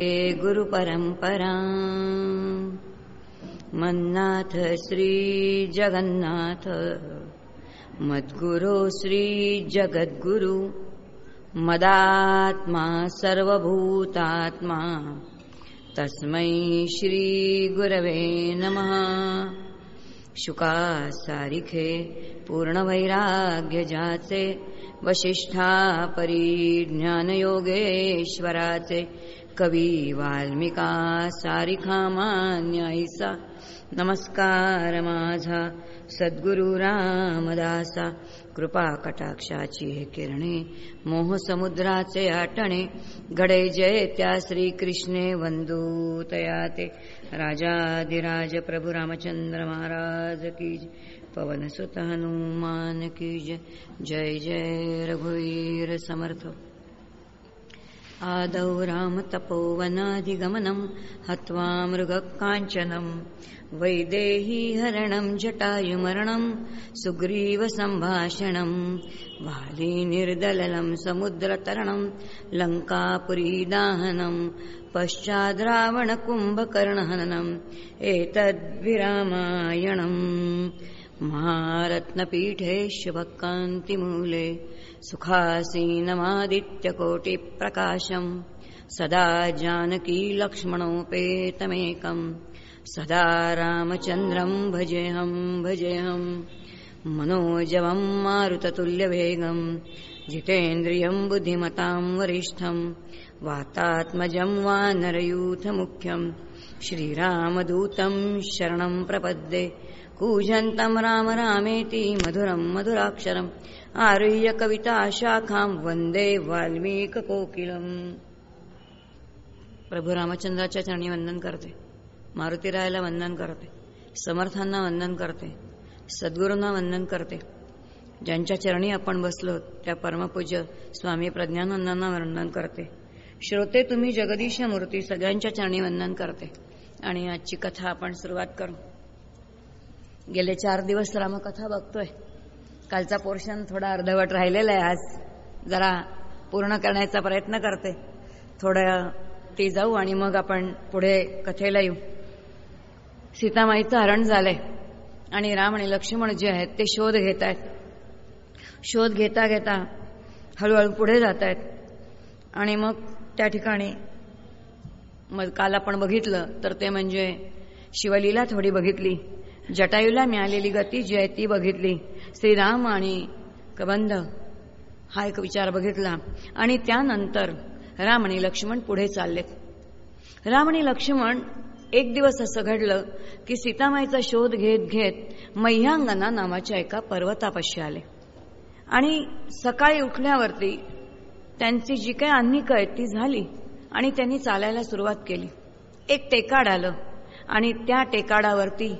हे गुरुपरम्परा मन्नाथ श्री जगन्नाथ मद्गुरो श्री जगद्गुरु मदात्मा सर्वभूतात्मा तस्मै श्रीगुरवे नमः. शुका सारिखे पूर्णवैराग्य जाचे वशिष्ठा परिज्ञानयोगेश्वराचे कवी वाल्मिका सारिखा मान्याईसा नमस्कार माझा। सद्गुरु रामदासा। कृपा कटाक्षाची हे किरणे मोह समुद्राचे आटणे घडे जय त्या श्री कृष्णे वंदू तयाते राजाधिराज प्रभु रामचंद्र महाराज की पवन सुत हनुमान की जय। जय जय रघुवीर समर्थ। आदौ रामतपोवनादिगमनं हत्वा मृगकाञ्चनं। वैदेही हरणं जटायुमरणं सुग्रीवसम्भाषणं वालीनिर्दलनं समुद्रतरणं लङ्कापुरीदाहनं पश्चाद्रावणकुम्भकर्णहननम् एतद्विरामायणम्। महारत्नपीठे शुभकान्तिमूले। सुखासीनमादित्यकोटिप्रकाशम्। सदा जानकी लक्ष्मणोपेतमेकम् सदा रामचन्द्रम् भजेऽहम् भजेऽहम् मनोजवम् मारुततुल्यवेगम्। जितेन्द्रियम् बुद्धिमताम् वरिष्ठम्। वातात्मजम् वानरयूथमुख्यम्। श्रीरामदूतम् शरणम् प्रपद्ये। कूजन्तम् राम रामेति मधुरम् मधुराक्षरम्। आरुह्य वंदे वाल्मिक कोकिलम. प्रभू रामचंद्राच्या चरणी वंदन करते. मारुतीरायाला वंदन करते. समर्थांना वंदन करते. सद्गुरूंना वंदन करते. ज्यांच्या चरणी आपण बसलो त्या परमपूज्य स्वामी प्रज्ञानंदांना वंदन करते. श्रोते तुम्ही जगदीश मूर्ती सगळ्यांच्या चरणी वंदन करते. आणि आजची कथा आपण सुरुवात करू. गेले चार दिवस रामकथा बघतोय. कालचा पोर्शन थोडा अर्धवट राहिलेला आहे आज. जरा पूर्ण करण्याचा प्रयत्न करते. थोडं ती जाऊ आणि मग आपण पुढे कथेला येऊ. सीतामाईचं हरण झालंय. आणि राम आणि लक्ष्मण जे आहेत ते शोध घेत आहेत. शोध घेता घेता हळूहळू पुढे जात आहेत. आणि मग त्या ठिकाणी मग काल आपण बघितलं तर ते म्हणजे शिवलीला थोडी बघितली. जटायूला मिळालेली गती जी आहे ती बघितली. श्रीराम आणि कबंध हा एक विचार बघितला. आणि त्यानंतर राम आणि लक्ष्मण पुढे चाललेत. राम आणि लक्ष्मण एक दिवस असं घडलं की सीतामाईचा शोध घेत घेत मह्यांगना नावाच्या एका पर्वतापाशी आले. आणि सकाळी उठल्यावरती त्यांची जी काही अन्निक आहे ती झाली आणि त्यांनी चालायला सुरुवात केली. एक टेकाड आलं आणि त्या टेकाडावरती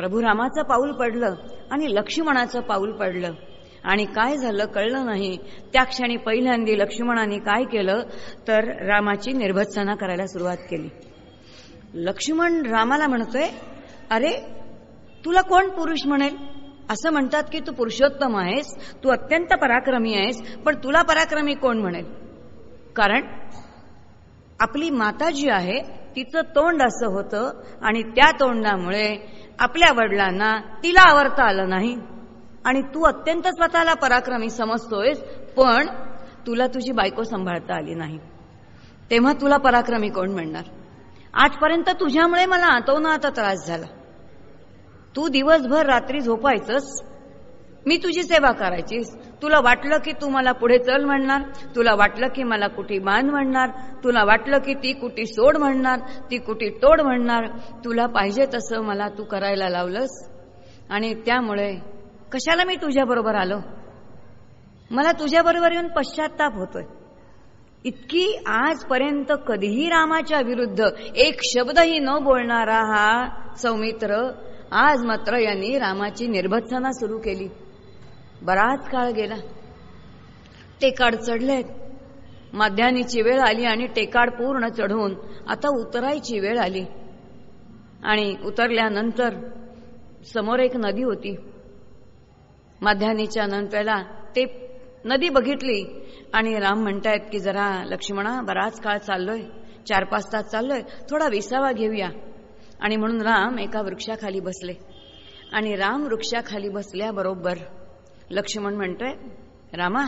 प्रभू रामाचं पाऊल पडलं आणि लक्ष्मणाचं पाऊल पडलं. आणि काय झालं कळलं नाही. त्या क्षणी पहिल्यांदी लक्ष्मणाने काय केलं? तर रामाची निर्भत्सना करायला सुरुवात केली. लक्ष्मण रामाला म्हणतोय अरे तुला कोण पुरुष म्हणेल? असं म्हणतात की तू पुरुषोत्तम आहेस तू अत्यंत पराक्रमी आहेस पण तुला पराक्रमी कोण म्हणेल? कारण आपली माता जी आहे तिचं तोंड असं होतं आणि त्या तोंडामुळे आपल्या वडिलांना तिला आवडता आलं नाही. आणि तू अत्यंत स्वतःला पराक्रमी समजतोयस पण तुला तुझी बायको सांभाळता आली नाही. तेव्हा तुला पराक्रमी कोण म्हणणार? आजपर्यंत तुझ्यामुळे मला आता आता त्रास झाला. तू दिवसभर रात्री झोपायचंस मी तुझी सेवा करायचीस तुला वाटलं की तू मला पुढे चल म्हणणार तुला वाटलं की मला कुठी बांध म्हणणार तुला वाटलं की ती कुठी सोड म्हणणार ती कुठी तोड म्हणणार तुला पाहिजे तसं मला तू करायला लावलंस. आणि त्यामुळे कशाला मी तुझ्याबरोबर आलो? मला तुझ्याबरोबर येऊन पश्चाताप होतोय. इतकी आजपर्यंत कधीही रामाच्या विरुद्ध एक शब्दही न बोलणारा हा सौमित्र आज मात्र यांनी रामाची निर्भत्सना सुरू केली. बराच काळ गेला. टेकाड चढलेत. माध्यानीची वेळ आली आणि टेकाड पूर्ण चढून आता उतरायची वेळ आली. आणि उतरल्यानंतर समोर एक नदी होती. माध्यानीच्या नंतरला ते नदी बघितली आणि राम म्हणतायत की जरा लक्ष्मणा बराच काळ चाललोय. चार पाच तास चाललोय. थोडा विसावा घेऊया. आणि म्हणून राम एका वृक्षाखाली बसले. आणि राम वृक्षाखाली बसल्याबरोबर लक्ष्मण म्हणतोय रामा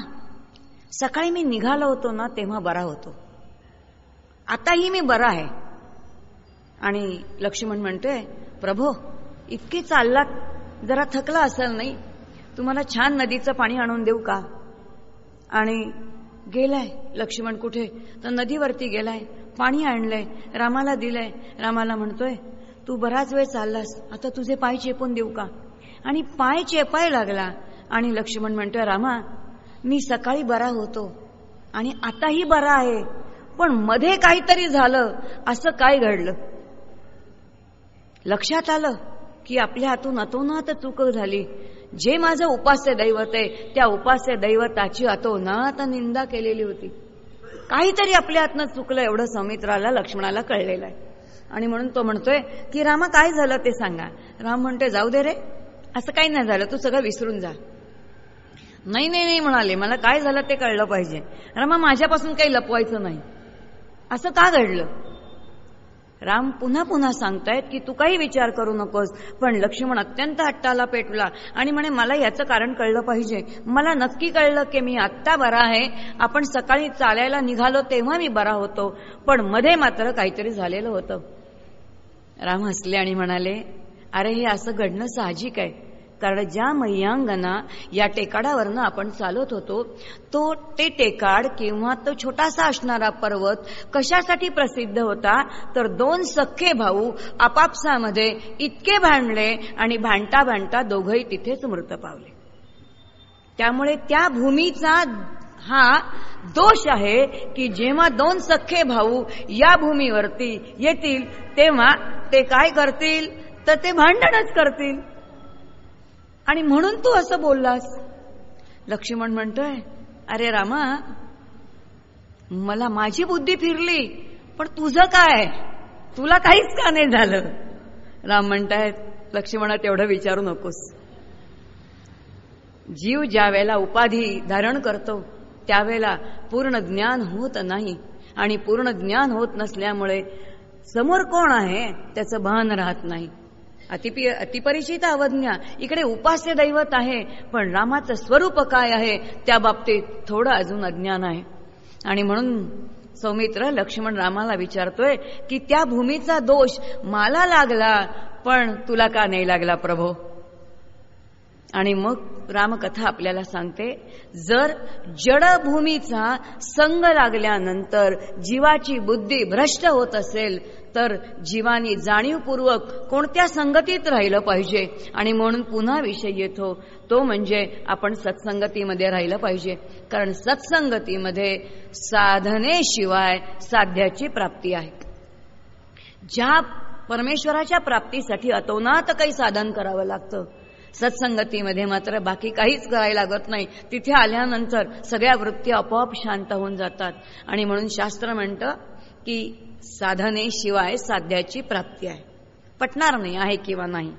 सकाळी मी निघालो होतो ना तेव्हा बरा होतो. आताही मी बरा आहे. आणि लक्ष्मण म्हणतोय प्रभो इतके चाललात जरा थकला असेल नाही? तुम्हाला छान नदीचं पाणी आणून देऊ का? आणि गेलाय लक्ष्मण कुठे? तर नदीवरती गेलाय पाणी आणलंय रामाला दिलंय. रामाला म्हणतोय तू बराच वेळ चाललास आता तुझे पाय चेपून देऊ का? आणि पाय चेपाय लागला आणि लक्ष्मण म्हणतोय रामा मी सकाळी बरा होतो आणि आताही बरा आहे पण मध्ये काहीतरी झालं असं काय घडलं? लक्षात आलं की आपल्या हातून अतोनात चूक झाली. जे माझं उपास्य दैवत आहे त्या उपास्य दैवताची अतोनात निंदा केलेली होती. काहीतरी आपल्या हातनं चुकलं एवढं सौमित्राला लक्ष्मणाला कळलेलं आहे. आणि म्हणून तो म्हणतोय की रामा काय झालं ते सांगा. राम म्हणतोय जाऊ दे रे असं काही नाही झालं तू सगळं विसरून जा. नाही नाही नाही म्हणाले. मला काय झालं ते कळलं पाहिजे. रामा माझ्यापासून काही लपवायचं नाही. असं का घडलं? राम पुन्हा पुन्हा सांगतायत की तू काही विचार करू नकोस. पण लक्ष्मण अत्यंत हट्टाला पेटला आणि म्हणे मला याचं कारण कळलं पाहिजे. मला नक्की कळलं की मी आत्ता बरा आहे. आपण सकाळी चालायला निघालो तेव्हा मी बरा होतो. पण मध्ये मात्र काहीतरी झालेलं होतं. राम हसले आणि म्हणाले अरे हे असं घडणं साहजिक आहे. कारण ज्या मैयांगना या टेकाडावरनं आपण चालत होतो तो ते टेकाड किंवा तो छोटासा असणारा पर्वत कशासाठी प्रसिद्ध होता तर दोन सख्खे भाऊ आपापसामध्ये इतके भांडले आणि भांडता भांडता दोघंही तिथेच मृत पावले. त्यामुळे त्या भूमीचा हा दोष आहे की जेव्हा दोन सख्खे भाऊ या भूमीवरती येतील तेव्हा ते काय करतील? तर ते भांडणच करतील. आणि म्हणून तू असं बोललास. लक्ष्मण म्हणतोय अरे रामा मला माझी बुद्धी फिरली पण तुझं काय? तुला काहीच का नाही झालं? राम म्हणतायत लक्ष्मणा तेवढं विचारू नकोस. जीव ज्या वेळेला उपाधी धारण करतो त्यावेळेला पूर्ण ज्ञान होत नाही. आणि पूर्ण ज्ञान होत नसल्यामुळे समोर कोण आहे त्याचं भान राहत नाही. अतिपि अतिपरिचित अवज्ञा. इकडे उपास्य दैवत आहे पण रामाचं स्वरूप काय आहे त्या बाबतीत थोडं अजून अज्ञान आहे. आणि म्हणून सौमित्र लक्ष्मण रामाला विचारतोय की त्या भूमीचा दोष मला लागला पण तुला का नाही लागला प्रभो? आणि मग रामकथा आपल्याला सांगते जर जडभूमीचा संग लागल्यानंतर जीवाची बुद्धी भ्रष्ट होत असेल तर जीवानी जाणीवपूर्वक कोणत्या संगतीत राहिलं पाहिजे? आणि म्हणून पुन्हा विषय येतो तो म्हणजे आपण सत्संगतीमध्ये राहिलं पाहिजे. कारण सत्संगतीमध्ये साधनेशिवाय साध्याची प्राप्ती आहे. ज्या परमेश्वराच्या प्राप्तीसाठी अतोनात काही साधन करावं लागतं सत्संगतीमध्ये मात्र बाकी काहीच करायला लागत नाही. तिथे आल्यानंतर सगळ्या वृत्ती आपोआप शांत होऊन जातात. आणि म्हणून शास्त्र म्हणतं की साधनेशिवाय साध्याची प्राप्ती आहे. पटणार नाही आहे किंवा नाही.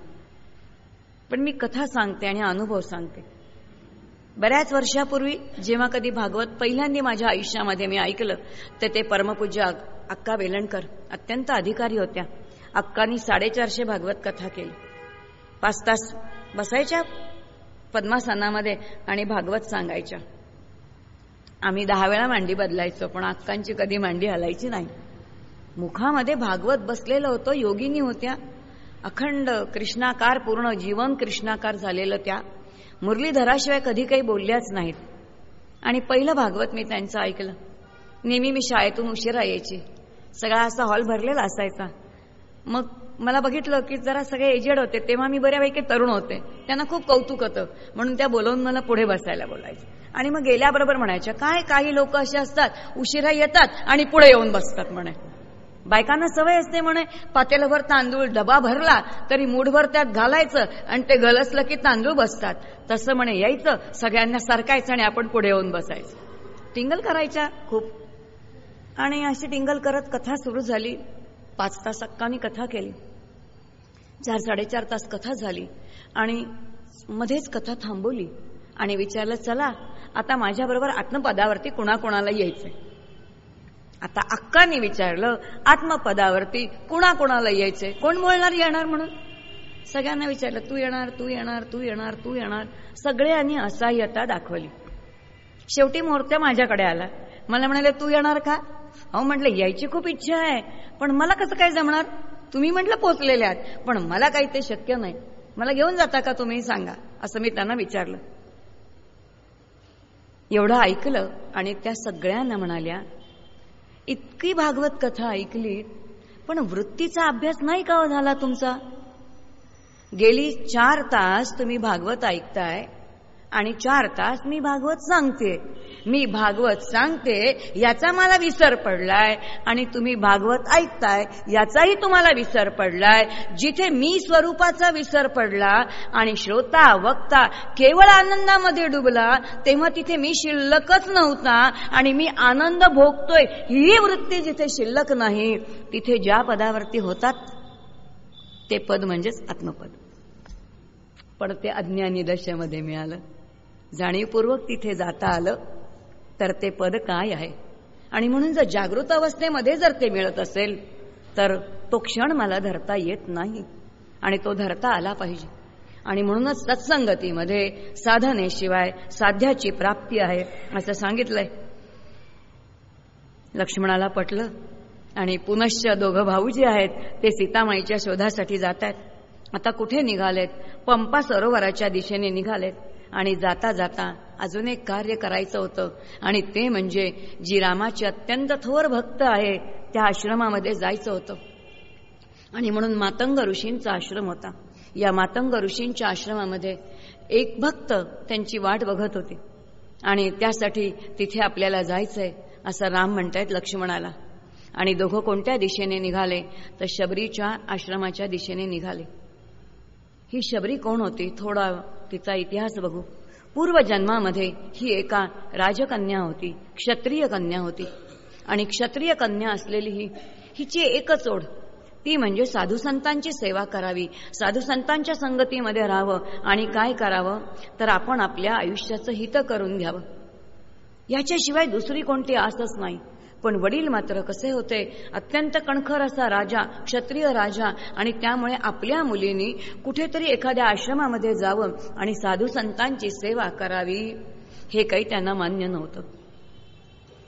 पण मी कथा सांगते आणि अनुभव सांगते. बऱ्याच वर्षापूर्वी जेव्हा कधी भागवत पहिल्यांदा माझ्या आयुष्यामध्ये मी ऐकलं तर ते परमपूज्य अक्का वेलणकर अत्यंत अधिकारी होत्या. अक्कानी साडेचारशे भागवत कथा केली. पाच तास बसायच्या पद्मासनामध्ये आणि भागवत सांगायच्या. आम्ही दहा वेळा मांडी बदलायचो पण अक्कांची कधी मांडी हलायची नाही. मुखामध्ये भागवत बसलेलं होतं योगिनी होत्या. अखंड कृष्णाकार पूर्ण जीवन कृष्णाकार झालेलं त्या. मुरलीधराशिवाय कधी काही बोलल्याच नाहीत. आणि पहिलं भागवत मी त्यांचं ऐकलं. नेहमी मी शाळेतून उशिरा यायची. सगळा असा हॉल भरलेला असायचा. मग मला बघितलं की जरा सगळे एजेड होते तेव्हा मी बऱ्यापैकी तरुण होते. त्यांना खूप कौतुक होतं. म्हणून त्या बोलवून मला पुढे बसायला बोलायचे. आणि मग गेल्याबरोबर म्हणायच्या काय काही लोक असे असतात उशिरा येतात आणि पुढे येऊन बसतात म्हणे. बायकांना सवय असते म्हणे पातेलभर तांदूळ डबा भरला तरी मूठभर त्यात घालायचं आणि ते गलसलं की तांदूळ बसतात. तसं म्हणे यायचं सगळ्यांना सरकायचं आणि आपण पुढे येऊन बसायचं. टिंगल करायच्या? खूप. आणि अशी टिंगल करत कथा सुरू झाली. पाच तास अक्कानी कथा केली. चार साडेचार तास कथा झाली. आणि मध्येच कथा थांबवली. आणि विचारलं चला आता माझ्याबरोबर आत्मपदावरती कुणाकुणाला यायचंय? आता अक्कानी विचारलं आत्मपदावरती कुणाकुणाला यायचंय? कोण बोलणार येणार म्हणून? सगळ्यांना विचारलं तू येणार तू येणार तू येणार तू येणार. सगळ्यांनी असहाय्यता दाखवली. शेवटी मोर्त्या माझ्याकडे आला. मला म्हणाले तू येणार का? अहो म्हटलं यायची खूप इच्छा आहे. पण मला कसं काय जमणार? तुम्ही म्हटलं पोचलेले आहात. पण मला काही ते शक्य नाही. मला घेऊन जाता का तुम्ही? सांगा. असं मी त्यांना विचारलं. एवढं ऐकलं आणि त्या सगळ्यांना म्हणाल्या इतकी भागवत कथा ऐकली पण वृत्तीचा अभ्यास नाही का हो झाला तुमचा? गेली चार तास तुम्ही भागवत ऐकताय आणि चार तास मी भागवत सांगते. मी भागवत सांगते याचा मला विसर पडलाय. आणि तुम्ही भागवत ऐकताय याचाही तुम्हाला विसर पडलाय. जिथे मी स्वरूपाचा विसर पडला आणि श्रोता वक्ता केवळ आनंदामध्ये डुबला तेव्हा तिथे मी शिल्लकच नव्हता. आणि मी आनंद भोगतोय ही वृत्ती जिथे शिल्लक नाही तिथे ज्या पदावरती होतात ते पद म्हणजेच आत्मपद. पण ते अज्ञानी दशेमध्ये मिळालं. जाणीवपूर्वक तिथे जाता आलं तर ते पद काय आहे? आणि म्हणून जर जागृत अवस्थेमध्ये जर ते मिळत असेल तर तो क्षण मला धरता येत नाही. आणि तो धरता आला पाहिजे. आणि म्हणूनच सत्संगतीमध्ये साधनेशिवाय साध्याची प्राप्ती आहे असं सांगितलंय. लक्ष्मणाला पटलं आणि पुनश्च दोघं भाऊ जे आहेत ते सीतामाईच्या शोधासाठी जात आहेत आता कुठे निघालेत? पंपा सरोवराच्या दिशेने निघालेत. आणि जाता जाता अजून एक कार्य करायचं होतं. आणि ते म्हणजे जी रामाची अत्यंत थोर भक्त आहे त्या आश्रमामध्ये जायचं होतं. आणि म्हणून मातंग ऋषींचा आश्रम होता. या मातंग ऋषींच्या आश्रमामध्ये एक भक्त त्यांची वाट बघत होते. आणि त्यासाठी तिथे आपल्याला जायचंय असं राम म्हणतायत लक्ष्मणाला. आणि दोघं कोणत्या दिशेने निघाले तर शबरीच्या आश्रमाच्या दिशेने निघाले. ही शबरी कोण होती? थोडा तिचा इतिहास बघू. पूर्वजन्मामध्ये ही एका राजकन्या होती क्षत्रिय कन्या होती. आणि क्षत्रिय कन्या असलेली ही हिची एकच ओढ ती म्हणजे साधू संतांची सेवा करावी. साधू संतांच्या संगतीमध्ये राहावं आणि काय करावं? तर आपण आपल्या आयुष्याचं हित करून घ्यावं. याच्याशिवाय दुसरी कोणती आसच नाही. पण वडील मात्र कसे होते? अत्यंत कणखर असा राजा क्षत्रिय राजा आणि त्यामुळे आपल्या मुलींनी कुठेतरी एखाद्या आश्रमामध्ये जावं आणि साधू संतांची सेवा करावी. हे काही त्यांना मान्य नव्हतं.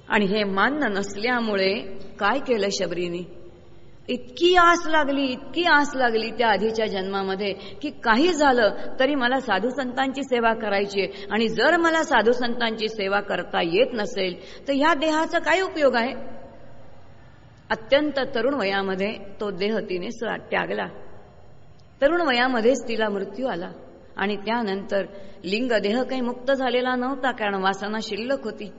आणि हे मान्य नसल्यामुळे काय केलं शबरीने? इतकी आस लागली इतकी आस लागली त्या आधीच्या जन्मामध्ये की काही झालं तरी मला साधू संतांची सेवा करायची आहे. आणि जर मला साधू संतांची सेवा करता येत नसेल तर ह्या देहाचा काय उपयोग आहे? अत्यंत तरुण वयामध्ये तो देह तिने त्यागला. तरुण वयामध्येच तिला मृत्यू आला. आणि त्यानंतर लिंग देह काही मुक्त झालेला नव्हता कारण वासना शिल्लक होती.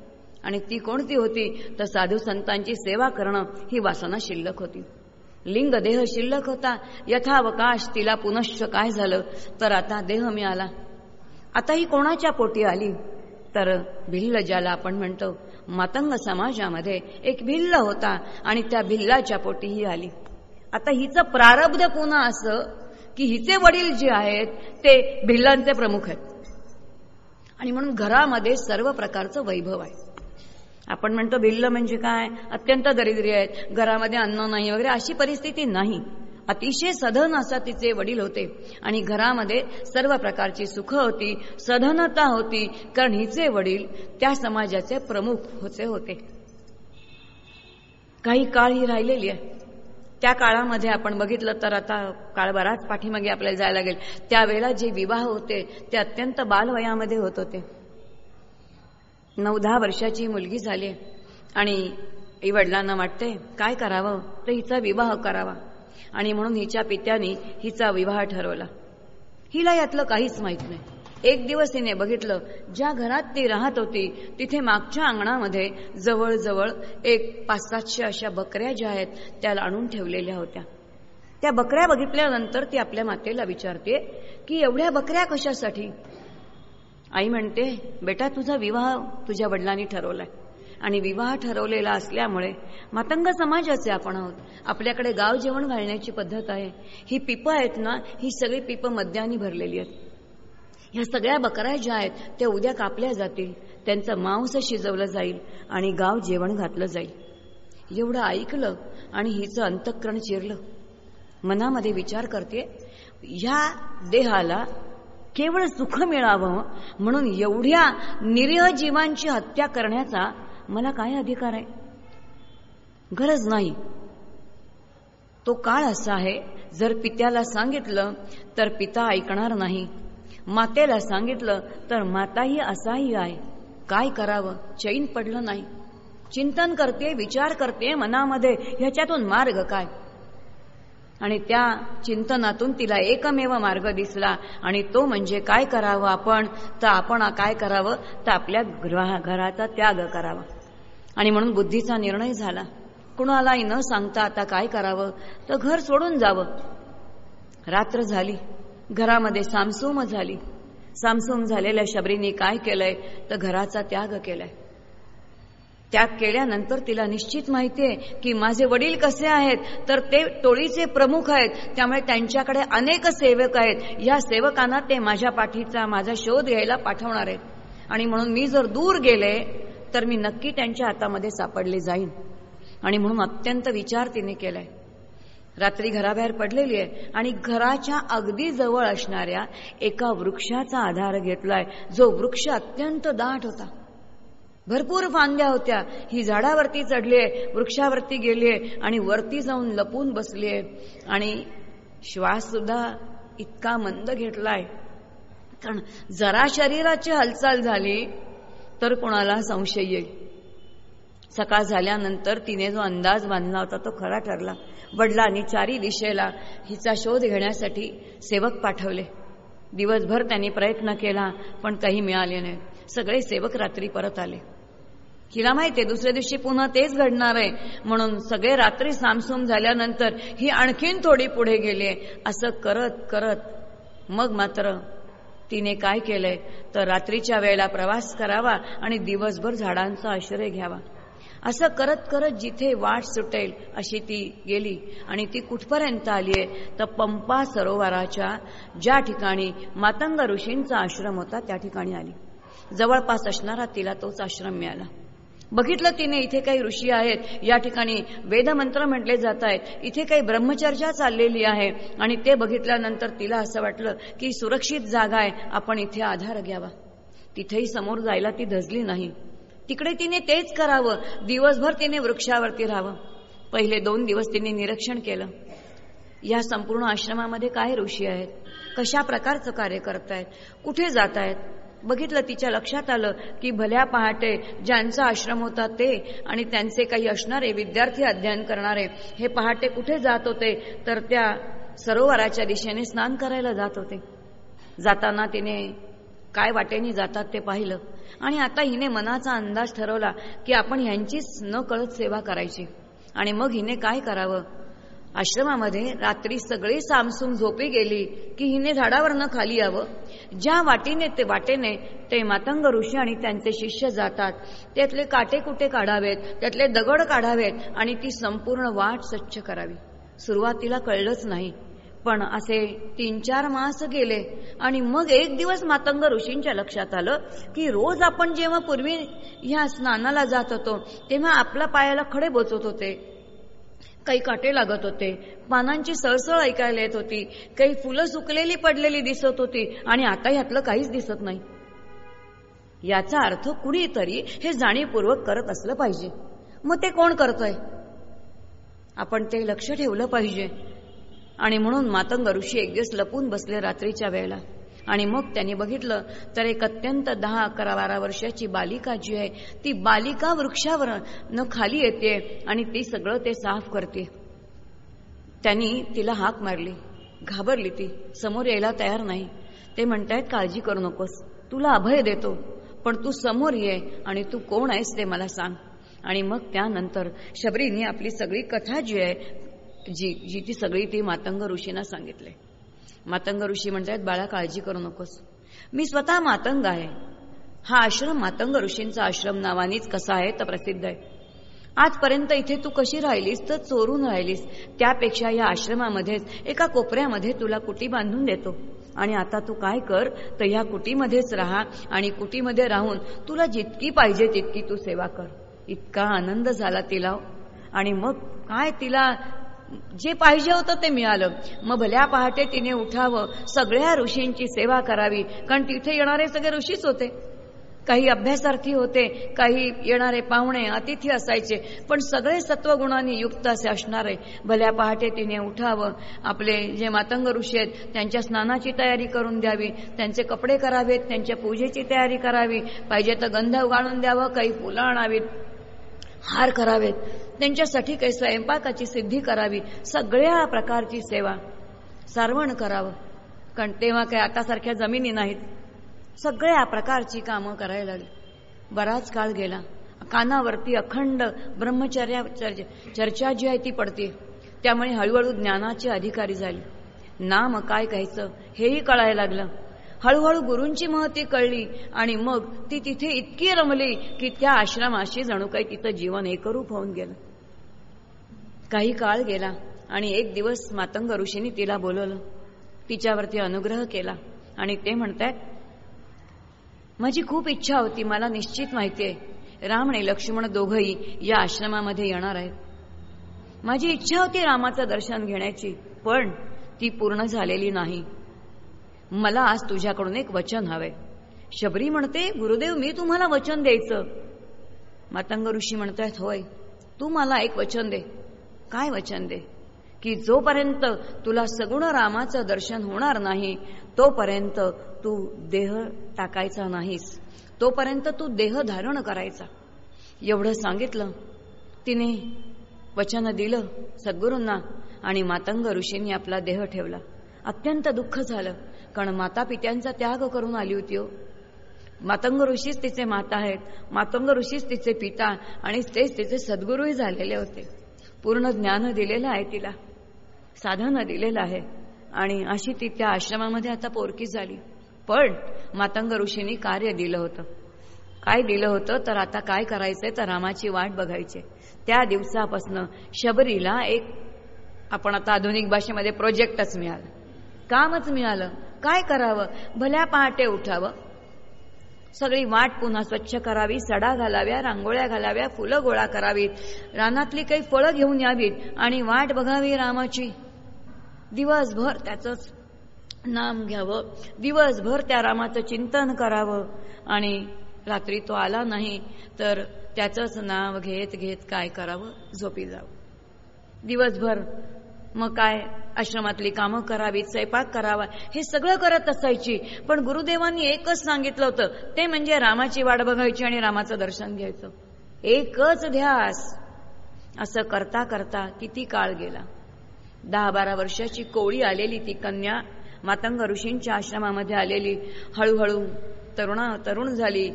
आणि ती कोणती होती? तर साधू संतांची सेवा करणं ही वासना शिल्लक होती. लिंग देह शिल्लक होता. यथावकाश तिला पुनश्च काय झालं? तर आता देह मिळाला. आता ही कोणाच्या पोटी आली? तर भिल्ल ज्याला आपण म्हणतो मातंग समाजामध्ये एक भिल्ल होता आणि त्या भिल्लाच्या पोटी ही आली. आता हिचं प्रारब्ध पुन्हा असं की हिचे वडील जे आहेत ते भिल्लांचे प्रमुख आहेत. आणि म्हणून घरामध्ये सर्व प्रकारचं वैभव आहे. आपण म्हणतो भिल्ल म्हणजे काय? अत्यंत दरिद्री आहेत. घरामध्ये अन्न नाही वगैरे अशी परिस्थिती नाही. अतिशय सधन असा तिचे वडील होते. आणि घरामध्ये सर्व प्रकारची सुख होती सधनता होती कारण हिचे वडील त्या समाजाचे प्रमुख होते होते. काही काळ ही राहिलेली आहे. त्या काळामध्ये आपण बघितलं तर आता काळ बराच पाठीमागे आपल्याला जायला लागेल. त्यावेळेला जे विवाह होते ते अत्यंत बालवयामध्ये होत होते. नऊ दहा वर्षाची मुलगी झाली आणि आई वडिलांना वाटते काय करावं? तर हिचा विवाह करावा. आणि म्हणून हिच्या पित्याने हिचा विवाह ठरवला. हिला यातलं काहीच माहीत नाही. एक दिवस तिने बघितलं ज्या घरात ती राहत होती तिथे मागच्या अंगणामध्ये जवळजवळ एक पाच सातशे अशा बकऱ्या ज्या आहेत त्या आणून ठेवलेल्या होत्या. त्या बकऱ्या बघितल्यानंतर ती आपल्या मातेला विचारते की एवढ्या बकऱ्या कशासाठी? आई म्हणते बेटा तुझा विवाह तुझ्या वडिलांनी ठरवलाय. आणि विवाह ठरवलेला असल्यामुळे मातंग समाजाचे आपण आहोत. आपल्याकडे गाव जेवण घालण्याची पद्धत आहे. ही पिपं आहेत ना ही सगळी पिपं मद्यानी भरलेली आहेत. ह्या सगळ्या बकऱ्या ज्या आहेत त्या उद्या कापल्या जातील. त्यांचं मांस शिजवलं जाईल आणि गाव जेवण घातलं जाईल. एवढं ऐकलं आणि हिचं अंतःकरण चिरलं. मनामध्ये विचार करते ह्या देहाला केवळ सुख मिळावं म्हणून एवढ्या निरीह जीवांची हत्या करण्याचा मला काय अधिकार आहे? गरज नाही. तो काळ असा आहे जर पित्याला सांगितलं तर पिता ऐकणार नाही. मातेला सांगितलं तर माताही असाही आहे. काय करावं? चैन पडलं नाही. चिंतन करते विचार करते मनामध्ये ह्याच्यातून मार्ग काय? आणि त्या चिंतनातून तिला एकमेव मार्ग दिसला. आणि तो म्हणजे काय करावं आपण? तर आपण काय करावं? तर आपल्या घराचा त्याग करावा. आणि म्हणून बुद्धीचा निर्णय झाला. कुणालाही न सांगता आता काय करावं? तर घर सोडून जावं. रात्र झाली. घरामध्ये सामसूम झाली. सामसूम झालेल्या शबरीने काय केलंय? तर घराचा त्याग केलाय. त्याग केल्यानंतर तिला निश्चित माहितीये की माझे वडील कसे आहेत तर ते टोळीचे प्रमुख आहेत त्यामुळे त्यांच्याकडे अनेक सेवक आहेत. या सेवकांना ते माझ्या पाठीचा माझा शोध घ्यायला पाठवणार आहेत. आणि म्हणून मी जर दूर गेले तर मी नक्की त्यांच्या हातामध्ये सापडले जाईन. आणि म्हणून अत्यंत विचार तिने केलाय. रात्री घराबाहेर पडलेली आहे आणि घराच्या अगदी जवळ असणाऱ्या एका वृक्षाचा आधार घेतलाय. जो वृक्ष अत्यंत दाट होता. भरपूर फांद्या होत्या. ही झाडावरती चढलीय वृक्षावरती गेलीये आणि वरती जाऊन लपून बसलीये. आणि श्वास सुद्धा इतका मंद घेतलाय. कारण जरा शरीराची हालचाल झाली तर कोणाला संशय येईल. सकाळ झाल्यानंतर तिने जो अंदाज बांधला होता तो खरा ठरला. वडिलांनी चारी दिशेला हिचा शोध घेण्यासाठी सेवक पाठवले. दिवसभर त्यांनी प्रयत्न केला पण काही मिळाले नाही. सगळे सेवक रात्री परत आले. हिला माहितीये दुसऱ्या दिवशी पुन्हा तेच घडणार आहे. म्हणून सगळे रात्री सामसूम झाल्यानंतर ही आणखीन थोडी पुढे गेली असं करत करत मग मात्र तिने काय केलंय? तर रात्रीच्या वेळेला प्रवास करावा आणि दिवसभर झाडांचा आश्रय घ्यावा. असं करत करत जिथे वाट सुटेल अशी ती गेली आणि ती कुठपर्यंत आलीये? तर पंपा सरोवराच्या ज्या ठिकाणी मातंग ऋषींचा आश्रम होता त्या ठिकाणी आली. जवळपास असणारा तिला तोच आश्रम मिळाला. बघितलं तिने इथे काही ऋषी आहेत या ठिकाणी वेदमंत्र म्हटले जात आहेत इथे काही ब्रह्मचर्चा चाललेली आहे. आणि ते बघितल्यानंतर तिला असं वाटलं की सुरक्षित जागा आहे आपण इथे आधार घ्यावा. तिथेही समोर जायला ती धजली नाही. तिकडे तिने तेच करावं दिवसभर तिने वृक्षावरती राहावं. पहिले दोन दिवस तिने निरीक्षण केलं. या संपूर्ण आश्रमामध्ये काय ऋषी आहेत? कशा प्रकारचं कार्य करतायत? कुठे जात आहेत बघितलं तिच्या लक्षात आलं की भल्या पहाटे ज्यांचा आश्रम होता ते आणि त्यांचे काही असणारे विद्यार्थी अध्ययन करणारे हे पहाटे कुठे जात होते तर त्या सरोवराच्या दिशेने स्नान करायला जात होते. जाताना तिने काय वाटेने जातात ते पाहिलं. आणि आता हिने मनाचा अंदाज ठरवला की आपण ह्यांचीच न कळत सेवा करायची. आणि मग हिने काय करावं? आश्रमामध्ये रात्री सगळी सामसूम झोपी गेली की हिने झाडावरनं खाली यावं? ज्या वाटीने ते वाटेने ते मातंग ऋषी आणि त्यांचे शिष्य जातात त्यातले काटे कुटे काढावेत त्यातले दगड काढावेत आणि ती संपूर्ण वाट स्वच्छ करावी. सुरुवातीला कळलंच नाही पण असे तीन चार मास गेले आणि मग एक दिवस मातंग ऋषींच्या लक्षात आलं की रोज आपण जेव्हा पूर्वी ह्या स्नानाला जात होतो तेव्हा आपल्या पायाला खडे बोचत होते. काही काटे लागत होते. पानांची सळसळ ऐकायला येत होती. काही फुलं सुकलेली पडलेली दिसत होती आणि आता ह्यातलं काहीच दिसत नाही. याचा अर्थ कुणीतरी हे जाणीवपूर्वक करत असलं पाहिजे. मग ते कोण करतोय? आपण ते लक्ष ठेवलं पाहिजे. आणि म्हणून मातंग ऋषी एक दिवस लपून बसले रात्रीच्या वेळेला. आणि मग त्यांनी बघितलं तर एक अत्यंत दहा अकरा बारा वर्षाची बालिका जी आहे ती बालिका वृक्षावर न खाली येते आणि ती सगळं ते साफ करते. त्यांनी तिला हाक मारली घाबरली ती समोर यायला तयार नाही. ते म्हणतायत काळजी करू नकोस तुला अभय देतो पण तू समोर ये आणि तू कोण आहेस ते मला सांग. आणि मग त्यानंतर शबरीने आपली सगळी कथा जी आहे जी जी ती सगळी ती मातंग ऋषींना सांगितले. मातंग ऋषी म्हणतात बाळा काळजी करू नकोस. मी स्वतः मातंग आहे. हा आश्रम मातंग ऋषींचा आश्रम नावानीच कसा आहे तर प्रसिद्ध आहे. आजपर्यंत इथे तू कशी राहिलीस तर चोरून राहिलीस. त्यापेक्षा या आश्रमामध्येच एका कोपऱ्यामध्ये तुला कुटी बांधून देतो. आणि आता तू काय कर तर ह्या कुटीमध्येच राहा आणि कुटीमध्ये राहून तुला जितकी पाहिजे तितकी तू सेवा कर. इतका आनंद झाला तिला. आणि मग काय तिला जे पाहिजे होतं ते मिळालं. मग भल्या पहाटे तिने उठावं सगळ्या ऋषींची सेवा करावी. कारण तिथे येणारे सगळे ऋषीच होते. काही अभ्यासार्थी होते काही येणारे पाहुणे अतिथी असायचे. पण सगळे सत्वगुणांनी युक्त असे असणारे. भल्या पहाटे तिने उठावं. आपले जे मातंग ऋषी आहेत त्यांच्या स्नानाची तयारी करून द्यावी. त्यांचे कपडे करावेत त्यांच्या पूजेची तयारी करावी. पाहिजे तर गंध उगाळून द्यावं काही फुलं आणावीत. हार करावेत. त्यांच्यासाठी काही स्वयंपाकाची सिद्धी करावी. सगळ्या प्रकारची सेवा सारवण करावं. कारण तेव्हा काही आतासारख्या जमिनी नाहीत. सगळ्या प्रकारची कामं करायला लागली. बराच काळ गेला. कानावरती अखंड ब्रह्मचर्या चर्चा जी आहे ती पडते. त्यामुळे हळूहळू ज्ञानाची अधिकारी झाली. नाम काय घ्यायचं हेही कळायला लागलं. हळूहळू गुरूंची महती कळली आणि मग ती तिथे इतकी रमली की त्या आश्रमाशी जणू काही तिचं जीवन एकरूप होऊन गेलं. काही काळ गेला आणि एक दिवस मातंग ऋषींनी तिला बोलवलं. तिच्यावरती अनुग्रह केला आणि ते म्हणतायत माझी खूप इच्छा होती मला निश्चित माहिती आहे. राम आणि लक्ष्मण दोघही या आश्रमामध्ये येणार आहेत. माझी इच्छा होती रामाचं दर्शन घेण्याची पण ती पूर्ण झालेली नाही. मला आज तुझ्याकडून एक वचन हवंय शबरी म्हणते गुरुदेव मी तुम्हाला वचन द्यायचं. मातंग ऋषी म्हणतायत होय तू मला एक वचन दे. काय वचन दे? की जोपर्यंत तुला सगुण रामाचं दर्शन होणार नाही तोपर्यंत तू देह टाकायचा नाहीस. तोपर्यंत तू देह धारण करायचा. एवढं सांगितलं. तिने वचन दिलं सद्गुरूंना आणि मातंग ऋषींनी आपला देह ठेवला. अत्यंत दुःख झालं. कारण माता पित्यांचा त्याग करून आली होती हो. मातंग ऋषीच तिचे माता आहेत. मातंग ऋषीच तिचे पिता आणि तेच तिचे सद्गुरूही झालेले होते. पूर्ण ज्ञान दिलेलं आहे तिला. साधन दिलेलं आहे. आणि अशी ती त्या आश्रमामध्ये आता पोरकी झाली. पण मातंग ऋषींनी कार्य दिलं होतं. काय दिलं होतं? तर आता काय करायचंय? तर रामाची वाट बघायची. त्या दिवसापासनं शबरीला एक आपण आता आधुनिक भाषेमध्ये प्रोजेक्टच मिळालं. कामच मिळालं. काय करावं? भल्या पहाटे उठावं. सगळी वाट पुन्हा स्वच्छ करावी सडा घालाव्या रांगोळ्या घालाव्या फुलं गोळा करावीत. रानातली काही फळं घेऊन यावीत. आणि वाट बघावी रामाची. दिवसभर त्याचंच नाम घ्यावं. दिवसभर त्या रामाचं चिंतन करावं. आणि रात्री तो आला नाही तर त्याचंच नाव घेत घेत काय करावं? झोपी जावं. दिवसभर मग काय? आश्रमातली कामं करावीत स्वयंपाक करावा हे सगळं करत असायची. पण गुरुदेवांनी एकच सांगितलं होतं ते म्हणजे रामाची वाट बघायची आणि रामाचं दर्शन घ्यायचं. एकच ध्यास. असं करता करता किती काळ गेला. दहा बारा वर्षाची कोळी आलेली ती कन्या मातंग ऋषींच्या आश्रमामध्ये आलेली हळूहळू तरुणा तरुण झाली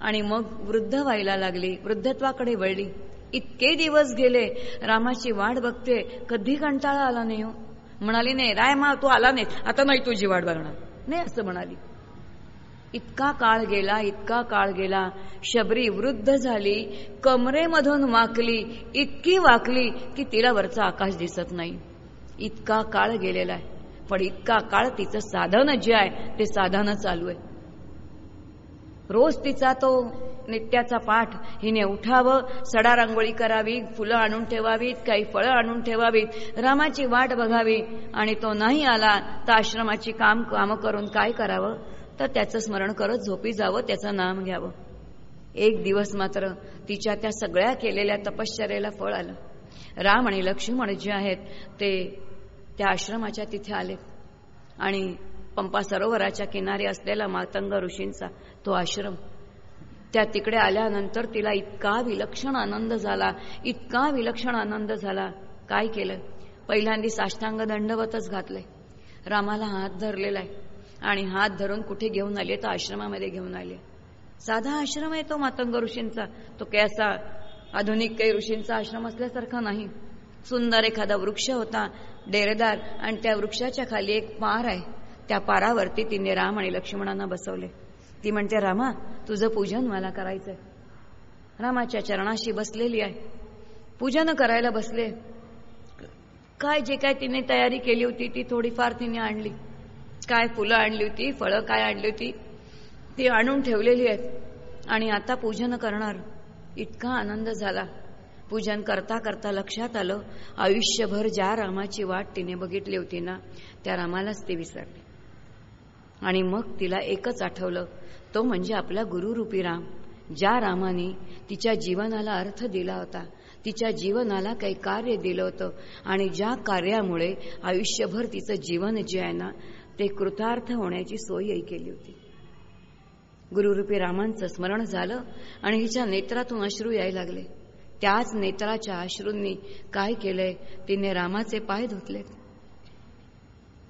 आणि मग वृद्ध व्हायला लागली वृद्धत्वाकडे वळली. इतके दिवस गेले रामाची वाट बघते कधी कंटाळा आला नाही हो. म्हणाली नाही राय मा तू आला नाही आता नाही तुझी वाट बघणार. नाही असं म्हणाली. इतका काळ गेला इतका काळ गेला शबरी वृद्ध झाली कमरेमधून वाकली इतकी वाकली की तिला वरचा आकाश दिसत नाही. इतका काळ गेलेला आहे पण इतका काळ तिचं साधन जे आहे ते साधन चालू आहे. रोज तिचा तो नित्याचा पाठ. हिने उठावं सडा रांगोळी करावी फुलं आणून ठेवावीत काही फळं आणून ठेवावीत. रामाची वाट बघावी. आणि तो नाही आला तर आश्रमाची काम कामं करून काय करावं? तर त्याचं स्मरण करत झोपी जावं त्याचं नाम घ्यावं. एक दिवस मात्र तिच्या त्या सगळ्या केलेल्या तपश्चर्याला फळ आलं. राम आणि लक्ष्मण जे आहेत ते त्या आश्रमाच्या तिथे आले. आणि पंपा सरोवराच्या किनारी असलेला मातंग ऋषींचा तो आश्रम त्या तिकडे आल्यानंतर तिला इतका विलक्षण आनंद झाला इतका विलक्षण आनंद झाला. काय केलं? पहिल्यांदी साष्टांग दंडवतच घातलंय रामाला हात धरलेला आहे आणि हात धरून कुठे घेऊन आले तर आश्रमामध्ये घेऊन आले साधा आश्रम आहे तो मातंग ऋषींचा. तो काही असा आधुनिक काही ऋषींचा आश्रम असल्यासारखा नाही. सुंदर एखादा वृक्ष होता डेरेदार आणि त्या वृक्षाच्या खाली एक पार आहे. त्या पारावरती तिने राम आणि लक्ष्मणांना बसवले. ती म्हणते रामा तुझं पूजन मला करायचंय. रामाच्या चरणाशी बसलेली आहे. पूजन करायला बसले. काय जे काय तिने तयारी केली होती ती थोडीफार तिने आणली. काय फुलं आणली होती फळं काय आणली होती ती आणून ठेवलेली आहेत. आणि आता पूजन करणार. इतका आनंद झाला. पूजन करता करता लक्षात आलं आयुष्यभर ज्या रामाची वाट तिने बघितली होती ना त्या रामालाच ती विसरली. आणि मग तिला एकच आठवलं तो म्हणजे आपला गुरुरूपी राम ज्या रामाने तिच्या जीवनाला अर्थ दिला होता तिच्या जीवनाला काही कार्य दिलं होतं आणि ज्या कार्यामुळे आयुष्यभर तिचं जीवन जे आहे ना ते कृतार्थ होण्याची सोयही केली होती. गुरुरूपी रामांचं स्मरण झालं आणि हिच्या नेत्रातून अश्रू यायला लागले. त्याच नेत्राच्या अश्रूंनी काय केलंय तिने रामाचे पाय धुतलेत.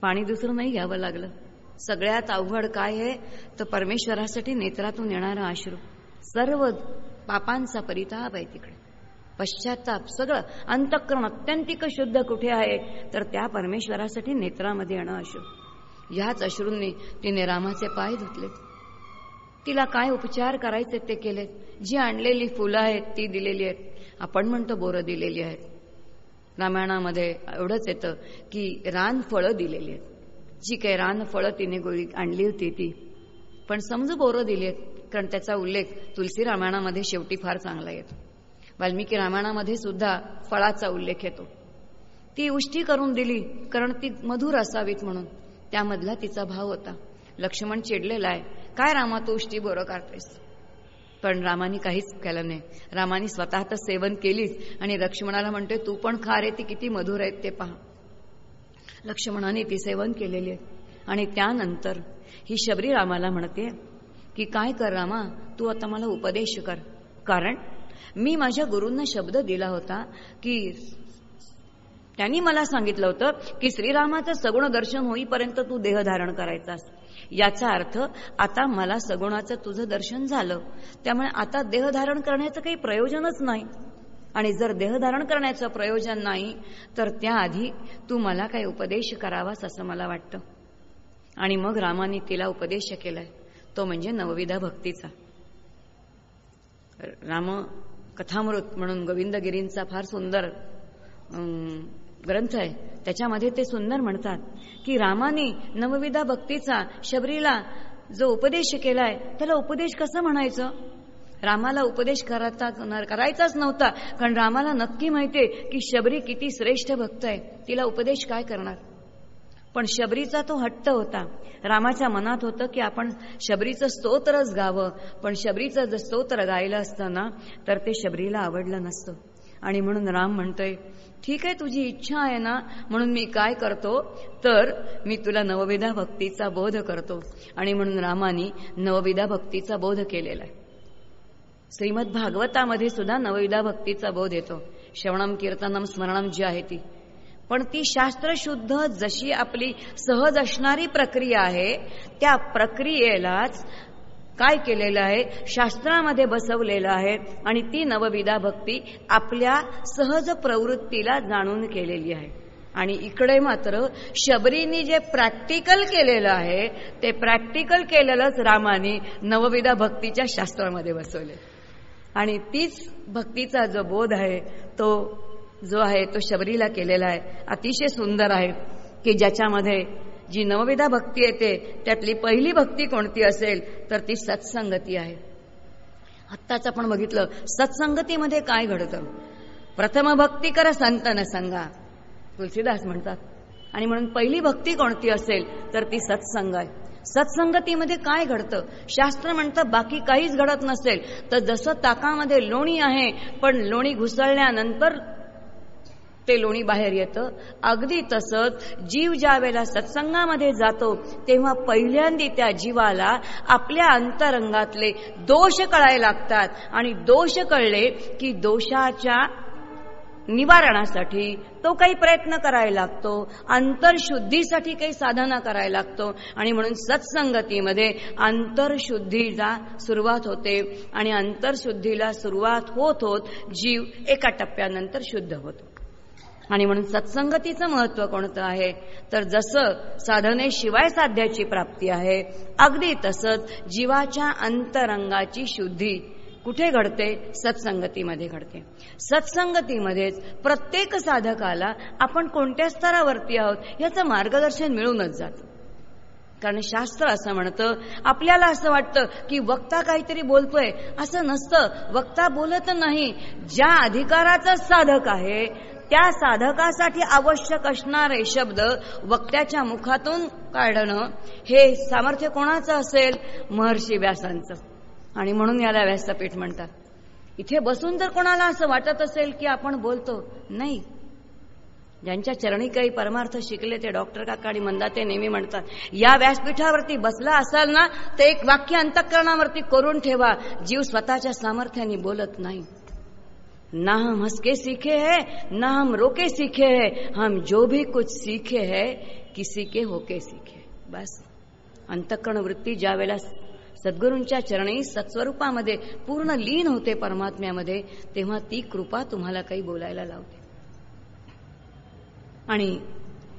पाणी दुसरं नाही घ्यावं लागलं. सगळ्यात अवघड काय आहे? तर परमेश्वरासाठी नेत्रातून येणारा अश्रू. सर्व पापांचा परिताप आहे तिकडे. पश्चाताप सगळं अंतःकरण अत्यंतिक शुद्ध कुठे आहे? तर त्या परमेश्वरासाठी नेत्रामध्ये येणं अश्रू. ह्याच अश्रूंनी तिने रामाचे पाय धुतले. तिला काय उपचार करायचे ते केले जी आणलेली फुलं आहेत ती दिलेली आहेत. आपण म्हणतो बोरं दिलेली आहेत. रामायणामध्ये एवढंच येतं की रान फळं दिलेली आहेत. जी काही रान फळं तिने गोळी आणली होती ती. पण समजू बोरं दिली आहेत कारण त्याचा उल्लेख तुलसी रामायणामध्ये शेवटी फार चांगला येतो. वाल्मिकी रामायणामध्ये सुद्धा फळाचा उल्लेख येतो. ती उष्टी करून दिली कारण ती मधुर असावीत म्हणून. त्यामधला तिचा भाव होता. लक्ष्मण चिडलेला आहे काय रामा तू उष्टी बोरं काढतेस पण रामानी काहीच केलं नाही. रामानी स्वतः तर सेवन केलीच आणि लक्ष्मणाला म्हणते तू पण खा रे ती किती मधुर आहेत ते पहा. लक्ष्मणाने ती सेवन केलेली आहे. आणि त्यानंतर ही शबरी रामाला म्हणते की काय कर रामा तू आता मला उपदेश कर. कारण मी माझ्या गुरूंना शब्द दिला होता की त्यांनी मला सांगितलं होतं की श्रीरामाचं सगुण दर्शन होईपर्यंत तू देह धारण करायचास. याचा अर्थ आता मला सगुणाचं तुझं दर्शन झालं. त्यामुळे आता देहधारण करण्याचं काही प्रयोजनच नाही. आणि जर देहधारण करण्याचं प्रयोजन नाही तर त्याआधी तू मला काही उपदेश करावास असं मला वाटतं. आणि मग रामाने तिला उपदेश केलाय. तो म्हणजे नवविधा भक्तीचा. राम कथामृत म्हणून गोविंदगिरींचा फार सुंदर ग्रंथ आहे. त्याच्यामध्ये ते सुंदर म्हणतात की रामाने नवविधा भक्तीचा शबरीला जो उपदेश केलाय त्याला उपदेश कसं म्हणायचं? रामाला उपदेश करता करायचाच नव्हता. कारण रामाला नक्की माहितीये की शबरी किती श्रेष्ठ भक्त आहे. तिला उपदेश काय करणार? पण शबरीचा तो हट्ट होता. रामाच्या मनात होतं की आपण शबरीचं स्तोत्रच गावं. पण शबरीचं जर स्तोत्र गायलं असतं ना तर ते शबरीला आवडलं नसतं. आणि म्हणून राम म्हणतोय ठीक आहे तुझी इच्छा आहे ना म्हणून मी काय करतो? तर मी तुला नवविधा भक्तीचा बोध करतो. आणि म्हणून रामानी नवविधा भक्तीचा बोध केलेला आहे. श्रीमद भागवतामध्ये सुद्धा नवविधा भक्तीचा बोध येतो. श्रवणम कीर्तनम स्मरणम जी आहे ती. पण ती शास्त्रशुद्ध जशी आपली सहज असणारी प्रक्रिया आहे त्या प्रक्रियेलाच काय केलेलं आहे? शास्त्रामध्ये बसवलेलं आहे आणि ती नवविधा भक्ती आपल्या सहज प्रवृत्तीला जाणून केलेली आहे. आणि इकडे मात्र शबरीनी जे प्रॅक्टिकल केलेलं आहे ते प्रॅक्टिकल केलेलंच रामाने नवविधा भक्तीच्या शास्त्रामध्ये बसवले. आणि तीच भक्तीचा जो बोध आहे तो जो आहे तो शबरीला केलेला आहे. अतिशय सुंदर आहे की ज्याच्यामध्ये जी नवविधा भक्ती येते त्यातली पहिली भक्ती कोणती असेल तर ती सत्संगती आहे. आत्ताच आपण बघितलं सत्संगतीमध्ये काय घडतं? प्रथम भक्ती कर संतन संगा. तुलसीदास म्हणतात. आणि म्हणून पहिली भक्ती कोणती असेल तर ती सत्संग आहे. सत्संगतीमध्ये काय घडतं? शास्त्र म्हणतं बाकी काहीच घडत नसेल. तर जसं ताकामध्ये लोणी आहे पण लोणी घुसळल्यानंतर ते लोणी बाहेर येतं. अगदी तसंच जीव ज्या वेळेला सत्संगामध्ये जातो तेव्हा पहिल्यांदी त्या जीवाला आपल्या अंतरंगातले दोष कळायला लागतात. आणि दोष कळले की दोषाच्या निवारणासाठी तो काही प्रयत्न करायला लागतो अंतरशुद्धीसाठी काही साधना करायला लागतो आणि म्हणून सत्संगतीमध्ये अंतरशुद्धीला सुरुवात होते आणि अंतरशुद्धीला सुरुवात होत होत जीव एका टप्प्यानंतर शुद्ध होतो. आणि म्हणून सत्संगतीचं महत्त्व कोणतं आहे? तर जसं साधनेशिवाय साध्याची प्राप्ती आहे अगदी तसंच जीवाच्या अंतरंगाची शुद्धी कुठे घडते? सत्संगतीमध्ये घडते. सत्संगतीमध्येच प्रत्येक साधकाला आपण कोणत्या स्तरावरती आहोत याचं मार्गदर्शन मिळूनच जातं. कारण शास्त्र असं म्हणतं आपल्याला असं वाटतं की वक्ता काहीतरी बोलतोय. असं नसतं. वक्ता बोलत नाही. ज्या अधिकाराचा साधक आहे त्या साधकासाठी आवश्यक असणारे शब्द वक्त्याच्या मुखातून काढणं हे सामर्थ्य कोणाचं असेल? महर्षी व्यासांचं. आणि म्हणून याला व्यासपीठ म्हणतात. इथे बसून जर कोणाला असं वाटत असेल की आपण बोलतो नाही. ज्यांच्या चरणी काही परमार्थ शिकले ते डॉक्टर काका आणि मंदाते नेहमी म्हणतात या व्यासपीठावरती बसला असाल ना ते एक वाक्य अंतकरणावरती करून ठेवा. जीव स्वतःच्या सामर्थ्याने बोलत नाही. ना हम हसके सीखे है ना हम रोके सीखे है हम जो भी कुछ सीखे है किसी के होके सीखे बस. अंतकरण वृत्ती ज्या वेळेला सद्गुरूंच्या चरणी सत्स्वरूपामध्ये पूर्ण लीन होते परमात्म्यामध्ये तेव्हा ती कृपा तुम्हाला काही बोलायला लावते. आणि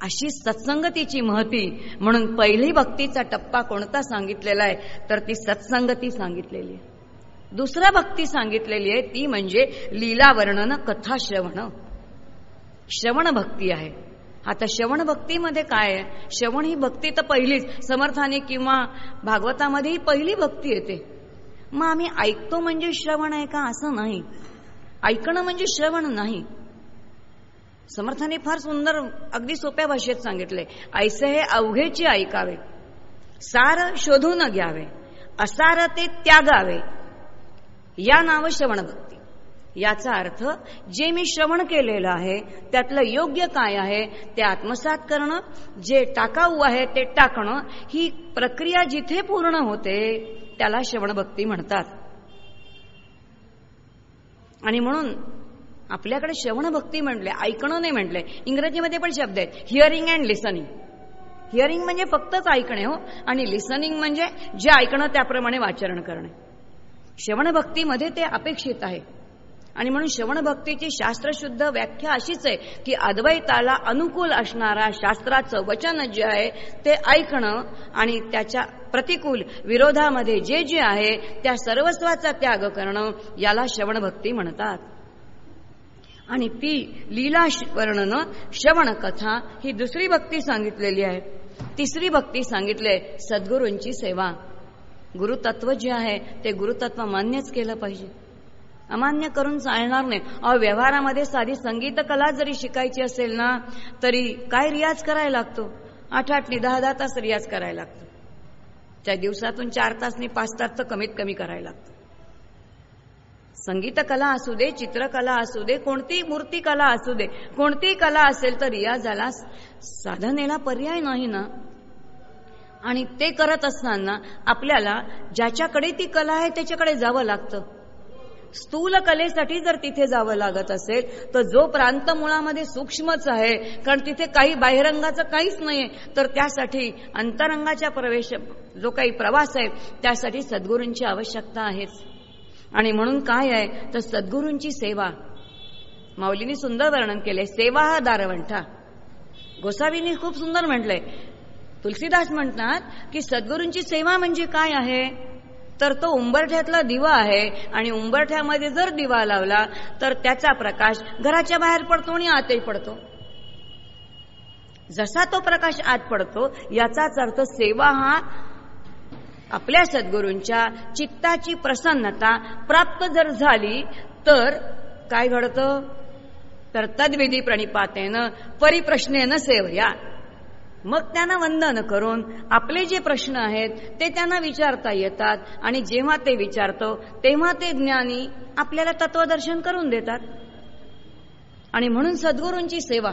अशी सत्संगतीची महती म्हणून पहिली भक्तीचा टप्पा कोणता सांगितलेला आहे तर ती सत्संगती सांगितलेली आहे. दुसरा भक्ती सांगितलेली आहे ती म्हणजे लीला वर्णन कथा श्रवण. श्रवण भक्ती आहे. आता श्रवण भक्तीमध्ये काय आहे? श्रवण ही भक्ती तर पहिलीच. समर्थाने किंवा भागवतामध्ये ही पहिली भक्ती येते. मग आम्ही ऐकतो म्हणजे श्रवण आहे का असं नाही. ऐकणं म्हणजे श्रवण नाही. समर्थाने फार सुंदर अगदी सोप्या भाषेत सांगितले. ऐसे हे अवघेची ऐकावे. सार शोधून घ्यावे. असार ते त्यागावे. या नाव श्रवण भक्ती. याचा अर्थ जे मी श्रवण केलेलं आहे त्यातलं योग्य काय आहे ते आत्मसात करणं जे टाकाऊ आहे ते टाकणं ही प्रक्रिया जिथे पूर्ण होते त्याला श्रवण भक्ती म्हणतात. आणि म्हणून आपल्याकडे श्रवण भक्ती म्हटले ऐकणं नाही म्हटले इंग्रजीमध्ये पण शब्द आहेत हिअरिंग अँड लिसनिंग हिअरिंग म्हणजे फक्तच ऐकणे हो आणि लिसनिंग म्हणजे जे ऐकणं त्याप्रमाणे वाचरण करणे. श्रवण भक्तीमध्ये ते अपेक्षित आहे. आणि म्हणून श्रवण भक्तीची शास्त्रशुद्ध व्याख्या अशीच आहे की अद्वैताला अनुकूल असणारा शास्त्राचं वचन जे आहे ते ऐकणं आणि त्याच्या प्रतिकूल विरोधामध्ये जे जे आहे त्या सर्वस्वाचा त्याग करणं याला श्रवण भक्ती म्हणतात. आणि ती लीला वर्णन श्रवण कथा ही दुसरी भक्ती सांगितलेली आहे. तिसरी भक्ती सांगितले सद्गुरूंची सेवा. गुरुतत्व जे आहे ते गुरुतत्व मान्यच केलं पाहिजे. अमान्य करून चालणार नाही. अहो व्यवहारामध्ये साधी संगीत कला जरी शिकायची असेल ना तरी काय रियाज करायला लागतो? आठ आठनी दहा दहा तास रियाज करायला लागतो. त्या दिवसातून चार तासनी पाच तास तर कमीत कमी करायला लागतं. संगीत कला असू दे चित्रकला असू दे कोणती मूर्ती कला असू दे कोणती कला असेल तर रियाजाला साधनेला पर्याय नाही ना? आणि ते करत असताना आपल्याला ज्याच्याकडे ती कला आहे त्याच्याकडे जावं लागतं. स्थूल कलेसाठी जर तिथे जावं लागत असेल तर जो प्रांत मुळामध्ये सूक्ष्मच आहे कारण तिथे काही बाह्यरंगाचं काहीच नाहीये तर त्यासाठी अंतरंगाच्या प्रवेश जो काही प्रवास आहे त्यासाठी सद्गुरूंची आवश्यकता आहेच. आणि म्हणून काय आहे? तर सद्गुरूंची सेवा. माऊलीने सुंदर वर्णन केले सेवा हा दारवंठा. गोसावींनी खूप सुंदर म्हटलंय. तुलसीदास म्हणतात की सद्गुरूंची सेवा म्हणजे काय आहे? तर तो उंबरठ्यातला दिवा आहे. आणि उंबरठ्यामध्ये जर दिवा लावला तर त्याचा प्रकाश घराच्या बाहेर पडतो आणि आतही पडतो. जसा तो प्रकाश आत पडतो याचाच अर्थ सेवा हा आपल्या सद्गुरूंच्या चित्ताची प्रसन्नता प्राप्त जर झाली तर काय घडतं? तर तद्विधी प्रणिपातेनं परिप्रश्नेनं सेवया. मग त्यांना वंदन करून आपले जे प्रश्न आहेत ते त्यांना विचारता येतात आणि जेव्हा ते विचारतो तेव्हा ते ज्ञानी आपल्याला तत्वदर्शन करून देतात. आणि म्हणून सद्गुरूंची सेवा.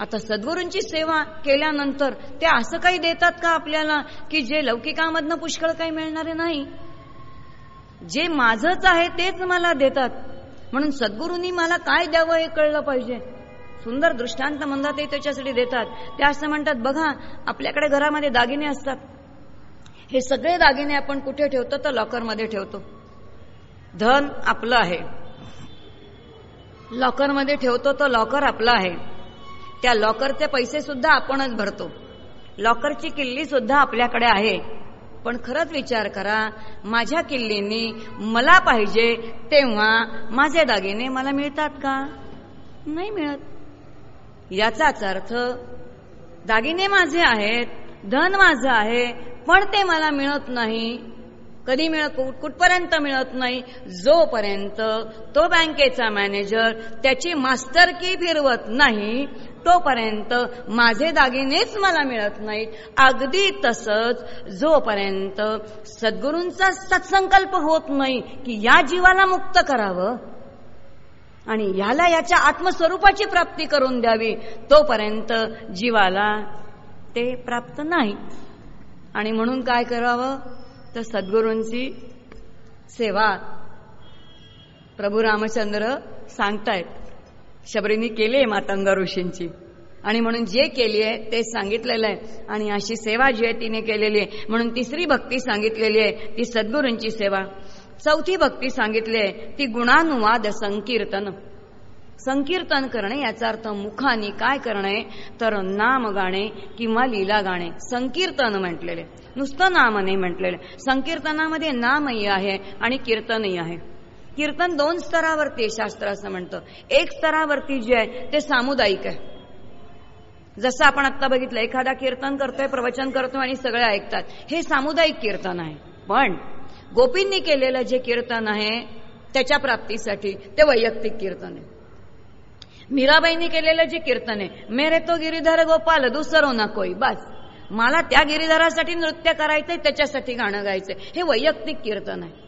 आता सद्गुरूंची सेवा केल्यानंतर ते असं काही देतात का आपल्याला की जे लौकिकामधनं पुष्कळ काही मिळणारे नाही? जे माझंच आहे तेच मला देतात. म्हणून सद्गुरूंनी मला काय द्यावं हे कळलं पाहिजे? सुंदर दृष्टांत म्हणतात ते त्याच्यासाठी देतात. ते असं म्हणतात बघा आपल्याकडे घरामध्ये दागिने असतात. हे सगळे दागिने आपण कुठे ठेवतो? तर लॉकरमध्ये ठेवतो. धन आपलं आहे. लॉकरमध्ये ठेवतो तो लॉकर आपलं आहे. त्या लॉकरचे पैसे सुद्धा आपणच भरतो. लॉकरची किल्ली सुद्धा आपल्याकडे आहे. पण खरंच विचार करा माझ्या किल्लीनी मला पाहिजे तेव्हा माझे दागिने मला मिळतात का? नाही मिळत. याचाच अर्थ दागिने माझे आहेत धन माझं आहे पण ते मला मिळत नाही. कधी मिळत कुठपर्यंत मिळत नाही? जोपर्यंत तो बँकेचा मॅनेजर त्याची मास्टर की फिरवत नाही तोपर्यंत माझे दागिनेच मला मिळत नाहीत. अगदी तसंच जोपर्यंत सद्गुरूंचा सत्संकल्प होत नाही की या जीवाला मुक्त करावं आणि ह्याला याच्या आत्मस्वरूपाची प्राप्ती करून द्यावी. तोपर्यंत जीवाला ते प्राप्त नाही. आणि म्हणून काय करावं? तर सद्गुरूंची सेवा प्रभू रामचंद्र सांगतायत. शबरींनी केली आहे मातंगा ऋषींची. आणि म्हणून जे केली आहे ते सांगितलेलं आहे. आणि अशी सेवा जी आहे तिने केलेली आहे. म्हणून तिसरी भक्ती सांगितलेली आहे. ती सद्गुरूंची सेवा. चौथी भक्ती सांगितली आहे ती गुणानुवाद संकीर्तन. संकीर्तन करणे याचा अर्थ मुखानी काय करणे तर नाम गाणे किंवा लीला गाणे. संकीर्तन म्हटलेले. नुसतं नाम नाही म्हटलेले. संकीर्तनामध्ये नामही आहे आणि कीर्तनही आहे. कीर्तन दोन स्तरावरती शास्त्र असं म्हणतं. एक स्तरावरती जे आहे ते सामुदायिक आहे. जसं आपण आता बघितलं एखादा कीर्तन करतोय प्रवचन करतोय आणि सगळे ऐकतात. हे सामुदायिक कीर्तन आहे. पण गोपींनी केलेलं जे कीर्तन आहे त्याच्या प्राप्तीसाठी ते वैयक्तिक कीर्तन आहे. मीराबाईंनी केलेलं जे कीर्तन आहे मेरे तो गिरीधर गोपाल दुसरो ना कोई बस. मला त्या गिरीधरासाठी नृत्य करायचंय त्याच्यासाठी गाणं गायचंय. हे वैयक्तिक कीर्तन आहे.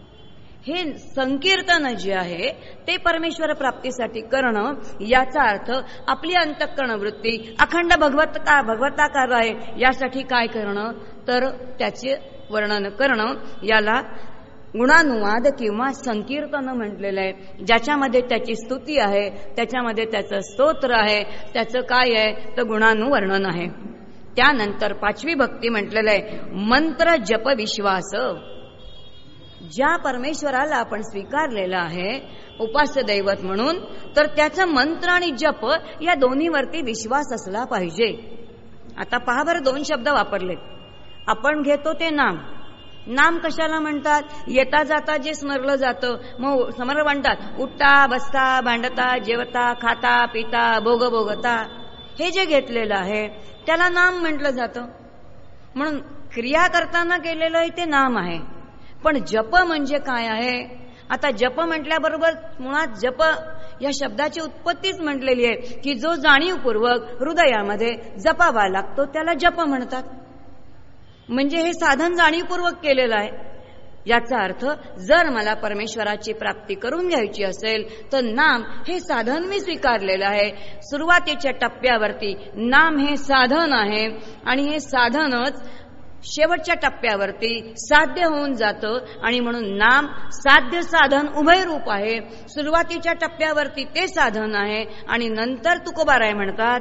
हे संकीर्तन जे आहे ते परमेश्वर प्राप्तीसाठी करणं याचा अर्थ आपली अंतःकरण वृत्ती अखंड भगवत का भगवताकार आहे यासाठी काय करणं? तर त्याचे वर्णन करणं याला गुणानुवाद किंवा संकीर्तन म्हटलेलं आहे. ज्याच्यामध्ये त्याची स्तुती आहे त्याच्यामध्ये त्याचं स्तोत्र आहे त्याचं काय आहे? तर गुणानुवर्णन आहे. त्यानंतर पाचवी भक्ती म्हटलेलं आहे मंत्र जप विश्वास. ज्या परमेश्वराला आपण स्वीकारलेलं आहे उपास्य दैवत म्हणून तर त्याचं मंत्र आणि जप या दोन्हीवरती विश्वास असला पाहिजे. आता पहा बरं दोन शब्द वापरले आपण घेतो ते नाम. नाम कशाला म्हणतात? येता जाता जे स्मरलं जातं. मग समर म्हणतात उठता बसता भांडता जेवता खाता पिता भोग भोगता. हे जे घेतलेलं आहे त्याला नाम म्हटलं जातं. म्हणून क्रिया करताना केलेलं आहे ते नाम आहे. पण जप म्हणजे काय आहे? आता जप म्हटल्याबरोबर मुळात जप या शब्दाची उत्पत्तीच म्हटलेली आहे की जो जाणीवपूर्वक हृदयामध्ये जपावा लागतो त्याला जप म्हणतात. म्हणजे हे साधन जाणीवपूर्वक केलेलं आहे. याचा अर्थ जर मला परमेश्वराची प्राप्ती करून घ्यायची असेल तर नाम हे साधन मी स्वीकारलेलं आहे. सुरुवातीच्या टप्प्यावरती नाम हे साधन आहे. आणि हे साधनच शेवटच्या टप्प्यावरती साध्य होऊन जातं. आणि म्हणून नाम साध्य साधन उभय रूप आहे. सुरुवातीच्या टप्प्यावरती ते साधन आहे. आणि नंतर तुकोबाराय म्हणतात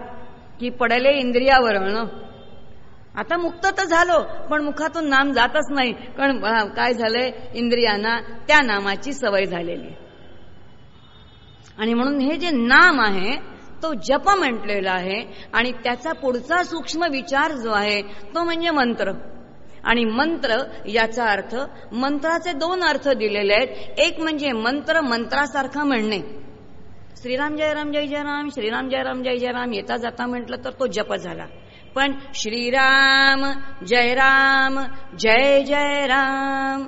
की पडले इंद्रियावरण. आता मुक्त तर झालो पण मुखातून नाम जातच नाही. कारण काय झालंय? इंद्रियांना त्या नामाची सवय झालेली आणि म्हणून हे जे नाम आहे तो जप म्हटलेला आहे आणि त्याचा पुढचा सूक्ष्म विचार जो आहे तो म्हणजे मंत्र. आणि मंत्र याचा अर्थ मंत्राचे दोन अर्थ दिलेले आहेत. एक म्हणजे मंत्र मंत्रासारखा म्हणणे. श्रीराम जय राम जय जय राम श्रीराम जय राम जय जय राम येता जाता म्हटलं तर तो जप झाला. पण श्रीराम जय राम जय जय राम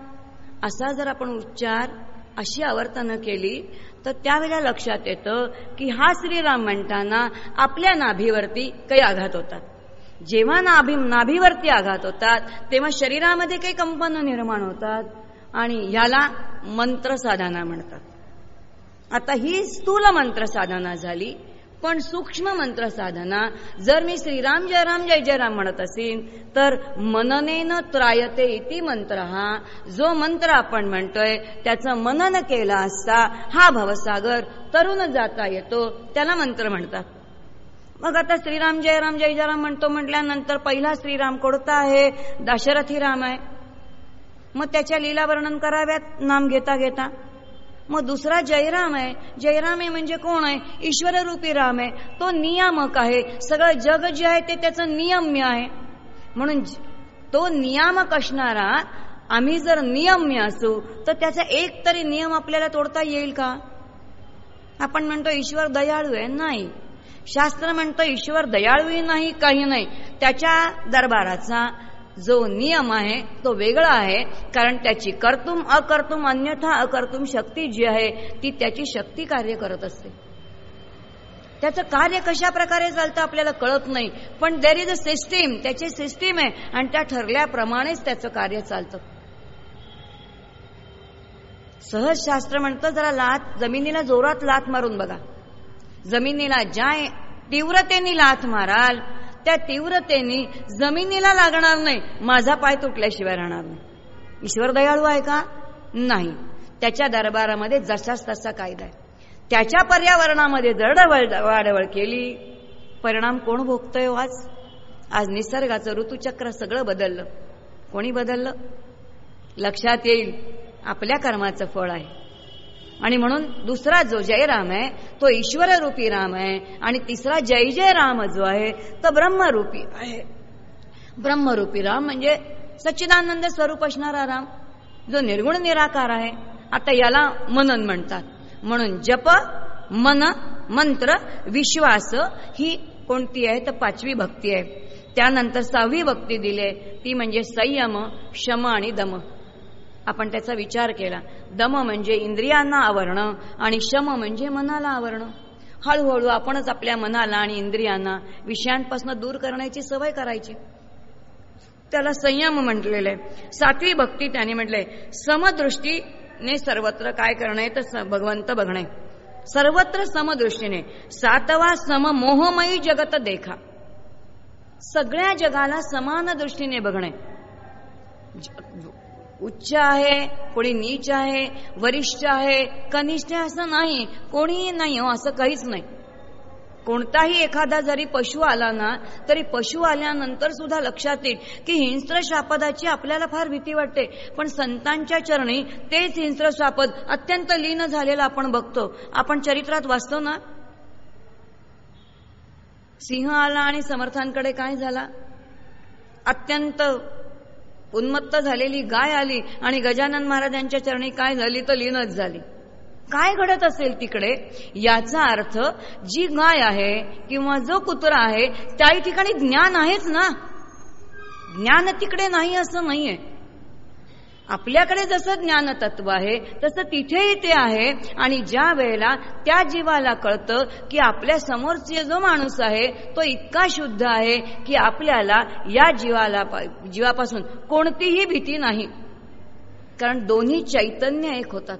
असा जर आपण उच्चार अशी आवर्तनं केली तर त्यावेळेला लक्षात येतं की हा श्रीराम म्हणताना आपल्या नाभीवरती काही आघात होतात. जेव्हा नाभी नाभीवरती आघात होतात तेव्हा शरीरामध्ये काही कंपन निर्माण होतात आणि ह्याला मंत्रसाधना म्हणतात. आता ही स्थूल मंत्र साधना झाली पण सूक्ष्म मंत्र साधना. जर मी श्रीराम जय राम जय जय राम म्हणत असेल तर मननेन त्रायते इति मंत्र. हा जो मंत्र आपण म्हणतोय त्याचं मनन केलं असता हा भवसागर तरुण जाता येतो. त्याला मंत्र म्हणतात. मग आता श्रीराम जय राम जय जय राम म्हणतो म्हटल्यानंतर पहिला श्रीराम कोणता आहे? दाशरथी राम आहे. मग त्याच्या लीला वर्णन कराव्यात नाम घेता घेता. मग दुसरा जयराम आहे. जयराम आहे म्हणजे कोण आहे? ईश्वर रूपी राम आहे. तो नियामक आहे. सगळं जग जे आहे ते त्याचं नियम्य आहे. म्हणून तो नियामक असणारा आम्ही जर नियम्य असू तर त्याचा एक तरी नियम आपल्याला तोडता येईल का? आपण म्हणतो ईश्वर दयाळू आहे. नाही. शास्त्र म्हणतं ईश्वर दयाळूही नाही काही नाही. त्याच्या दरबाराचा जो नियम आहे तो वेगळा आहे कारण त्याची कर्तुम अकर्तुम अन्यथा अकर्तुम शक्ती जी आहे ती त्याची शक्ती कार्य करत असते. त्याचं कार्य कशा प्रकारे चालतं आपल्याला कळत नाही पण देर इज अ सिस्टीम त्याची सिस्टीम आहे आणि त्या ठरल्याप्रमाणेच त्याचं कार्य चालतं. सहज शास्त्र म्हणतं जरा लात जमिनीला जोरात लात मारून बघा. जमिनीला ज्या तीव्रतेने लात माराल त्या तीव्रतेने जमिनीला लागणार नाही माझा पाय तुटल्याशिवाय राहणार नाही. ईश्वर दयाळू आहे का? नाही. त्याच्या दरबारामध्ये जसाच तसा कायदा आहे. त्याच्या पर्यावरणामध्ये जडवळ वाढवळ केली परिणाम कोण भोगतोय हो आज? आज निसर्गाचं ऋतुचक्र सगळं बदललं. कोणी बदललं? लक्षात येईल आपल्या कर्माचं फळ आहे. आणि म्हणून दुसरा जो जयराम आहे तो ईश्वर रूपी राम आहे आणि तिसरा जय जय राम जो आहे तो ब्रह्मरूपी आहे. ब्रह्मरूपी राम म्हणजे सच्चिदानंद स्वरूप असणारा राम जो निर्गुण निराकार आहे. आता याला मनन म्हणतात. म्हणून जप मन मंत्र विश्वास ही कोणती आहे? तर पाचवी भक्ती आहे. त्यानंतर सहावी भक्ती दिली ती म्हणजे संयम शम आणि दम. आपण त्याचा विचार केला. दम म्हणजे इंद्रियांना आवरणं आणि शम म्हणजे मनाला आवरणं. हळूहळू आपणच आपल्या मनाला आणि इंद्रियांना विषयांपासून दूर करण्याची सवय करायची. त्याला संयम म्हटलेलं आहे. सातवी भक्ती त्याने म्हटले समदृष्टीने सर्वत्र काय करणं तर भगवंत बघणे सर्वत्र समदृष्टीने. सातवा सम मोहमयी जगत देखा. सगळ्या जगाला समान दृष्टीने बघणे उच्च आहे कोणी नीच आहे वरिष्ठ आहे कनिष्ठ आहे असं नाही कोणीही नाही हो असं काहीच नाही. कोणताही एखादा जरी पशु आला ना तरी पशु आल्यानंतर सुद्धा लक्षात येईल की हिंस्र शापदाची आपल्याला फार भीती वाटते. पण संतांच्या चरणी तेच हिंस्र शापद अत्यंत लीन झालेलं आपण बघतो. आपण चरित्रात वाचतो ना? सिंह आला आणि समर्थांकडे काय झाला? अत्यंत उन्मत्त झालेली गाय आली आणि गजानन महाराजांच्या चरणी काय झाली तर लीनच झाली. काय घडत असेल तिकडे? याचा अर्थ जी गाय आहे किंवा जो कुत्रा आहे त्याही ठिकाणी ज्ञान आहेच ना. ज्ञान तिकडे नाही असं नाहीये. आपल्याकडे जसं ज्ञान तत्व आहे तसं तिथेही ते आहे. आणि ज्या वेळेला त्या जीवाला कळतं की आपल्या समोरचे जो माणूस आहे तो इतका शुद्ध आहे की आपल्याला या जीवाला जीवापासून कोणतीही भीती नाही. कारण दोन्ही चैतन्य एक होतात.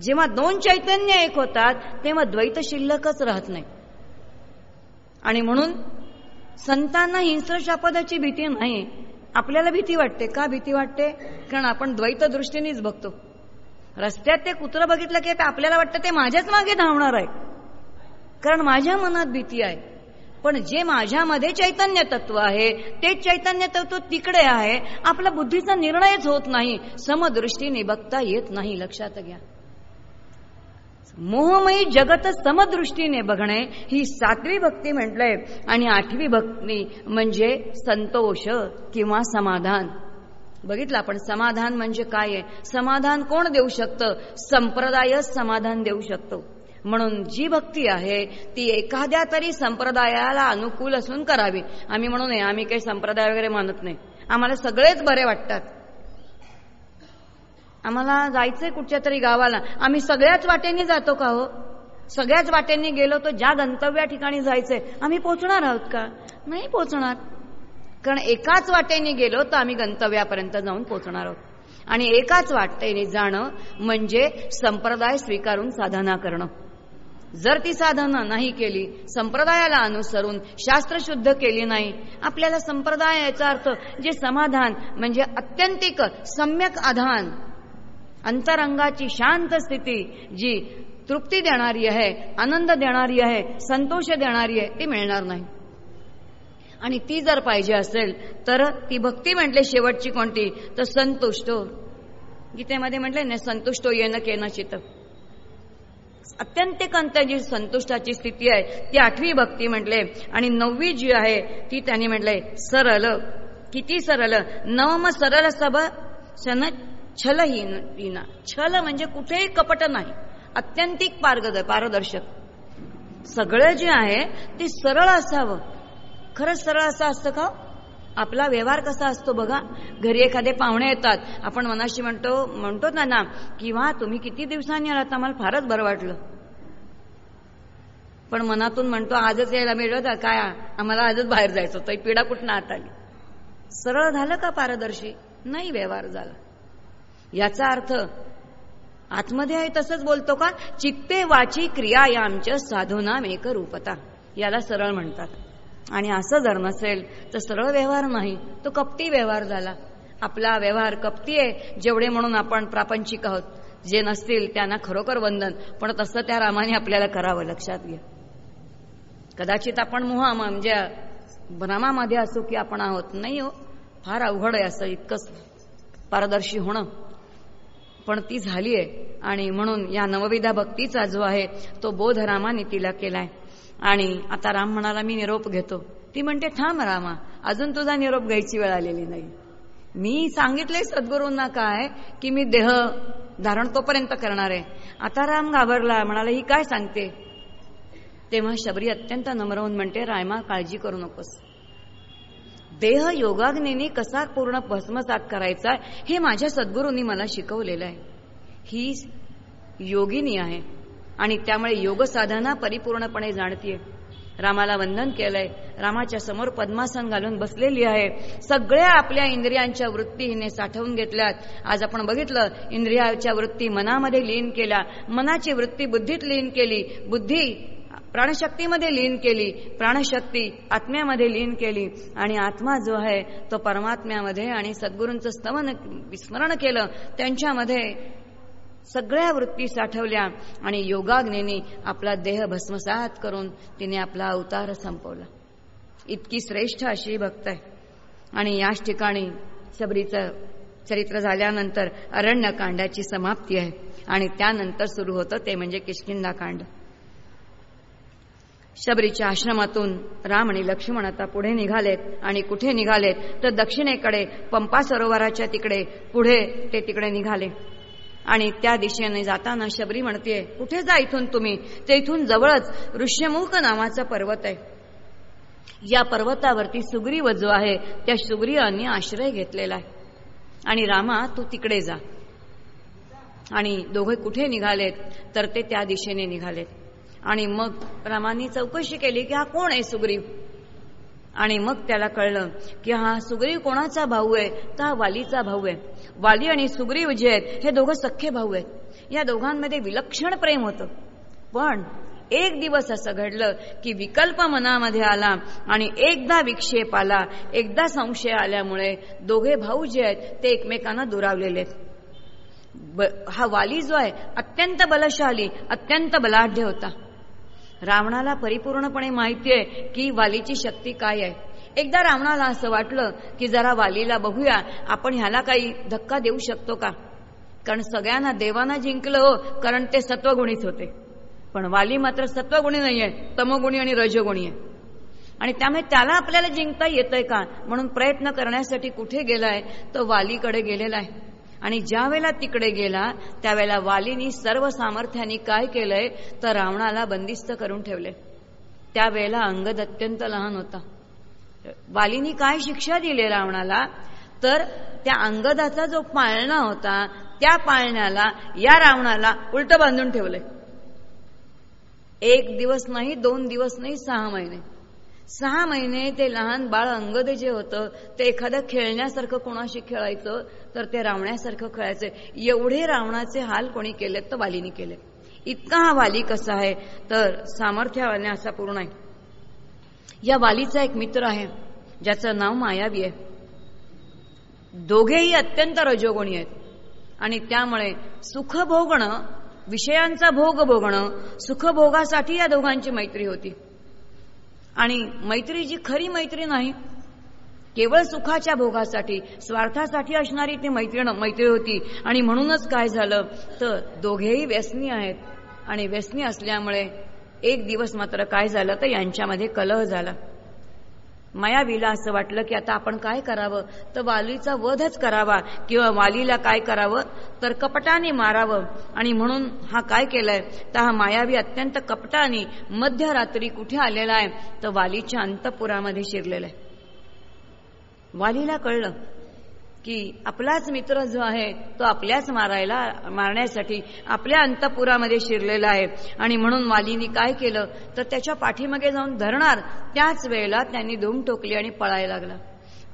जेव्हा दोन चैतन्य एक होतात तेव्हा द्वैत शिल्लकच राहत नाही. आणि म्हणून संतांना हिंस्र शापदाची भीती नाही. आपल्याला भीती वाटते. का भीती वाटते? कारण आपण द्वैत दृष्टीनेच बघतो. रस्त्यात ते कुत्रं बघितलं की आपल्याला वाटतं ते माझ्याच मागे धावणार आहे कारण माझ्या मनात भीती आहे. पण जे माझ्यामध्ये चैतन्य तत्व आहे ते चैतन्य तत्व तिकडे आहे. आपला बुद्धीचा निर्णयच होत नाही. समदृष्टीने बघता येत नाही. लक्षात घ्या. मोहमयी जगत समदृष्टीने बघणे ही सातवी भक्ती म्हटलंय. आणि आठवी भक्ती म्हणजे संतोष किंवा समाधान. बघितलं आपण समाधान म्हणजे काय आहे? समाधान कोण देऊ शकतं? संप्रदायच समाधान देऊ शकतो. म्हणून जी भक्ती आहे ती एखाद्या तरी संप्रदायाला अनुकूल असून करावी. आम्ही म्हणू नये आम्ही काही संप्रदाय वगैरे मानत नाही. आम्हाला सगळेच बरे वाटतात. आम्हाला जायचंय कुठच्या तरी गावाला. आम्ही सगळ्याच वाटेने जातो का हो? सगळ्याच वाटेने गेलो तर ज्या गंतव्या ठिकाणी जायचंय आम्ही पोचणार आहोत का? नाही पोचणार. कारण एकाच वाटेने गेलो तर आम्ही गंतव्यापर्यंत जाऊन पोचणार आहोत. आणि एकाच वाटेने जाणं म्हणजे संप्रदाय स्वीकारून साधना करणं. जर ती साधना नाही केली संप्रदायाला अनुसरून शास्त्रशुद्ध केली नाही आपल्याला संप्रदायाचा अर्थ जे समाधान म्हणजे अत्यंतिक सम्यक आधान अंतरंगाची शांत स्थिती जी तृप्ती देणारी आहे आनंद देणारी आहे संतोष देणारी आहे ती मिळणार नाही. आणि ती जर पाहिजे असेल तर ती भक्ती म्हटले शेवटची कोणती? तर संतुष्टो. गीतेमध्ये म्हटले ना संतुष्टो येणं केन चित अत्यंत कंत जी संतुष्टाची स्थिती आहे ती आठवी भक्ती म्हटले. आणि नववी जी आहे ती त्यांनी म्हटलंय सरल. किती सरल? नवम सरल सब सन छलहीन छल म्हणजे कुठेही कपट नाही. अत्यंतिक पारगद पारदर्शक. सगळं जे आहे ते सरळ असावं. खरंच सरळ असं असतं का? आपला व्यवहार कसा असतो बघा. घरी एखादे पाहुणे येतात. आपण मनाशी म्हणतो म्हणतो ना ना वा तुम्ही किती दिवसांनी आलात? आम्हाला फारच बरं वाटलं. पण मनातून म्हणतो आजच यायला मिळत काय? आम्हाला आजच बाहेर जायचं होतं. पिढा कुठं आत आली? सरळ झालं का पारदर्शी? नाही व्यवहार झाला. याचा अर्थ आतमध्ये आहे तसंच बोलतो का? चित्ते वाची क्रिया या आमच्या साधूनाम एक रूपता. याला सरळ म्हणतात. आणि असं जर नसेल तर सरळ व्यवहार नाही. तो कपटी व्यवहार झाला. आपला व्यवहार कपटी आहे जेवढे म्हणून आपण प्रापंचिक आहोत. जे नसतील त्यांना खरोखर वंदन. पण तसं त्या रामाने आपल्याला करावं लक्षात घ्या. कदाचित आपण मोहा म्हणजे भ्रमामध्ये असो की आपण आहोत. नाही हो फार अवघड आहे असं इतकंच पारदर्शी होणं. पण ती झाली आहे आणि म्हणून या नवविधा भक्तीचा जो आहे तो बोध रामाने तिला केलाय. आणि आता राम म्हणाला मी निरोप घेतो. ती म्हणते थांब रामा अजून तुझा निरोप घ्यायची वेळ आलेली नाही. मी सांगितलंय सद्गुरूंना काय की मी देह धारण तोपर्यंत करणार आहे. आता राम घाबरला म्हणाला ही काय सांगते? तेव्हा शबरी अत्यंत नम्र म्हणते रायमा काळजी करू नकोस. देह योगाग्नीने कसा पूर्ण भस्मसात करायचा हे माझ्या सद्गुरूंनी मला शिकवलेलं आहे. ही योगिनी आहे आणि त्यामुळे योग साधना परिपूर्णपणे जाणतीये. रामाला वंदन केलंय. रामाच्या समोर पद्मासन घालून बसलेली आहे. सगळ्या आपल्या इंद्रियांच्या वृत्ती हिने साठवून घेतल्यात. आज आपण बघितलं इंद्रियाच्या वृत्ती मनामध्ये लीन केल्या. मनाची वृत्ती बुद्धीत लीन केली. बुद्धी प्राणशक्तीमध्ये लीन केली प्राणशक्ती आत्म्यामध्ये लीन केली आणि आत्मा जो आहे तो परमात्म्यामध्ये आणि सद्गुरूंचं स्तवन विस्मरण केलं त्यांच्यामध्ये सगळ्या वृत्ती साठवल्या आणि योगाग्नेनी आपला देह भस्मसात करून तिने आपला अवतार संपवला. इतकी श्रेष्ठ अशी भक्त आहे. आणि याच ठिकाणी शबरीचं चरित्र झाल्यानंतर अरण्यकांडाची समाप्ती आहे आणि त्यानंतर सुरू होतं ते म्हणजे किशकिंदा कांड शबरीच्या आश्रमातून राम आणि लक्ष्मण आता पुढे निघालेत आणि कुठे निघालेत तर दक्षिणेकडे पंपा सरोवराच्या तिकडे पुढे ते तिकडे निघाले. आणि त्या दिशेने जाताना शबरी म्हणते कुठे जा इथून तुम्ही? ते इथून जवळच ऋष्यमुख नावाचा पर्वत आहे. या पर्वतावरती सुग्रीव जो आहे. त्या सुग्रीवांनी आश्रय घेतलेला आहे. आणि रामा तू तिकडे जा. आणि दोघे कुठे निघालेत? तर ते त्या दिशेने निघालेत. आणि मग रामानी चौकशी केली की हा कोण आहे सुग्रीव? आणि मग त्याला कळलं की हा सुग्रीव कोणाचा भाऊ आहे? तर हा वालीचा भाऊ आहे. वाली आणि सुग्रीव जे आहेत हे दोघं सख्खे भाऊ आहेत. या दोघांमध्ये विलक्षण प्रेम होतं. पण एक दिवस असं घडलं की विकल्प मनामध्ये आला आणि एकदा विक्षेप आला एकदा संशय आल्यामुळे दोघे भाऊ जे आहेत ते एकमेकांना दुरावलेले आहेत. हा वाली जो आहे अत्यंत बलशाली अत्यंत बलाढ्य होता. रावणाला परिपूर्णपणे माहिती आहे की वालीची शक्ती काय आहे. एकदा रावणाला असं वाटलं की जरा वालीला बघूया आपण ह्याला काही धक्का देऊ शकतो का? कारण सगळ्यांना देवांना जिंकलं हो कारण ते सत्वगुणीच होते. पण वाली मात्र सत्वगुणी नाही आहे तमगुणी आणि रजगुणी आहे. आणि त्यामुळे त्याला आपल्याला जिंकता येतंय का? म्हणून प्रयत्न करण्यासाठी कुठे गेलाय? तो वालीकडे गेलेला आहे. आणि ज्या वेळेला तिकडे गेला त्यावेळेला वालीनी सर्व सामर्थ्याने काय केलंय तर रावणाला बंदिस्त करून ठेवले. त्यावेळेला अंगद अत्यंत लहान होता. वालीनी काय शिक्षा दिली रावणाला? तर त्या अंगदाचा जो पाळणा होता त्या पाळण्याला या रावणाला उलट बांधून ठेवलंय. एक दिवस नाही दोन दिवस नाही सहा महिने. सहा महिने ते लहान बाळ अंगद जे होतं ते एखादं खेळण्यासारखं कोणाशी खेळायचं तर ते रावण्यासारखं खेळायचं. एवढे रावणाचे हाल कोणी केलेत तर वालीने केले इतका हा वाली कसा आहे तर सामर्थ्यावाने असा पूर्ण आहे. या वालीचा एक मित्र आहे ज्याचं नाव मायावी आहे. दोघेही अत्यंत रजोगुणी आहेत. आणि त्यामुळे सुख भोगणं विषयांचा भोग भोगणं सुखभोगासाठी या दोघांची मैत्री होती. आणि मैत्री जी खरी मैत्री नाही केवळ सुखाच्या भोगासाठी स्वार्थासाठी असणारी ती मैत्री मैत्री होती. आणि म्हणूनच काय झालं? तर दोघेही व्यसनी आहेत. आणि व्यसनी असल्यामुळे एक दिवस मात्र काय झालं? तर यांच्यामध्ये कलह झाला. मायावीला असं वाटलं की आता आपण काय करावं? तर वालीचा वधच करावा किंवा वालीला काय करावं? तर कपटाने मारावं. आणि म्हणून हा काय केलाय? तर हा मायावी अत्यंत कपटाने मध्यरात्री कुठे आलेला आहे? तर वालीच्या अंतपुरामध्ये शिरलेला आहे. वालीला कळलं. की आपलाच मित्र जो आहे तो आपल्याच मारायला मारण्यासाठी आपल्या अंतपुरामध्ये शिरलेला आहे. आणि म्हणून वालीनी काय केलं? तर त्याच्या पाठीमागे जाऊन धरणार. त्याच वेळेला त्यांनी धूम ठोकली आणि पळायला लागला.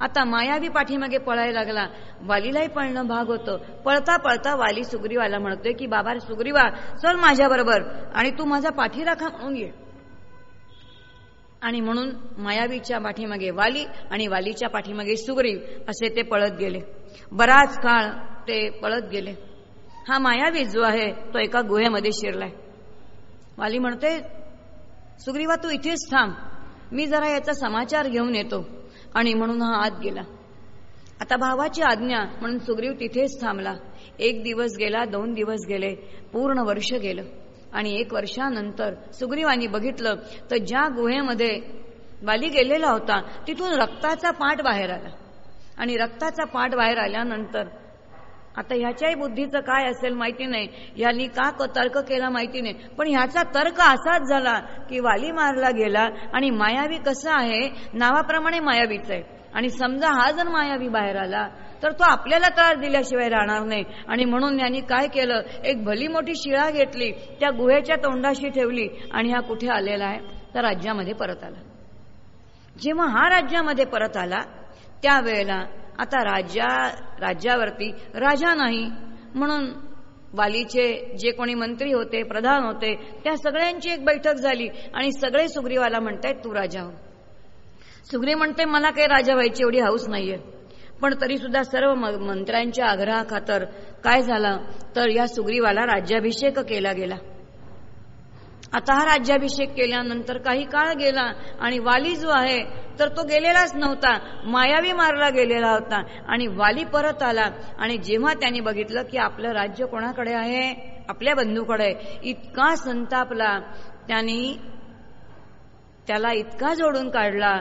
आता मायावी पाठीमागे पळायला लागला. वालीलाही पळणं भाग होतं. पळता पळता वाली सुग्रीवाला म्हणतोय की बाबा सुग्रीवा चल माझ्याबरोबर आणि तू माझा पाठीराखा म्हणून ये. आणि म्हणून मायावीच्या पाठीमागे वाली आणि वालीच्या पाठीमागे सुग्रीव असे ते पळत गेले. बराच काळ ते पळत गेले. हा मायावी जो आहे तो एका गुहेमध्ये शिरलाय. वाली म्हणते सुग्रीवा तू इथेच थांब. मी जरा याचा समाचार घेऊन येतो. आणि म्हणून हा आत गेला. आता भावाची आज्ञा म्हणून सुग्रीव तिथेच थांबला. एक दिवस गेला दोन दिवस गेले पूर्ण वर्ष गेलं. आणि एक वर्षानंतर सुग्रीवानी बघितलं तर ज्या गुहेमध्ये वाली गेलेला होता तिथून रक्ताचा पाठ बाहेर आला. आणि रक्ताचा पाठ बाहेर आल्यानंतर आता ह्याच्याही बुद्धीचं काय असेल माहिती नाही. ह्यानी का तर्क केला माहिती नाही. पण ह्याचा तर्क असाच झाला की वाली मारला गेला आणि मायावी कसं आहे? नावाप्रमाणे मायावीच आहे. आणि समजा हा जर मायावी बाहेर आला तर तो आपल्याला त्रास दिल्याशिवाय राहणार नाही. आणि म्हणून यांनी काय केलं? एक भली मोठी शिळा घेतली त्या गुहेच्या तोंडाशी ठेवली आणि हा कुठे आलेला आहे? तर राज्यामध्ये परत आला. जेव्हा हा राज्यामध्ये परत आला त्यावेळेला आता राज्या राज्यावरती राजा नाही. म्हणून वालीचे जे कोणी मंत्री होते प्रधान होते त्या सगळ्यांची एक बैठक झाली आणि सगळे सुग्रीवाला म्हणतायत तू राजा हो. सुग्री म्हणते मला काही राजा व्हायची एवढी हाऊस नाहीये. पण तरी सुद्धा सर्व मंत्र्यांच्या आग्रहाखातर काय झालं? तर या सुग्रीवाला राज्याभिषेक केला गेला. आता हा राज्याभिषेक केल्यानंतर काही काळ गेला आणि वाली जो आहे तर तो गेलेलाच नव्हता. मायावी मारला गेलेला होता आणि वाली परत आला. आणि जेव्हा त्याने बघितलं की आपलं राज्य कोणाकडे आहे? आपल्या बंधूकडे. इतका संतापला. त्यांनी त्याला इतका जोडून काढला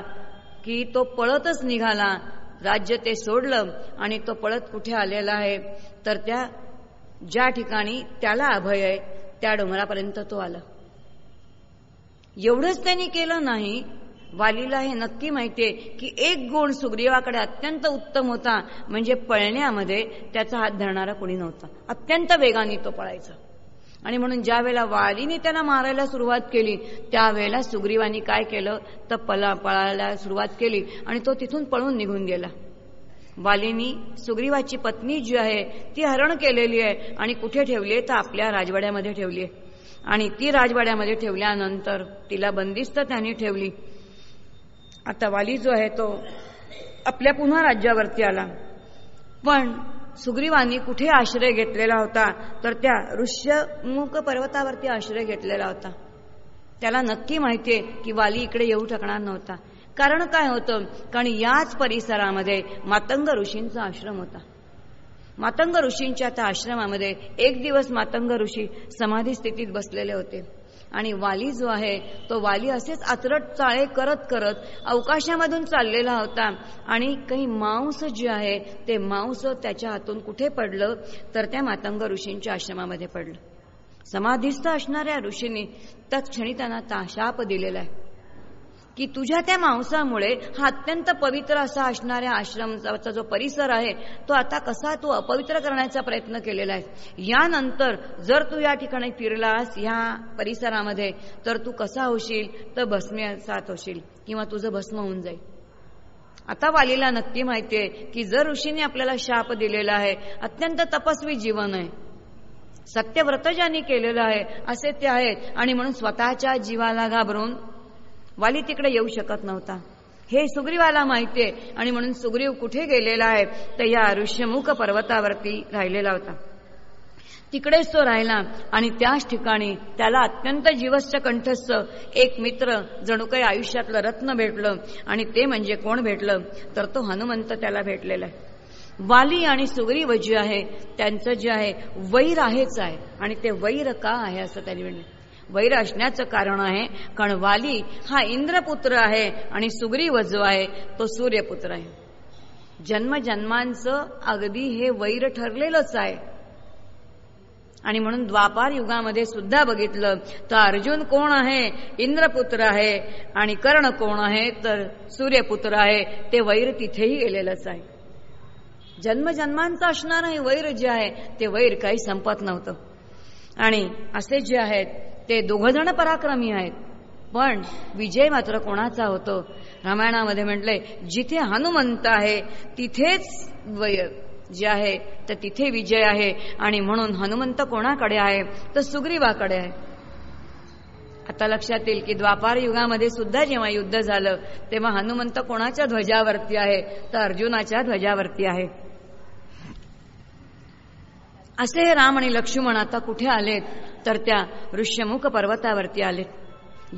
की तो पळतच निघाला. राज्य ते सोडलं आणि तो पळत कुठे आलेला आहे तर त्या ज्या ठिकाणी त्याला अभय आहे त्या डोंगरापर्यंत तो आला. एवढंच त्यांनी केलं नाही. वालीला हे नक्की माहितीये की एक गुण सुग्रीवाकडे अत्यंत उत्तम होता. म्हणजे पळण्यामध्ये त्याचा हात धरणारा कोणी नव्हता. अत्यंत वेगाने तो पळायचा. आणि म्हणून ज्या वेळेला वालीने त्याला मारायला सुरुवात केली त्यावेळेला सुग्रीवानी काय केलं? तर पला पळायला सुरुवात केली आणि तो तिथून पळून निघून गेला. वालीनी सुग्रीवाची पत्नी जी आहे ती हरण केलेली आहे आणि कुठे ठेवली आहे? तर आपल्या राजवाड्यामध्ये ठेवली आहे. आणि ती राजवाड्यामध्ये ठेवल्यानंतर तिला बंदिस्त त्यांनी ठेवली. आता वाली जो आहे तो आपल्या पुन्हा राज्यावरती आला. पण सुग्रीवानी कुठे आश्रय घेतलेला होता? तर त्या ऋष्यमुख पर्वतावरती आश्रय घेतलेला होता. त्याला नक्की माहितीये की वाली इकडे येऊ शकणार नव्हता. कारण काय होतं? कारण याच परिसरामध्ये मातंग ऋषींचा आश्रम होता. मातंग ऋषींच्या त्या आश्रमामध्ये एक दिवस मातंग ऋषी समाधी स्थितीत बसलेले होते. आणि वाली जो आहे तो वाली असेच आचरट चाळे करत करत अवकाशामधून चाललेला होता. आणि काही मांस जे आहे ते मांस त्याच्या हातून कुठे पडलं? तर त्या मातंग ऋषींच्या आश्रमामध्ये पडलं. समाधीस्थ असणाऱ्या ऋषींनी तत्क्षणी क्षणी त्यांना ताशाप दिलेला आहे. की तुझ्या त्या मांसामुळे हा अत्यंत पवित्र असा असणाऱ्या आश्रमाचा जो परिसर आहे तो आता कसा तू अपवित्र करण्याचा प्रयत्न केलेला आहे यानंतर जर तू या ठिकाणी फिरलास ह्या परिसरामध्ये तर तू कसा होशील? तर भस्म्यासात होशील किंवा तुझं भस्म होऊन जाईल. आता वालीला नक्की माहितीये की जर ऋषीने आपल्याला शाप दिलेला आहे अत्यंत तपस्वी जीवन आहे. सत्यव्रत ज्यांनी केलेलं आहे असे ते आहेत. आणि म्हणून स्वतःच्या जीवाला घाबरून वाली तिकडे येऊ शकत नव्हता. हे सुग्रीवाला माहितीये आणि म्हणून सुग्रीव कुठे गेलेला आहे तर या ऋष्यमुख पर्वतावरती राहिलेला होता. तिकडेच तो राहिला आणि त्याच ठिकाणी त्याला अत्यंत जीवस्य कंठस्थ एक मित्र जणू काही आयुष्यातलं रत्न भेटलं आणि ते म्हणजे कोण भेटलं तर तो हनुमंत त्याला भेटलेला आहे. वाली आणि सुग्रीव जे आहे त्यांचं जे आहे वैर आहेच आहे आणि ते वैर का आहे असं त्यांनी म्हणलं वैर असण्याचं कारण आहे. कारण वाली हा इंद्रपुत्र आहे आणि सुग्रीव जो आहे. तो सूर्यपुत्र आहे. जन्मजन्मांचं अगदी हे वैर ठरलेलंच आहे. आणि म्हणून द्वापार युगामध्ये सुद्धा बघितलं तर अर्जुन कोण आहे? इंद्रपुत्र आहे. आणि कर्ण कोण आहे? तर सूर्यपुत्र आहे. ते वैर तिथेही गेलेलंच आहे. जन्मजन्मांचं असणारं वैर जे आहे ते वैर काही संपत नव्हतं. आणि असे जे आहेत ते दोघजण पराक्रमी आहेत. पण विजय मात्र कोणाचा होतो? रामायणामध्ये म्हटलंय जिथे हनुमंत आहे तिथेच वय जे आहे तर तिथे विजय आहे. आणि म्हणून हनुमंत कोणाकडे आहे? तर सुग्रीवाकडे आहे. आता लक्षात येईल की द्वापार युगामध्ये सुद्धा जेव्हा युद्ध झालं तेव्हा हनुमंत कोणाच्या ध्वजावरती आहे? तर अर्जुनाच्या ध्वजावरती आहे. असे हे राम आणि लक्ष्मण आता कुठे आलेत? तर त्या ऋष्यमुख पर्वतावरती आलेत.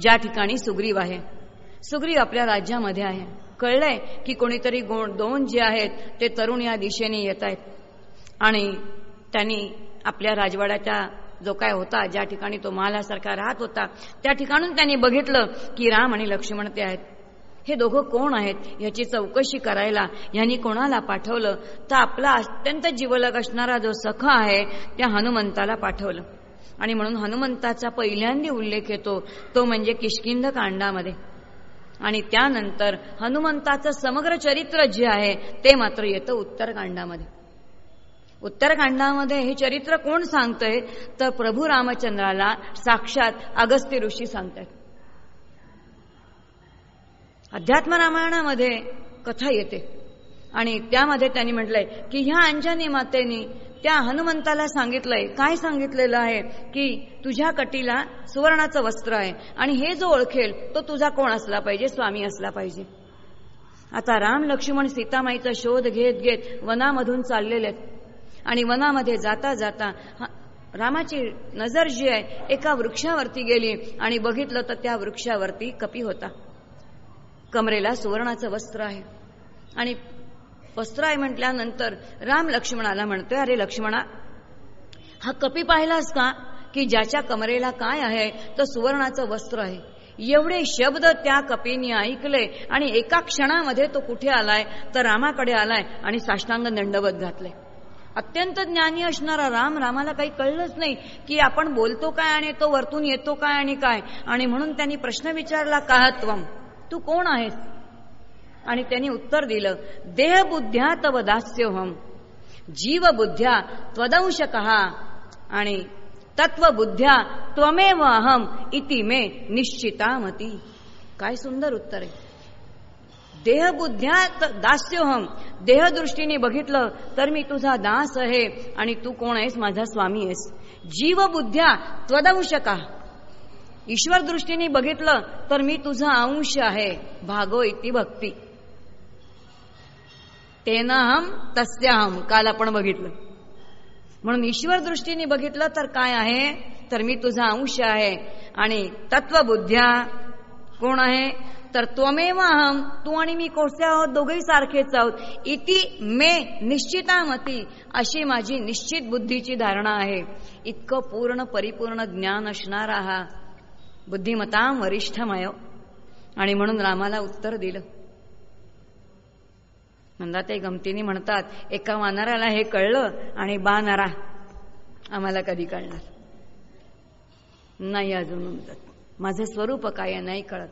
ज्या ठिकाणी सुग्रीव आहे. सुग्रीव आपल्या राज्यामध्ये आहे. कळलंय की कोणीतरी दोन जे आहेत ते तरुण या दिशेने येत आहेत. आणि त्यांनी आपल्या राजवाड्याच्या जो काय होता ज्या ठिकाणी तो महालासारखा राहत होता त्या ठिकाणून त्यांनी बघितलं की राम आणि लक्ष्मण ते आहेत. हे दोघं कोण आहेत याची चौकशी करायला यांनी कोणाला पाठवलं? तर आपला अत्यंत जीवलग असणारा जो सखा आहे त्या हनुमंताला पाठवलं. आणि म्हणून हनुमंताचा पहिल्यांदा उल्लेख येतो तो म्हणजे किशकिंद कांडामध्ये. आणि त्यानंतर हनुमंताचं समग्र चरित्र जे आहे ते मात्र येतं उत्तरकांडामध्ये. उत्तरकांडामध्ये हे चरित्र कोण सांगतंय? तर प्रभू रामचंद्राला साक्षात अगस्त्य ऋषी सांगतायत अध्यात्म रामायणामध्ये कथा येते. आणि त्यामध्ये त्यांनी म्हटलंय की ह्या अंजनी मातेनी त्या हनुमंताला सांगितलंय. काय सांगितलेलं आहे? की तुझ्या कटीला सुवर्णाचं वस्त्र आहे. आणि हे जो ओळखेल तो तुझा कोण असला पाहिजे? स्वामी असला पाहिजे. आता राम लक्ष्मण सीतामाईचा शोध घेत घेत वनामधून चाललेले आहेत. आणि वनामध्ये जाता जाता रामाची नजर जी आहे एका वृक्षावरती गेली. आणि बघितलं तर त्या वृक्षावरती कपी होता. कमरेला सुवर्णाचं वस्त्र आहे. आणि वस्त्र आहे म्हटल्यानंतर राम लक्ष्मणाला म्हणतोय अरे लक्ष्मणा हा कपी पाहिलास का? की ज्याच्या कमरेला काय आहे तर सुवर्णाचं वस्त्र आहे. एवढे शब्द त्या कपीने ऐकले आणि एका क्षणामध्ये तो कुठे आलाय? तर रामाकडे आलाय आणि साष्टांग दंडवत घातले. अत्यंत ज्ञानी असणारा राम रामाला काही कळलंच नाही की आपण बोलतो काय आणि तो वरतून येतो काय आणि काय. आणि म्हणून त्यांनी प्रश्न विचारला काहत्वम? तू कोण आहेस? आणि त्यांनी उत्तर दिलं देहबुद्ध्या तव दास्योहम. जीवबुद्ध्या त्वदंश कहा आणि तत्वबुद्ध्या त्वमेव अहम इति मे निश्चितामती. काय सुंदर उत्तर आहे. देहबुद्ध्या दास्योहम. देहदृष्टीने बघितलं तर मी तुझा दास आहे आणि तू कोण आहेस? माझा स्वामी आहेस. जीवबुद्ध्या त्वदंश का ईश्वर दृष्टीने बघितलं तर मी तुझा अंश आहे. भागो इति भक्ती. तेनाहम तस्याहम काल आपण बघितलं. म्हणून ईश्वर दृष्टीने बघितलं तर काय आहे? तर मी तुझा अंश आहे. आणि तत्वबुद्ध्या कोण आहे? तर त्वमेव अहम तू आणि मी कोसे आहोत? दोघेही सारखेच आहोत. इति मे निश्चितामती. अशी माझी निश्चित बुद्धीची धारणा आहे. इतकं पूर्ण परिपूर्ण ज्ञान असणारा हा बुद्धिमता वरिष्ठमय. आणि म्हणून रामाला उत्तर दिलं. म्हणता ते गमतीने म्हणतात एका वानराला हे कळलं आणि बा नरा आम्हाला कधी कळणार? नाही अजून म्हणतात माझं स्वरूप काय नाही कळत.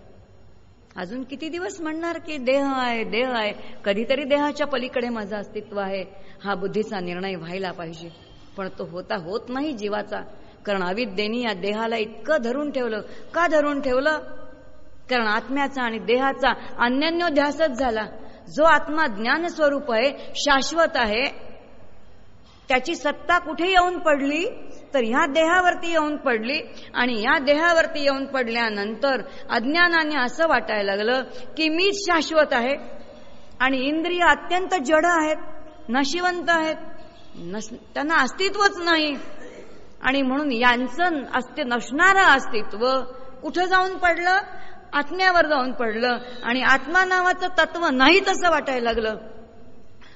अजून किती दिवस म्हणणार की देह आहे देह आहे. कधीतरी देहाच्या पलीकडे माझं अस्तित्व आहे. हा बुद्धीचा निर्णय व्हायला पाहिजे. पण तो होता होत नाही जीवाचा. कारण. अविद्येनी या देहाला इतकं धरून ठेवलं. का धरून ठेवलं? कारण आत्म्याचा आणि देहाचा अन्यन्योध्यासच झाला. जो आत्मा ज्ञान स्वरूप आहे शाश्वत आहे त्याची सत्ता कुठे येऊन पडली? तर ह्या देहावरती येऊन पडली. आणि या देहावरती येऊन पडल्यानंतर अज्ञानाने असं वाटायला लागलं की मीच शाश्वत आहे. आणि इंद्रिय अत्यंत जड आहेत नशिवंत आहेत. नस त्यांना अस्तित्वच नाही. आणि म्हणून यांचं अस्ति नसणारं अस्तित्व कुठं जाऊन पडलं? आत्म्यावर जाऊन पडलं. आणि आत्मा नावाचं तत्व नाही तसं वाटायला लागलं.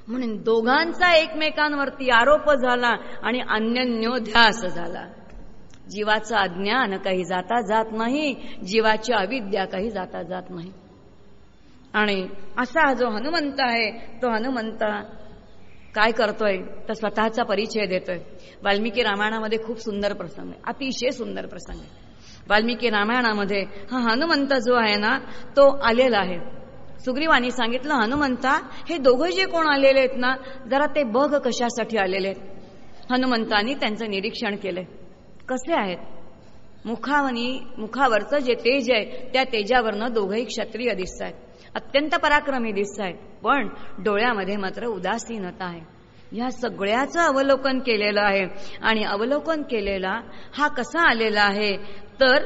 म्हणून दोघांचा एकमेकांवरती आरोप झाला आणि अन्यन्योध्यास झाला. जीवाचं अज्ञान काही जाता जात नाही जीवाची अविद्या काही जाता जात नाही. आणि असा जो हनुमंत आहे तो हनुमंत काय करतोय? तर स्वतःचा परिचय देतोय. वाल्मिकी रामायणामध्ये खूप सुंदर प्रसंग आहे. अतिशय सुंदर प्रसंग आहे. वाल्मिकी रामायणामध्ये हा हनुमंत जो आहे ना तो आलेला आहे. सुग्रीवानी सांगितलं हनुमंता हे दोघं जे कोण आलेले आहेत ना जरा ते बघ कशासाठी आलेले आहेत. हनुमंतानी त्यांचं निरीक्षण केलंय. कसे आहेत? मुखावनी मुखावरचं जे तेज आहे त्या तेजावरनं दोघंही क्षत्रिय दिसत आहेत अत्यंत पराक्रमी दिसत आहेत पण डोळ्यामध्ये मात्र उदासीनता आहे. ह्या सगळ्याचं अवलोकन केलेलं आहे. आणि अवलोकन केलेला हा कसा आलेला आहे? तर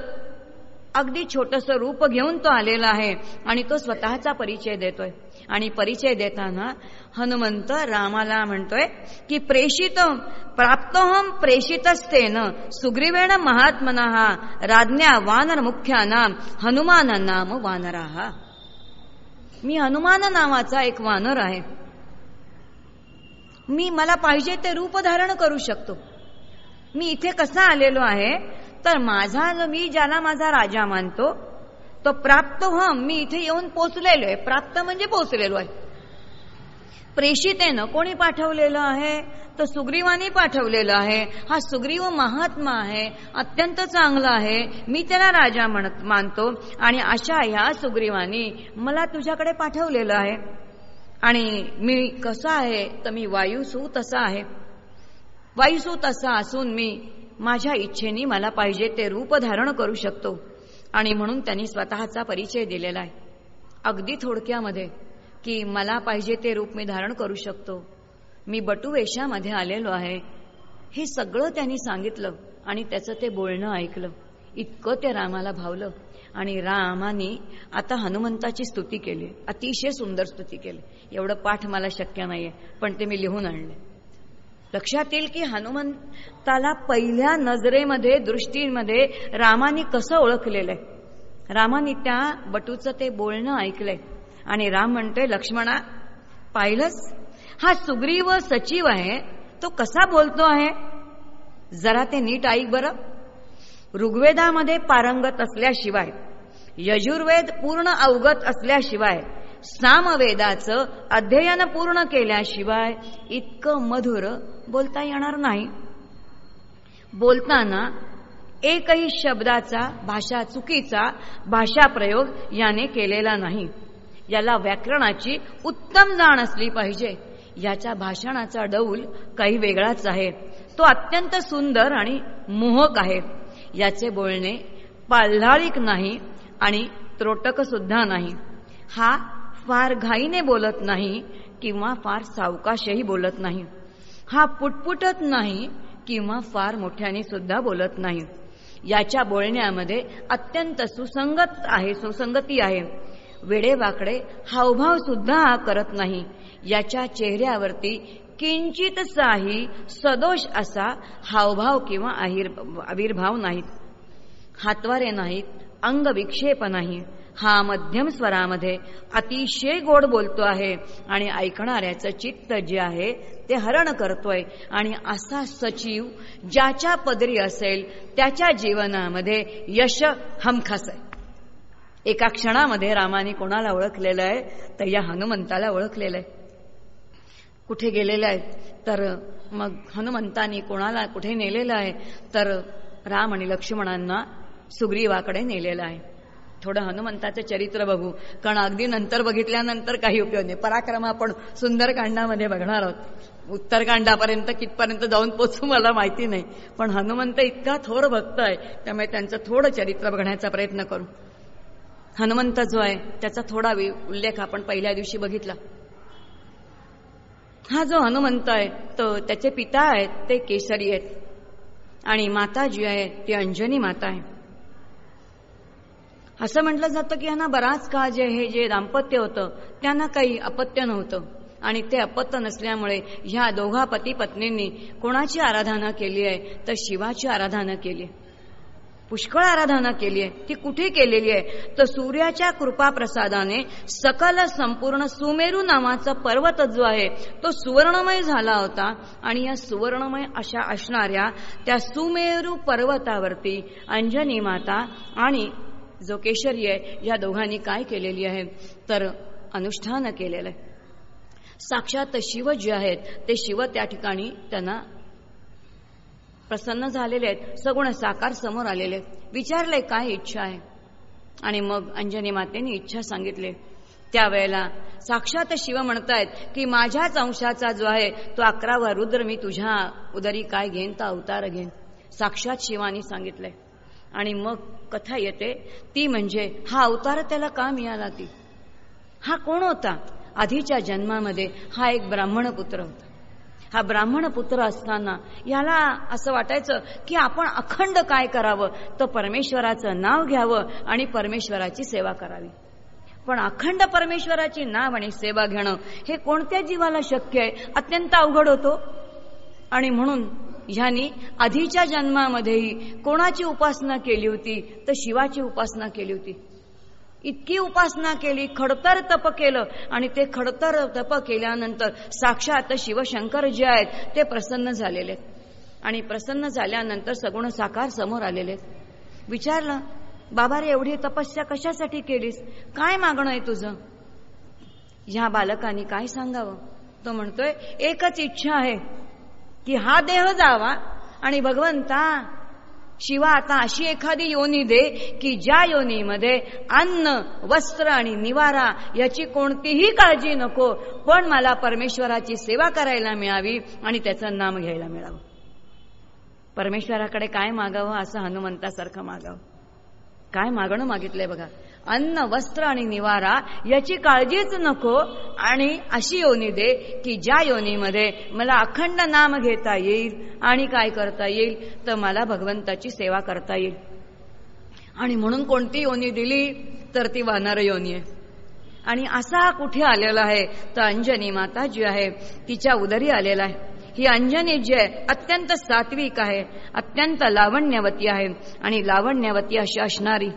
अगदी छोटस रूप घेऊन तो आलेला आहे. आणि तो स्वतःचा परिचय देतोय. आणि परिचय देताना हनुमंत रामाला म्हणतोय की प्रेषित प्राप्तोहम प्रेषितस्तेन सुग्रीवेण महात्मना राज्ञा वानर मुख्यानाम हनुमान नाम वानराहा मी हनुमान नावाचा एक वानर आहे. मी मला पाहिजे ते रूप धारण करू शकतो. मी इथे कसा आलेलो आहे? तर माझा मी ज्याला माझा राजा मानतो तो प्राप्त हम मी इथे येऊन पोचलेलो आहे. प्राप्त म्हणजे पोचलेलो आहे. प्रेषितेनं कोणी पाठवलेलं आहे? तर सुग्रीवानी पाठवलेलं आहे. हा सुग्रीव महात्मा आहे अत्यंत चांगला आहे. मी त्याला राजा म्हणत मानतो. आणि अशा ह्या सुग्रीवानी मला तुझ्याकडे पाठवलेलं आहे. आणि मी कसा आहे? तर मी वायुसूत तसा आहे. वायुसूत तसा असून मी माझ्या इच्छेने मला पाहिजे ते रूप धारण करू शकतो. आणि म्हणून त्यांनी स्वतःचा परिचय दिलेला आहे. अगदी थोडक्यामध्ये की मला पाहिजे ते रूप मी धारण करू शकतो. मी बटू वेशामध्ये आलेलो आहे. हे सगळं त्यांनी सांगितलं आणि त्याचं ते बोलणं ऐकलं. इतकं ते रामाला भावलं. आणि रामाने आता हनुमंताची स्तुती केली. अतिशय सुंदर स्तुती केली. एवढं पाठ मला शक्य नाहीये पण ते मी लिहून आणले. लक्षात येईल की हनुमंताला पहिल्या नजरेमध्ये दृष्टीमध्ये रामाने कसं ओळखलेलं आहे? रामाने त्या बटूचं ते बोलणं ऐकलंय. आणि राम म्हणतोय लक्ष्मणा पाहिलंच हा सुग्रीव सचिव आहे तो कसा बोलतो आहे? जरा ते नीट ऐक बरं. ऋग्वेदामध्ये पारंगत असल्याशिवाय यजुर्वेद पूर्ण अवगत असल्याशिवाय सामवेदाचं अध्ययन पूर्ण केल्याशिवाय इतकं मधुर बोलता येणार नाही. बोलताना एकही शब्दाचा भाषा चुकीचा भाषा प्रयोग याने केलेला नाही. याला व्याकरणाची उत्तम जाण असली पाहिजे. याच्या भाषणाचा डौल काही वेगळाच आहे. तो अत्यंत सुंदर आणि मोहक आहे. याचे बोलणे पाल्हाळिक नाही आणि त्रोटक सुद्धा नाही. हा फार घाईने बोलत नाही किंवा फार सावकाशही बोलत नाही. हा पुटपुटत नाही किंवा फार मोठ्याने सुद्धा बोलत नाही. याच्या बोलण्यामध्ये अत्यंत सुसंगत आहे सुसंगती आहे. वेडेवाकडे हावभाव सुद्धा करत नाही. याच्या चेहऱ्यावरती किंचितचाही सदोष असा हावभाव किंवा आविर्भाव नाहीत. हातवारे नाहीत अंगविक्षेप नाही. हा मध्यम स्वरामध्ये अतिशय गोड बोलतो आहे आणि ऐकणाऱ्याचं चित्त जे आहे ते हरण करतोय आणि असा सचिव ज्याच्या पदरी असेल त्याच्या जीवनामध्ये यश हमखास आहे. एका क्षणामध्ये रामाने कोणाला ओळखलेलं आहे? तर या हनुमंताला ओळखलेलं आहे. कुठे गेलेलं आहे? तर मग हनुमंतानी कोणाला कुठे नेलेलं आहे? तर राम आणि लक्ष्मणांना सुग्रीवाकडे नेलेलं आहे. थोडं हनुमंताचं चरित्र बघू. कारण अगदी नंतर बघितल्यानंतर काही उपयोग नाही. पराक्रम आपण सुंदरकांडामध्ये बघणार आहोत. उत्तरकांडापर्यंत कितपर्यंत जाऊन पोचू मला माहिती नाही. पण हनुमंत इतका थोर भक्त आहे त्यामुळे त्यांचं थोडं चरित्र बघण्याचा प्रयत्न करू. हनुमंत जो आहे त्याचा थोडा उल्लेख आपण पहिल्या दिवशी बघितला. हा जो हनुमंत आहे तो त्याचे पिता आहेत ते केसरी आहेत. आणि माता जी आहे ती अंजनी माता आहे. असं म्हटलं जातं की यांना बराच काळ जे हे जे दाम्पत्य होतं त्यांना काही अपत्य नव्हतं. आणि ते अपत्य नसल्यामुळे ह्या दोघा पती पत्नींनी कोणाची आराधना केली आहे तर शिवाची आराधना केली आहे. पुष्कळ आराधना केली आहे ती कुठे केलेली आहे? तर सूर्याच्या कृपा प्रसादाने सकल संपूर्ण सुमेरू नावाचा पर्वत जो आहे तो सुवर्णमय झाला होता. आणि या सुवर्णमय अशा असणाऱ्या त्या सुमेरू पर्वतावरती अंजनी माता आणि जो केशरी आहे या दोघांनी काय केलेली आहे? तर अनुष्ठान केलेलं आहे. साक्षात शिव जे आहेत ते शिव त्या ठिकाणी त्यांना प्रसन्न झालेले आहेत. सगुण साकार समोर आलेले आहेत. विचारले काय इच्छा आहे? आणि मग अंजनी मातेने इच्छा सांगितली. त्यावेळेला साक्षात शिव म्हणतायत की माझ्याच अंशाचा जो आहे तो अकरावा रुद्र मी तुझ्या उदरी काय घेईन तो अवतार घेईन. साक्षात शिवानी सांगितलंय. आणि मग कथा येते. ती म्हणजे हा अवतार त्याला का मिळाला ती? हा कोण होता? आधीच्या जन्मामध्ये हा एक ब्राह्मण पुत्र होता. हा ब्राह्मण पुत्र असताना याला असं वाटायचं की आपण अखंड काय करावं? तर परमेश्वराचं नाव घ्यावं आणि परमेश्वराची सेवा करावी. पण अखंड परमेश्वराची नाव आणि सेवा घेणं हे कोणत्या जीवाला शक्य आहे? अत्यंत अवघड होतो. आणि म्हणून ह्यांनी आधीच्या जन्मामध्येही कोणाची उपासना केली होती? तर शिवाची उपासना केली होती. इतकी उपासना केली खडतर तप केलं. आणि ते खडतर तप केल्यानंतर साक्षात शिवशंकर जे आहेत ते प्रसन्न झालेले आणि प्रसन्न झाल्यानंतर सगुण साकार समोर आलेले विचारलं बाबा रे एवढी तपस्या कशासाठी केलीस? काय मागणं आहे तुझं? ह्या बालकांनी काय सांगावं? तो म्हणतोय एकच इच्छा आहे की हा देह जावा आणि भगवंता शिवा आता अशी एखादी योनी दे की ज्या योनीमध्ये अन्न वस्त्र आणि निवारा याची कोणतीही काळजी नको. पण मला परमेश्वराची सेवा करायला मिळावी आणि त्याचं नाम घ्यायला मिळावं. परमेश्वराकडे काय मागावं असं हनुमंतासारखं मागावं. काय मागणं मागितलंय बघा. अन्न वस्त्र आणि निवारा याची काळजीच नको. आणि अशी योनी दे की ज्या योनीमध्ये मला अखंड नाम घेता येईल आणि काय करता येईल तर मला भगवंताची सेवा करता येईल. आणि म्हणून कोणती योनी दिली तर ती वानर योनी आहे. आणि असा कुठे आलेला आहे तर अंजनी माता जी आहे तिच्या उदरी आलेला आहे. ही अंजनी जी आहे अत्यंत सात्विक आहे अत्यंत लावण्यवती आहे. आणि लावण्यवती अशी असणारी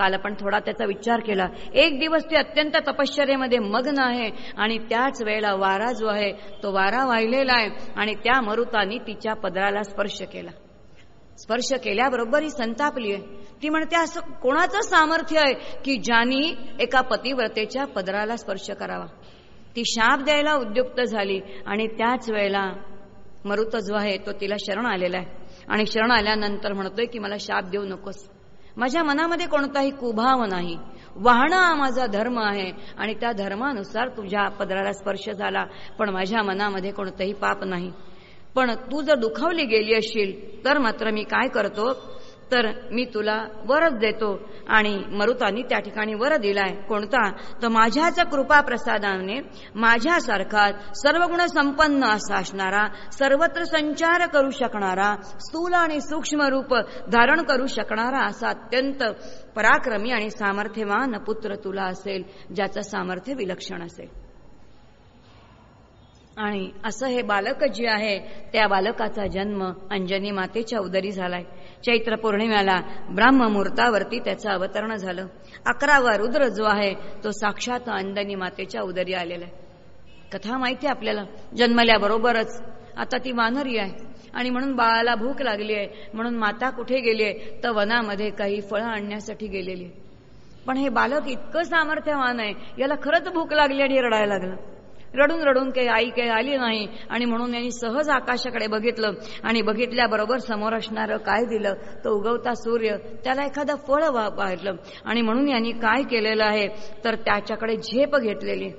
काल आपण थोडा त्याचा विचार केला. एक दिवस ती अत्यंत तपश्चर्यामध्ये मग्न आहे आणि त्याच वेळेला वारा जो आहे तो वारा वाहिलेला आहे आणि त्या मरुतानी तिच्या पदराला स्पर्श केला. स्पर्श केल्याबरोबर ही संतापली आहे. ती म्हणते असं कोणाचं सामर्थ्य आहे की ज्यानी एका पतिव्रतेच्या पदराला स्पर्श करावा? ती शाप द्यायला उद्युक्त झाली आणि त्याच वेळेला मरुत जो आहे तो तिला शरण आलेला आहे. आणि शरण आल्यानंतर म्हणतोय की मला शाप देऊ नकोस. माझ्या मनामध्ये कोणताही कुभाव नाही. वाहणं हा माझा धर्म आहे आणि त्या धर्मानुसार तुझ्या पदराला स्पर्श झाला पण माझ्या मनामध्ये कोणतंही पाप नाही. पण तू जर दुखावली गेली असशील तर मात्र मी काय करतो? तर मी तुला वरच देतो. आणि मरुतानी त्या ठिकाणी वर दिलाय. कोणता? तर माझ्याच कृपा प्रसादाने माझ्यासारखा सर्वगुण संपन्न असा असणारा सर्वत्र संचार करू शकणारा स्थूल आणि सूक्ष्म रूप धारण करू शकणारा असा अत्यंत पराक्रमी आणि सामर्थ्यवान पुत्र तुला असेल ज्याचं सामर्थ्य विलक्षण असेल. आणि असं हे बालक जे आहे त्या बालकाचा जन्म अंजनी मातेच्या उदरी झालाय. चैत्र पौर्णिमेला ब्राह्ममुहूर्तावरती त्याचं अवतरण झालं. अकरावा रुद्र जो आहे तो साक्षात अंजनी मातेच्या उदरी आलेला आहे. कथा माहिती आहे आपल्याला? जन्मल्याबरोबरच. आता ती वानरी आहे. आणि म्हणून बाळाला भूक लागली आहे. म्हणून माता कुठे गेली आहे? तर वनामध्ये काही फळं आणण्यासाठी गेलेली आहे. पण हे बालक इतकं सामर्थ्यवान आहे याला खरंच भूक लागली आणि रडायला लागलं. रडून रडून काही आई काही आली नाही. आणि म्हणून यांनी सहज आकाशाकडे बघितलं. आणि बघितल्याबरोबर समोर असणारं काय दिलं? तो उगवता सूर्य. त्याला एखादं फळ पाहिलं आणि म्हणून यांनी काय केलेलं आहे? तर त्याच्याकडे झेप घेतलेली.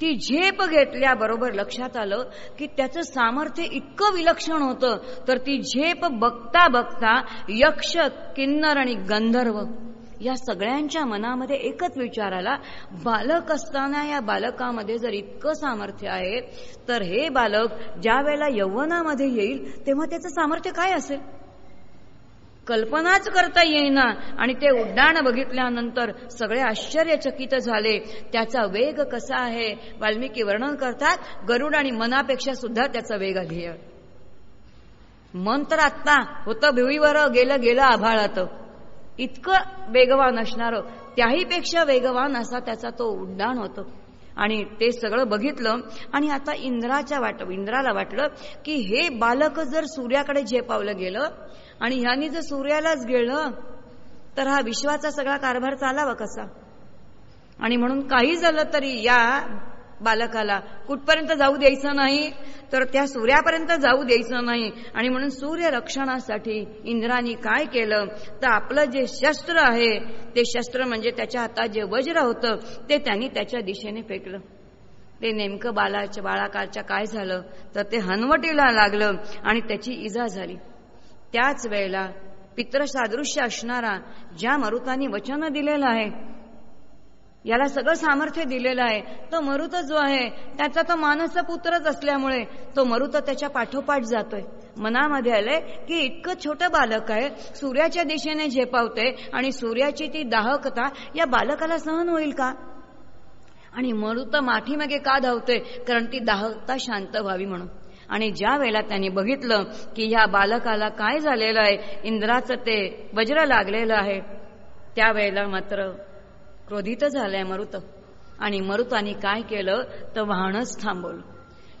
ती झेप घेतल्याबरोबर लक्षात आलं की त्याचं सामर्थ्य इतकं विलक्षण होतं. तर ती झेप बघता बघता यक्ष किन्नर आणि गंधर्व या सगळ्यांच्या मनामध्ये एकच विचार आला बालक असताना या बालकामध्ये जर इतकं सामर्थ्य आहे तर हे बालक ज्या वेळेला यौवनामध्ये येईल तेव्हा त्याचं सामर्थ्य काय असेल? कल्पनाच करता येईना. आणि ते उड्डाण बघितल्यानंतर सगळे आश्चर्यचकित झाले. त्याचा वेग कसा आहे? वाल्मिकी वर्णन करतात गरुड आणि मनापेक्षा सुद्धा त्याचा वेग अधिक. मन तर आत्ता होतं भिवीवर गेलं गेलं आभाळात. इतकं वेगवान असणार त्याही पेक्षा वेगवान असा त्याचा तो उड्डाण होतो. आणि ते सगळं बघितलं आणि आता इंद्राच्या वाट इंद्राला वाटलं की हे बालक जर सूर्याकडे झेपावलं गेलं आणि ह्यानी जर सूर्यालाच गेलं तर हा विश्वाचा सगळा कारभार चालावा कसा? आणि म्हणून काही झालं तरी या बालकाला कुठपर्यंत जाऊ द्यायचं नाही तर त्या सूर्यापर्यंत जाऊ द्यायचं नाही. आणि म्हणून सूर्य रक्षणासाठी इंद्रानी काय केलं? तर आपलं जे शस्त्र आहे ते शस्त्र म्हणजे त्याच्या हातात जे वज्र होतं ते त्यांनी त्याच्या दिशेने फेकलं. ते नेमकं बालाच्या बाळाकारच्या काय झालं? तर ते हनवटीला लागलं आणि त्याची इजा झाली. त्याच वेळेला पित्रसादृश्य असणारा ज्या मरुतांनी वचन दिलेलं आहे याला सगळं सामर्थ्य दिलेलं आहे. तो मरुत जो आहे त्याचा तो मानस पुत्रच असल्यामुळे तो मरुत त्याच्या पाठोपाठ जातोय. मनामध्ये आलंय की इतकं छोटं बालक आहे सूर्याच्या दिशेने झेपावते आणि सूर्याची ती दाहकता या बालकाला सहन होईल का? आणि मरुत माठीमागे का धावते कारण ती दाहकता शांत व्हावी म्हणून. आणि ज्या वेळेला त्यांनी बघितलं की ह्या बालकाला काय झालेलं आहे इंद्राचं ते वज्र लागलेलं आहे त्यावेळेला मात्र क्रोधित झालंय मरुत. आणि मरुतानी काय केलं? तर वाहनच थांबवलं.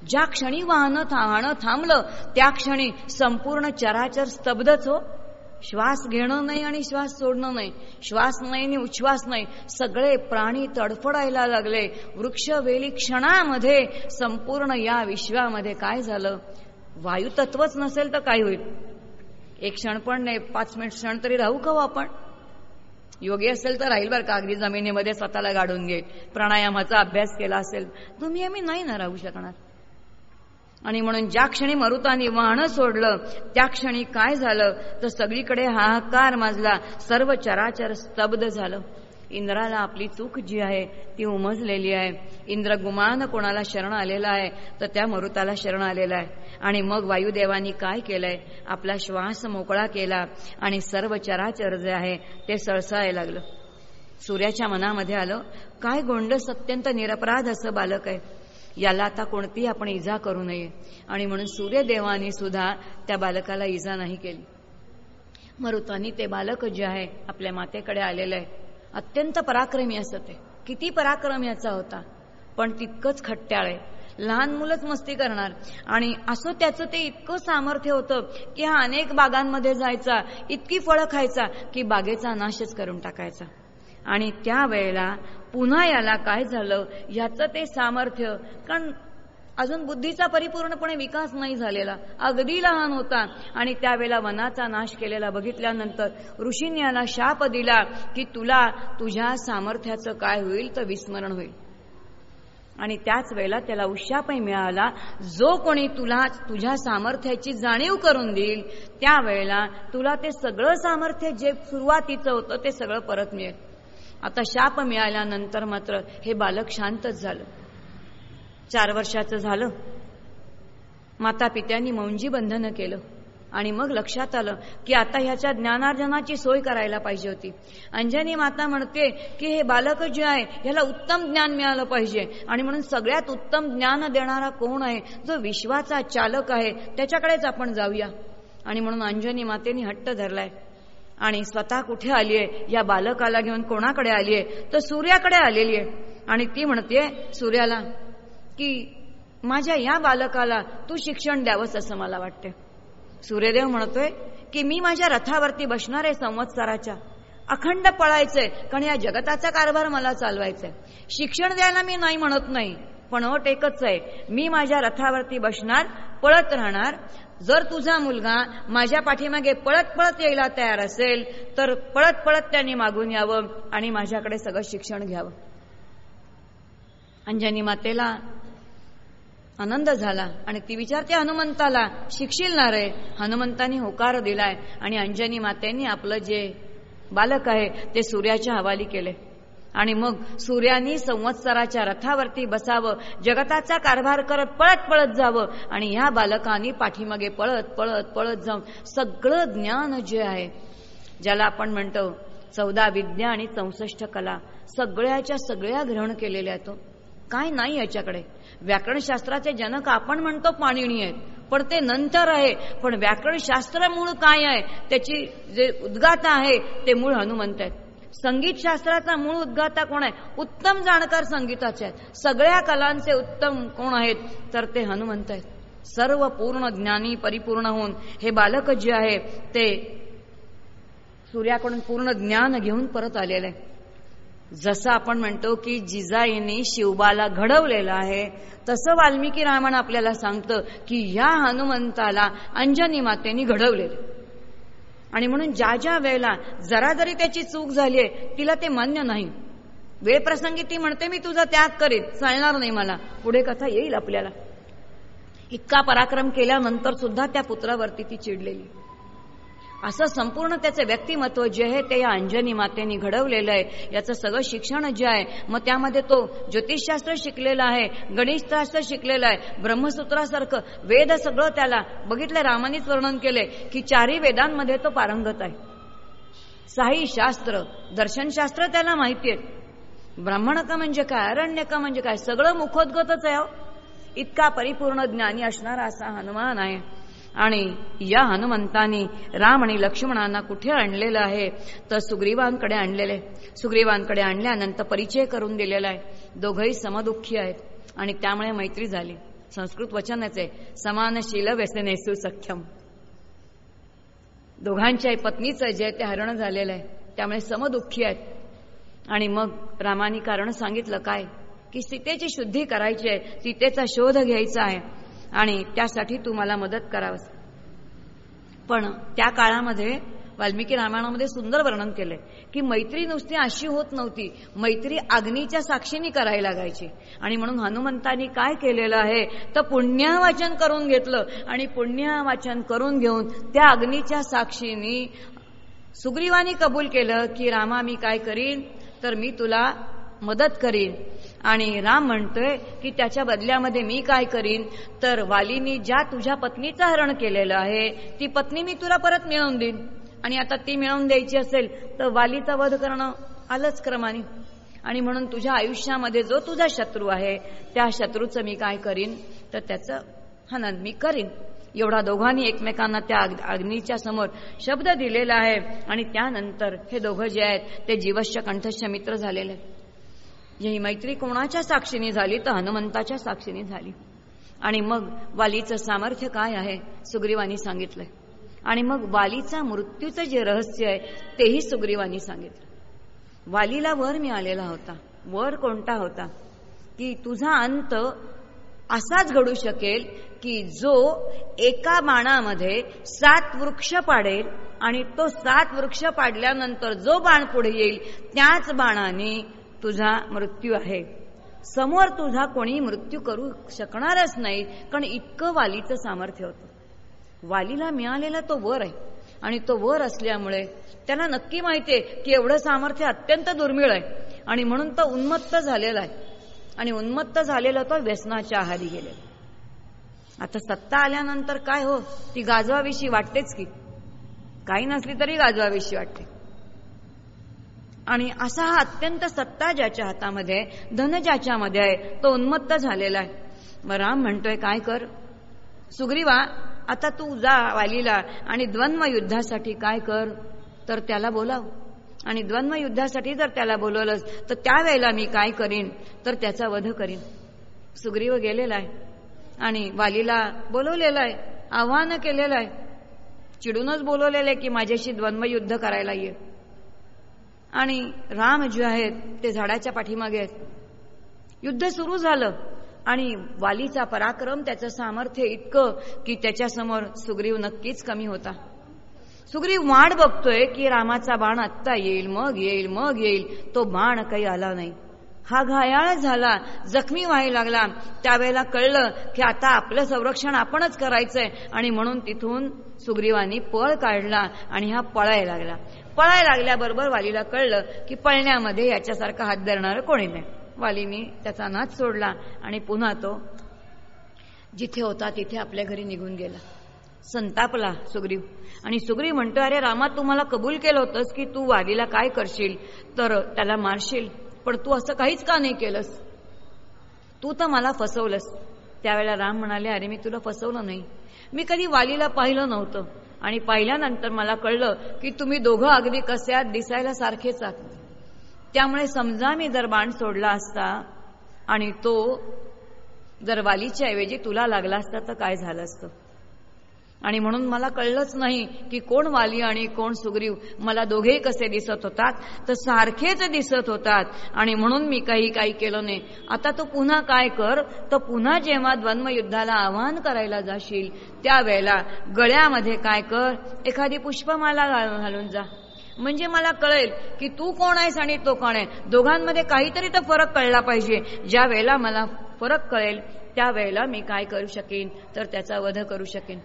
ज्या क्षणी वाहनं वाहनं थांबलं त्या क्षणी संपूर्ण चराचर स्तब्धच हो. श्वास घेणं नाही आणि श्वास सोडणं नाही. श्वास नाही आणि उच्छ्वास नाही. सगळे प्राणी तडफडायला लागले. वृक्ष वेली क्षणामध्ये संपूर्ण या विश्वामध्ये काय झालं? वायुतत्वच नसेल तर काय होईल? एक क्षण पण नाही पाच मिनिट क्षण तरी राहू का हो आपण? योगी असेल तर राहील बरं का अगदी जमिनीमध्ये स्वतःला गाडून घे प्राणायामाचा अभ्यास केला असेल तुम्ही आम्ही नाही ना राहू शकणार. आणि म्हणून ज्या क्षणी मरुतानी वाहनं सोडलं त्या क्षणी काय झालं? तर सगळीकडे हाहाकार माजला सर्व चराचर स्तब्ध झालं. इंद्राला आपली चूक जी आहे ती उमजलेली आहे. इंद्र गुमान कोणाला शरण आलेला आहे तर त्या मरुताला शरण आलेला आहे. आणि मग वायुदेवानी काय केलंय? आपला श्वास मोकळा केला आणि सर्व चराचर जे आहे ते सळसळायला लागलं. सूर्याच्या मनामध्ये आलं काय गोंडस अत्यंत निरपराध असं बालक आहे. याला आता कोणतीही आपण इजा करू नये. आणि म्हणून सूर्यदेवानी सुद्धा त्या बालकाला इजा नाही केली. मरुतानी ते बालक जे आहे आपल्या मातेकडे आलेलं आहे. अत्यंत पराक्रमी असत ते. किती पराक्रम याचा होता. पण तितकंच खट्ट्याळ आहे. लहान मुलंच मस्ती करणार. आणि असं त्याचं ते इतकं सामर्थ्य होतं की हा अनेक बागांमध्ये जायचा इतकी फळं खायचा की बागेचा नाशच करून टाकायचा. आणि त्यावेळेला पुन्हा याला काय झालं ह्याचं ते सामर्थ्य कारण अजून बुद्धीचा परिपूर्णपणे विकास नाही झालेला. अगदी लहान होता. आणि त्यावेळेला वनाचा नाश केलेला बघितल्यानंतर ऋषींनी याला शाप दिला की तुला तुझ्या सामर्थ्याचं काय होईल तर विस्मरण होईल. आणि त्याच वेळेला त्याला उशापही मिळाला. जो कोणी तुला तुझ्या सामर्थ्याची जाणीव करून देईल त्यावेळेला तुला ते सगळं सामर्थ्य जे सुरुवातीचं होतं ते सगळं परत मिळेल. आता शाप मिळाल्यानंतर मात्र हे बालक शांतच झालं. चार वर्षाचं झालं. माता पित्यांनी मौंजी बंधनं केलं. आणि मग लक्षात आलं की आता ह्याच्या ज्ञानार्जनाची सोय करायला पाहिजे होती. अंजनी माता म्हणते की हे बालक जे आहे ह्याला उत्तम ज्ञान मिळालं पाहिजे. आणि म्हणून सगळ्यात उत्तम ज्ञान देणारा कोण आहे जो विश्वाचा चालक आहे त्याच्याकडेच आपण जाऊया. आणि म्हणून अंजनी मातेने हट्ट धरलाय. आणि स्वतः कुठे आली आहे या बालकाला घेऊन कोणाकडे आली आहे तर सूर्याकडे आलेली आहे आणि ती म्हणते सूर्याला की माझ्या या बालकाला तू शिक्षण द्यावंस असं मला वाटते सूर्यदेव म्हणतोय की मी माझ्या रथावरती बसणार आहे संवत्सराच्या. अखंड पळायचंय कारण या जगताचा कारभार मला चालवायचाय. शिक्षण द्यायला मी नाही म्हणत नाही पण अट एकच आहे. मी माझ्या रथावरती बसणार पळत राहणार. जर तुझा मुलगा माझ्या पाठीमागे पळत पळत यायला तयार असेल तर पळत पळत त्यांनी मागून यावं आणि माझ्याकडे सगळं शिक्षण घ्यावं. अंजनी मातेला आनंद झाला आणि ती विचारते हनुमंताला शिक्षील ना रे हनुमंतानी होकार दिलाय आणि अंजनी मातेंनी आपलं जे बालक आहे ते सूर्याच्या हवाली केले. आणि मग सूर्यानी संवत्सराच्या रथावरती बसावं जगताचा कारभार करत पळत पळत जावं आणि ह्या बालकांनी पाठीमागे पळत पळत पळत जाऊन सगळं ज्ञान जे आहे ज्याला आपण म्हणतो चौदा विद्या आणि चौसष्ट कला सगळ्याच्या सगळ्या ग्रहण केलेल्या आहेत काय नाही याच्याकडे. व्याकरणशास्त्राचे जनक आपण म्हणतो पाणिणी आहेत. पण ते नंतर आहे. पण व्याकरणशास्त्र मूळ काय आहे? त्याची जे उद्गाता आहे ते मूळ हनुमंत आहेत. संगीतशास्त्राचा मूळ उद्गाता कोण आहे? उत्तम जाणकार संगीताचे आहेत. सगळ्या कलांचे उत्तम कोण आहेत? तर ते हनुमंत आहेत. सर्व पूर्ण ज्ञानी परिपूर्ण होऊन हे बालक जे आहे ते सूर्याकडून पूर्ण ज्ञान घेऊन परत आलेलं आहे जसं आपण म्हणतो की जिजाईने शिवबाला घडवलेलं आहे तसं वाल्मिकी रामायण आपल्याला सांगतं की ह्या हनुमंताला अंजनी मातेने घडवलेलं आणि म्हणून ज्या ज्या वेळेला जरा जरी त्याची चूक झाली आहे तिला ते मान्य नाही. वेळ प्रसंगी ती म्हणते मी तुझा त्याग करीत चालणार नाही मला. पुढे कथा येईल आपल्याला. इतका पराक्रम केल्यानंतर सुद्धा त्या पुत्रावरती ती चिडलेली. असं संपूर्ण त्याचं व्यक्तिमत्व जे आहे ते या अंजनी मातेने घडवलेलं आहे. याचं सगळं शिक्षण जे आहे मग त्यामध्ये तो ज्योतिषशास्त्र शिकलेला आहे गणितशास्त्र शिकलेलं आहे ब्रह्मसूत्रासारखं वेद सगळं त्याला बघितलं रामानेच वर्णन केलंय की चारही वेदांमध्ये तो पारंगत आहे. साई शास्त्र दर्शनशास्त्र त्याला माहिती आहे. ब्राह्मणका म्हणजे काय अरण्यका म्हणजे काय सगळं मुखोद्गतच आहे हो. इतका परिपूर्ण ज्ञानी असणारा असा हनुमान आहे. आणि या हनुमंतानी राम आणि लक्ष्मणांना कुठे आणलेलं आहे? तर सुग्रीवांकडे आणलेले. सुग्रीवांकडे आणल्यानंतर परिचय करून दिलेला आहे. दोघंही समदुःखी आहेत. आणि त्यामुळे मैत्री झाली. संस्कृत वचनच आहे. समानशील व्यसनेसू सख्यम. दोघांच्या पत्नीचं जे ते हरण झालेलं आहे. त्यामुळे समदुःखी आहेत. आणि मग रामानी कारण सांगितलं काय? की सीतेची शुद्धी करायची आहे. सीतेचा शोध घ्यायचा आहे. आणि त्यासाठी तू मला मदत करावंस. पण त्या काळामध्ये वाल्मिकी रामायणामध्ये सुंदर वर्णन केलंय की मैत्री नुसती अशी होत नव्हती. मैत्री अग्नीच्या साक्षीने करायला लागायची. आणि म्हणून हनुमंतानी काय केलेलं आहे? तर पुण्यावाचन करून घेतलं. आणि पुण्यावाचन करून घेऊन त्या अग्नीच्या साक्षीनी सुग्रीवानी कबूल केलं की रामा मी काय करीन? तर मी तुला मदत करीन. आणि राम म्हणतोय की त्याच्या बदल्यामध्ये मी काय करीन? तर वालीनी ज्या तुझ्या पत्नीचं हरण केलेलं आहे ती पत्नी मी तुला परत मिळवून देईन. आणि आता ती मिळवून द्यायची असेल तर वालीचा वध करणं आलंच क्रमाने. आणि म्हणून तुझ्या आयुष्यामध्ये जो तुझा शत्रू आहे त्या शत्रूचं मी काय करीन? तर त्याचं हनन मी करीन. एवढा दोघांनी एकमेकांना त्या अग्नीच्या समोर शब्द दिलेला आहे. आणि त्यानंतर हे दोघं जे आहेत ते जीवश्य कंठश्य मित्र झालेले आहेत. ही मैत्री कोणाच्या साक्षीने झाली? तर हनुमंताच्या साक्षीने झाली. आणि मग वालीचं सामर्थ्य काय आहे? सुग्रीवानी सांगितलंय. आणि मग वालीचा मृत्यूचं जे रहस्य आहे तेही सुग्रीवानी सांगितलं. वालीला वर मिळालेला होता. वर कोणता होता? की तुझा अंत असाच घडू शकेल की जो एका बाणामध्ये सात वृक्ष पाडेल आणि तो सात वृक्ष पाडल्यानंतर जो बाण पुढे येईल त्याच बाणाने तुझा मृत्यू आहे. समोर तुझा कोणी मृत्यू करू शकणारच नाही कारण इतकं वालीचं सामर्थ्य होतं. वालीला मिळालेला तो वर आहे. आणि तो वर असल्यामुळे त्याला नक्की माहिती आहे की एवढं सामर्थ्य अत्यंत दुर्मिळ आहे. आणि म्हणून तो उन्मत्त झालेला आहे. आणि उन्मत्त झालेला तो व्यसनाच्या आहारी गेलेला आता सत्ता आल्यानंतर काय हो? ती गाजवाविषयी वाटतेच की. काही नसली तरी गाजवाविषयी वाटते. आणि असा हा अत्यंत सत्ता ज्याच्या हातामध्ये धन ज्याच्यामध्ये आहे तो उन्मत्त झालेला आहे. मग राम म्हणतोय काय कर? सुग्रीवा आता तू जा वालीला आणि द्वंद्व युद्धासाठी काय कर? तर त्याला बोलाव. आणि द्वंद्व युद्धासाठी जर त्याला बोलवलंस तर त्यावेळेला मी काय करीन? तर त्याचा वध करीन. सुग्रीव गेलेला आहे. आणि वालीला बोलवलेला आहे आव्हान केलेलं आहे. चिडूनच बोलवलेलं आहे की माझ्याशी द्वंद्व युद्ध करायला ये. आणि राम जे आहेत ते झाडाच्या पाठीमागे आहेत. युद्ध सुरू झालं आणि वालीचा पराक्रम त्याचं सामर्थ्य इतकं की त्याच्यासमोर सुग्रीव नक्कीच कमी होता. सुग्रीव वाट बघतोय की रामाचा बाण आत्ता येईल मग येईल मग येईल. तो बाण काही आला नाही. हा घायाळ झाला जखमी व्हायला लागला. त्यावेळेला कळलं की आता आपलं संरक्षण आपणच करायचंय. आणि म्हणून तिथून सुग्रीवानी पळ काढला आणि हा पळायला लागला. पळायला लागल्याबरोबर वालीला कळलं की पळण्यामध्ये याच्यासारखा हात धरणारं कोणी नाही. वालीनी त्याचा नाच सोडला आणि पुन्हा तो जिथे होता तिथे आपल्या घरी निघून गेला. संतापला सुग्रीव. आणि सुग्रीव म्हणतो अरे रामा तू मला कबूल केलं होतंस की तू वालीला काय करशील? तर त्याला मारशील. पण तू असं काहीच का नाही केलंस? तू तर मला फसवलंस. त्यावेळेला राम म्हणाले अरे मी तुला फसवलं नाही. मी कधी वालीला पाहिलं नव्हतं. आणि पाहिल्यानंतर मला कळलं की तुम्ही दोघं अगदी कस्यात दिसायला सारखेच आहात. त्यामुळे समजा मी जर बाण सोडला असता आणि तो जर वालीच्या ऐवजी तुला लागला असता तर काय झालं असतं? आणि म्हणून मला कळलंच नाही की कोण वाली आणि कोण सुग्रीव. मला दोघेही कसे दिसत होतात? तर सारखेच दिसत होतात. आणि म्हणून मी काही काही केलं नाही. आता तू पुन्हा काय कर? तर पुन्हा जेव्हा द्वंद्वयुद्धाला आवाहन करायला जाशील त्यावेळेला गळ्यामध्ये काय कर? एखादी पुष्पमाला घालून जा. म्हणजे मला कळेल की तू कोण आहेस आणि तो कोण आहे. दोघांमध्ये काहीतरी तर फरक कळला पाहिजे. ज्या वेळेला मला फरक कळेल त्यावेळेला मी काय करू शकेन? तर त्याचा वध करू शकेन.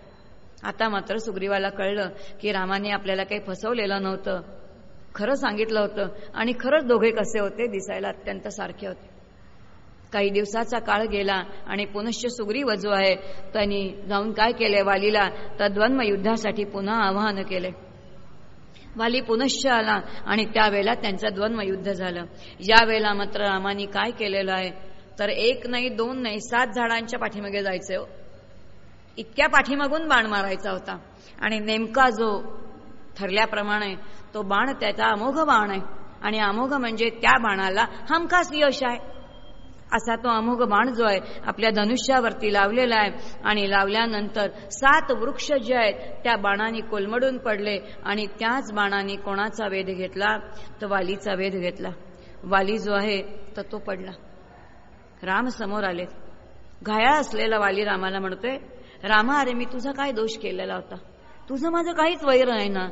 आता मात्र सुग्रीवाला कळलं की रामाने आपल्याला काही फसवलेलं नव्हतं. खरं सांगितलं होतं आणि खरंच दोघे कसे होते दिसायला अत्यंत सारखे होते. काही दिवसाचा काळ गेला आणि पुनश्च सुग्रीव जो आहे त्यांनी जाऊन काय केले? वालीला तर द्वंद्व युद्धासाठी पुन्हा आवाहन केले. वाली पुनश्च आला आणि त्यावेळेला त्यांचं द्वंद्व युद्ध झालं. यावेळेला मात्र रामानी काय केलेलं आहे? तर एक नाही दोन नाही सात झाडांच्या पाठीमागे जायचं हो. इतक्या पाठीमागून बाण मारायचा होता. आणि नेमका जो ठरल्याप्रमाणे तो बाण त्याचा अमोघ बाण आहे. आणि अमोघ म्हणजे त्या बाणाला हमखास यश आहे. असा तो अमोघ बाण जो आहे आपल्या धनुष्यावरती लावलेला आहे. आणि लावल्यानंतर सात वृक्ष जे आहेत त्या बाणाने कोलमडून पडले. आणि त्याच बाणाने कोणाचा वेध घेतला? तर वालीचा वेध घेतला. वाली जो आहे तर तो पडला. राम समोर आले. घायाळ असलेला वाली रामाला म्हणतोय रामा अरे मी तुझा काय दोष केलेला होता? तुझं माझं काहीच वैर आहे ना?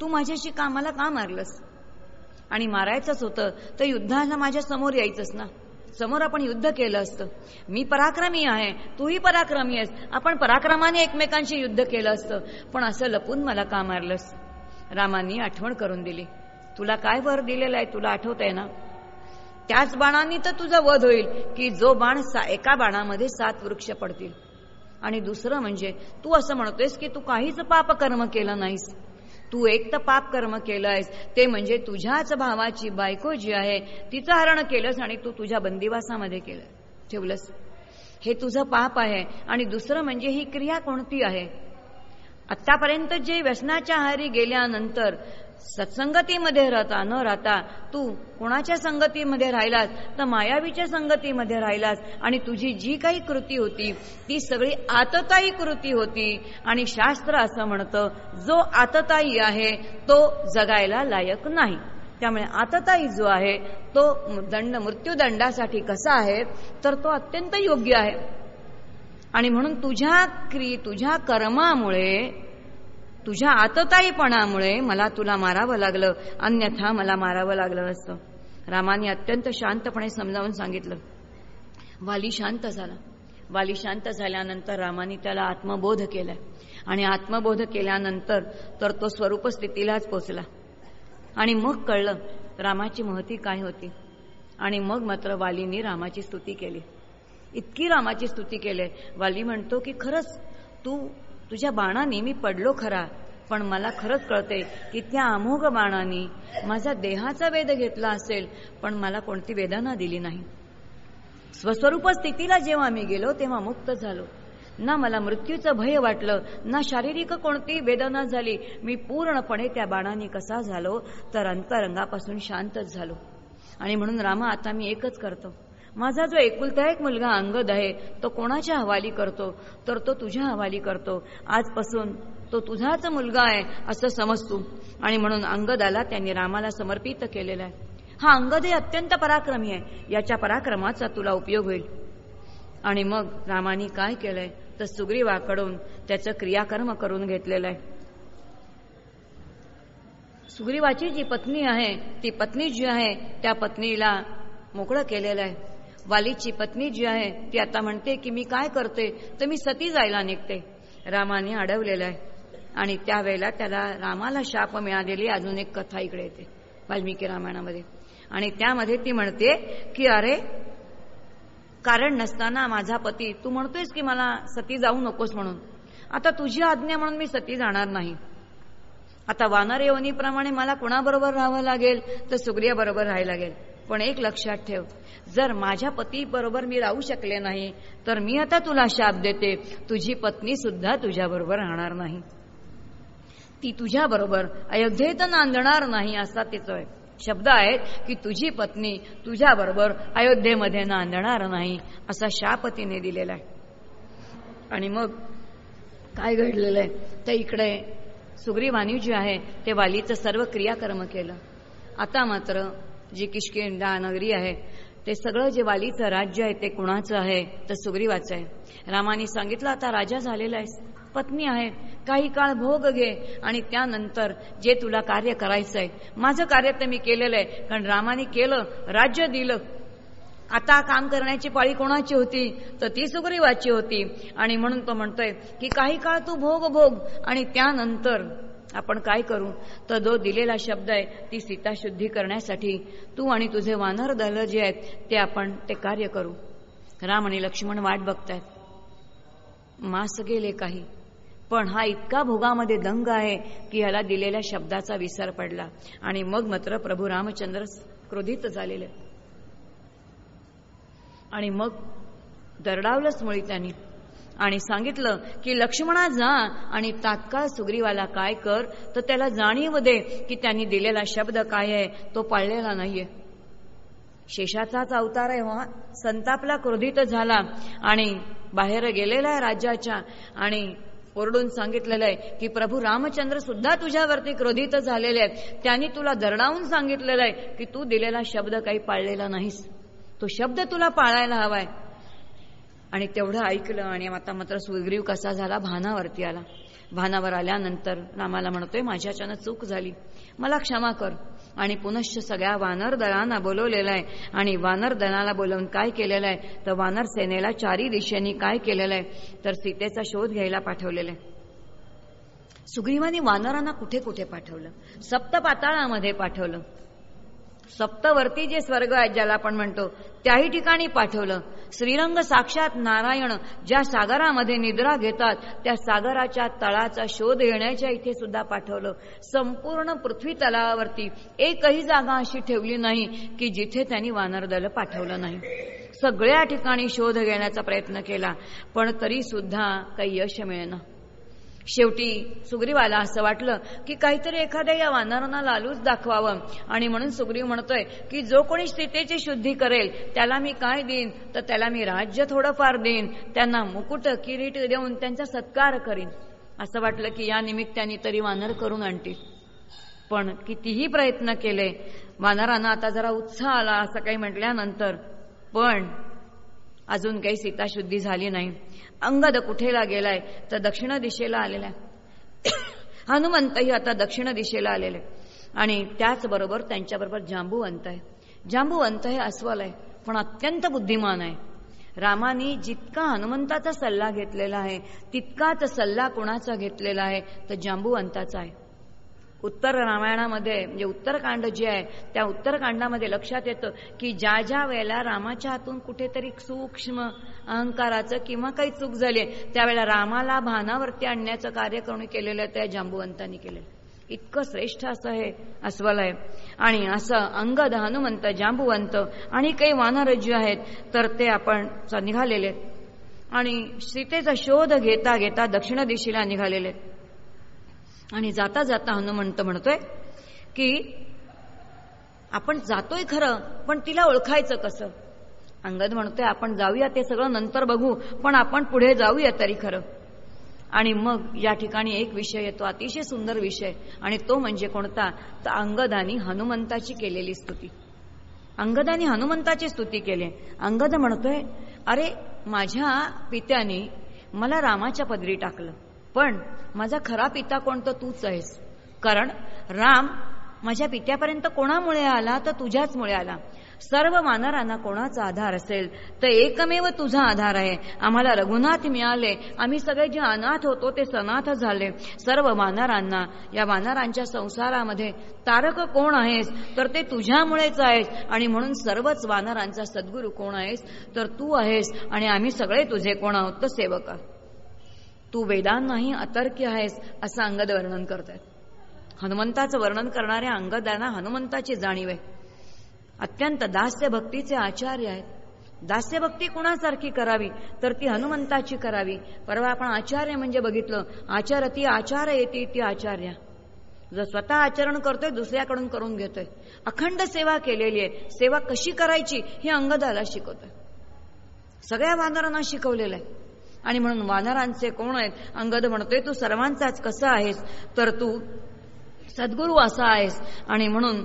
तू माझ्याशी कामाला का मारलंस? आणि मारायचंच होतं तर युद्धाला माझ्यासमोर यायचंच ना? समोर आपण युद्ध केलं असतं. मी पराक्रमी आहे तूही पराक्रमी आहेस. आपण पराक्रमाने एकमेकांशी युद्ध केलं असतं. पण असं लपून मला का मारलंस? रामानी आठवण करून दिली. तुला काय वर दिलेलं आहे तुला आठवत आहे ना? त्याच बाणांनी तर तुझा वध होईल की जो बाण एका बाणामध्ये सात वृक्ष पडतील. आणि दुसरं म्हणजे तू असं म्हणतोयस की तू काहीच पाप कर्म केलं नाहीस. तू एक तर पाप कर्म केलंयस. ते म्हणजे तुझ्याच भावाची बायको जी आहे तिचं हरण केलंस आणि तू तुझ्या बंदिवासामध्ये केलं ठेवलंस. हे तुझं पाप आहे आणि दुसरं म्हणजे ही क्रिया कोणती आहे? आतापर्यंत जे व्यसनाच्या आहारी गेल्यानंतर सत्संगतीमध्ये राहता न राहता तू कोणाच्या संगतीमध्ये राहिलास तर मायावीच्या संगतीमध्ये राहिलास. आणि तुझी जी काही कृती होती ती सगळी आतताई कृती होती. आणि शास्त्र असं म्हणतं जो आतताई आहे तो जगायला लायक नाही. त्यामुळे आतताई जो आहे तो दंड मृत्यूदंडासाठी कसा आहे तर तो अत्यंत योग्य आहे. आणि म्हणून तुझ्या क्री तुझ्या कर्मामुळे तुझ्या आतताईपणामुळे मला तुला मारावं लागलं. अन्यथा मला मारावं लागलं असतं. रामाने अत्यंत शांतपणे समजावून सांगितलं. वाली शांत झाला. वाली शांत झाल्यानंतर रामाने त्याला आत्मबोध केलाय आणि आत्मबोध केल्यानंतर तर तो स्वरूपस्थितीलाच पोचला. आणि मग कळलं रामाची महती काय होती. आणि मग मात्र वालीने रामाची स्तुती केली. इतकी रामाची स्तुती केली. वाली म्हणतो की खरंच तू तुझ्या बाणाने मी पडलो खरा पण मला खरंच कळते की त्या अमोघ बाणाने माझा देहाचा वेध घेतला असेल पण मला कोणती वेदना दिली नाही. स्वस्वरूप स्थितीला जेव्हा मी गेलो तेव्हा मुक्त झालो. ना मला मृत्यूचं भय वाटलं ना शारीरिक कोणती वेदना झाली. मी पूर्णपणे त्या बाणाने कसा झालो तर अंतरंगापासून शांतच झालो. आणि म्हणून रामा आता मी एकच करतो. माझा जो एकुलता एक मुलगा अंगद आहे तो कोणाच्या हवाली करतो? तर तो तुझ्या हवाली करतो. आजपासून तो तुझाच मुलगा आहे असं समजतो आणि म्हणून अंगदाला त्यांनी रामाला समर्पित केलेला आहे. हा अंगद हे अत्यंत पराक्रमी आहे. याच्या पराक्रमाचा तुला उपयोग होईल. आणि मग रामाने काय केलंय? तर सुग्रीवाकडून त्याचं क्रियाकर्म करून घेतलेलं आहे. सुग्रीवाची जी पत्नी आहे ती पत्नी जी आहे त्या पत्नीला मोकळं केलेलं आहे. वालीची पत्नी जी आहे ती आता म्हणते की मी काय करते? तर मी सती जायला निघते. रामाने अडवलेलं आहे. आणि त्यावेळेला त्याला रामाला शाप मिळालेली अजून एक कथा इकडे येते वाल्मिकी रामायणामध्ये. आणि त्यामध्ये ती म्हणते की अरे कारण नसताना माझा पती तू म्हणतोयस की मला सती जाऊ नकोस म्हणून. आता तुझी आज्ञा म्हणून मी सती जाणार नाही. आता वानर येवनीप्रमाणे मला कुणाबरोबर राहावं लागेल? तर सुग्रिया बरोबर राहायला लागेल. पण एक लक्षात ठेव. जर माझ्या पती बरोबर मी राहू शकले नाही तर मी आता तुला शाप देते. तुझी पत्नी सुद्धा तुझ्या बरोबर राहणार नाही. ती तुझ्या बरोबर अयोध्येत नांदणार नाही असा तिचं शब्द आहेत की तुझी पत्नी तुझ्या बरोबर अयोध्येमध्ये नांदणार नाही असा शाप तिने दिलेला आहे. आणि मग काय घडलेलं आहे? तर इकडे सुग्रीवाणी जे आहे ते वालीचं सर्व क्रियाकर्म केलं. आता मात्र जी किशकिंडा नगरी आहे ते सगळं जे वालीचं राज्य आहे ते कुणाचं आहे तर सुग्रीवाचं आहे. रामाने सांगितलं आता राजा झालेला आहे पत्नी आहे काही काळ भोग घे आणि त्यानंतर जे तुला कार्य करायचं आहे माझं कार्य तर मी केलेलं आहे कारण रामाने केलं राज्य दिलं. आता काम करण्याची पाळी कोणाची होती? तर ती सुग्रीवाची होती. आणि म्हणून तो म्हणतोय की काही काळ तू भोग भोग आणि त्यानंतर आपण काय करू? तर जो दिलेला शब्द आहे ती सीता शुद्धी करण्यासाठी तू आणि तुझे वानर दल जे आहेत ते आपण ते कार्य करू. राम आणि लक्ष्मण वाट बघतायत. मास गेले काही. पण हा इतका भोगामध्ये दंग आहे की ह्याला दिलेल्या शब्दाचा विसर पडला. आणि मग मात्र प्रभू रामचंद्र क्रोधित झालेले. आणि मग दरडावलंच मुळी त्यांनी आणि सांगितलं की लक्ष्मणा जा आणि तात्काळ सुग्रीवाला काय कर तर त्याला जाणीव दे की त्यांनी दिलेला शब्द काय आहे तो पाळलेला नाहीये. शेषाचाच अवतार आहे हो हा संतापला क्रोधित झाला आणि बाहेर गेलेला आहे राज्याच्या आणि ओरडून सांगितलेलं आहे की प्रभू रामचंद्र सुद्धा तुझ्यावरती क्रोधित झालेले आहेत. त्यांनी तुला दरडावून सांगितलेलं आहे की तू दिलेला शब्द काही पाळलेला नाहीस. तो शब्द तुला पाळायला हवाय. आणि तेवढं ऐकलं आणि आता मात्र सुग्रीव कसा झाला? भानावरती आला. भानावर आल्यानंतर रामाला म्हणतोय माझ्याच्यानं चूक झाली. मला क्षमा कर. आणि पुनश्च सगळ्या वानर दळांना बोलवलेलं आहे. आणि वानर दळाला बोलवून काय केलेलं आहे? तर वानर सेनेला चारी दिशेने काय केलेलं आहे? तर सीतेचा शोध घ्यायला पाठवलेला आहे. सुग्रीवानी वानरांना कुठे कुठे पाठवलं? सप्त पाताळामध्ये पाठवलं. सप्तवर्ती जे स्वर्ग आहेत ज्याला आपण म्हणतो त्याही ठिकाणी पाठवलं. श्रीरंग साक्षात नारायण ज्या सागरामध्ये निद्रा घेतात त्या सागराच्या तळाचा शोध घेण्याच्या इथे सुद्धा पाठवलं. संपूर्ण पृथ्वी तलावावरती एकही जागा अशी ठेवली नाही की जिथे त्यांनी वानरदल पाठवलं नाही. सगळ्या ठिकाणी शोध घेण्याचा प्रयत्न केला पण तरी सुद्धा काही यश मिळेना. शेवटी सुग्रीवाला असं वाटलं की काहीतरी एखाद्या या वानरांना लालूच दाखवावं. आणि म्हणून सुग्रीव म्हणतोय की जो कोणी सीतेची शुद्धी करेल त्याला मी काय देईन? तर त्याला मी राज्य थोडंफार देईन. त्यांना मुकुट किरीट देऊन त्यांचा सत्कार करीन. असं वाटलं की या निमित्ताने तरी वानर करून आणतील. पण कितीही प्रयत्न केले वानरांना आता जरा उत्साह आला असं काही म्हटल्यानंतर पण अजून काही सीताशुद्धी झाली नाही. अंगद कुठेला गेलाय? तर दक्षिण दिशेला आलेला आहे. हनुमंतही आता दक्षिण दिशेला आलेले आणि त्याचबरोबर त्यांच्याबरोबर जांबूवंत आहे. जांबूवंत हे अस्वल आहे पण अत्यंत बुद्धिमान आहे. रामानी जितका हनुमंताचा सल्ला घेतलेला आहे तितकाच सल्ला कोणाचा घेतलेला आहे? तर जांबूवंताचा आहे. उत्तर रामायणामध्ये म्हणजे उत्तरकांड जे आहे त्या उत्तरकांडामध्ये लक्षात येतं की ज्या ज्या वेळेला रामाच्या हातून कुठेतरी सूक्ष्म अहंकाराचं किंवा काही चूक झाली त्यावेळेला रामाला भानावरती आणण्याचं कार्य कोणी केलेलं त्या जांबुवंतांनी केलेलं इतकं श्रेष्ठ असं हे अस्वल आहे. आणि असं अंगद हनुमंत जांबुवंत आणि काही वानरज्य आहेत तर ते आपण निघालेले आणि सीतेचा शोध घेता घेता दक्षिण दिशेला निघालेले आणि जाता जाता हनुमंत म्हणतोय की आपण जातोय खरं पण तिला ओळखायचं कसं? अंगद म्हणतोय आपण जाऊया ते सगळं नंतर बघू पण आपण पुढे जाऊया तरी खरं. आणि मग या ठिकाणी एक विषय येतो अतिशय सुंदर विषय आणि तो म्हणजे कोणता? तर अंगदानी हनुमंताची केलेली स्तुती. अंगदानी हनुमंताची स्तुती केली. अंगद म्हणतोय अरे माझ्या पित्याने मला रामाच्या पदरी टाकलं. पण माझा खरा पिता कोणतं तूच आहेस. कारण राम माझ्या पित्यापर्यंत कोणामुळे आला तर तुझ्याचमुळे आला. सर्व वानरांना कोणाचा आधार असेल तर एकमेव तुझा आधार आहे. आम्हाला रघुनाथ मिळाले. आम्ही सगळे जे अनाथ होतो ते सनाथ झाले. सर्व वानरांना या वानरांच्या संसारामध्ये तारक कोण आहेस? तर ते तुझ्यामुळेच आहेस. आणि म्हणून सर्वच वानरांचा सद्गुरू कोण आहेस? तर तू आहेस. आणि आम्ही सगळे तुझे कोण आहोत? तर सेवक तू वेदांनाही अतर्क्य आहेस असं अंगद वर्णन करतायत हनुमंताचं वर्णन करणाऱ्या अंगदांना हनुमंताची जाणीव आहे. अत्यंत दास्य भक्तीचे आचार्य आहेत. दास्य भक्ती कुणासारखी करावी? तर ती हनुमंताची करावी. परवा आपण आचार्य म्हणजे बघितलं. आचार ती आचार येते ती आचार्य. जो स्वतः आचरण करतोय दुसऱ्याकडून करून घेतोय. अखंड सेवा केलेली आहे. सेवा कशी करायची हे अंगदाला शिकवतोय. सगळ्या वानरांना शिकवलेलं आहे. आणि म्हणून वानरांचे कोण आहेत? अंगद म्हणतोय तू सर्वांचाच कसा आहेस? तर तू सद्गुरू असा आहेस. आणि म्हणून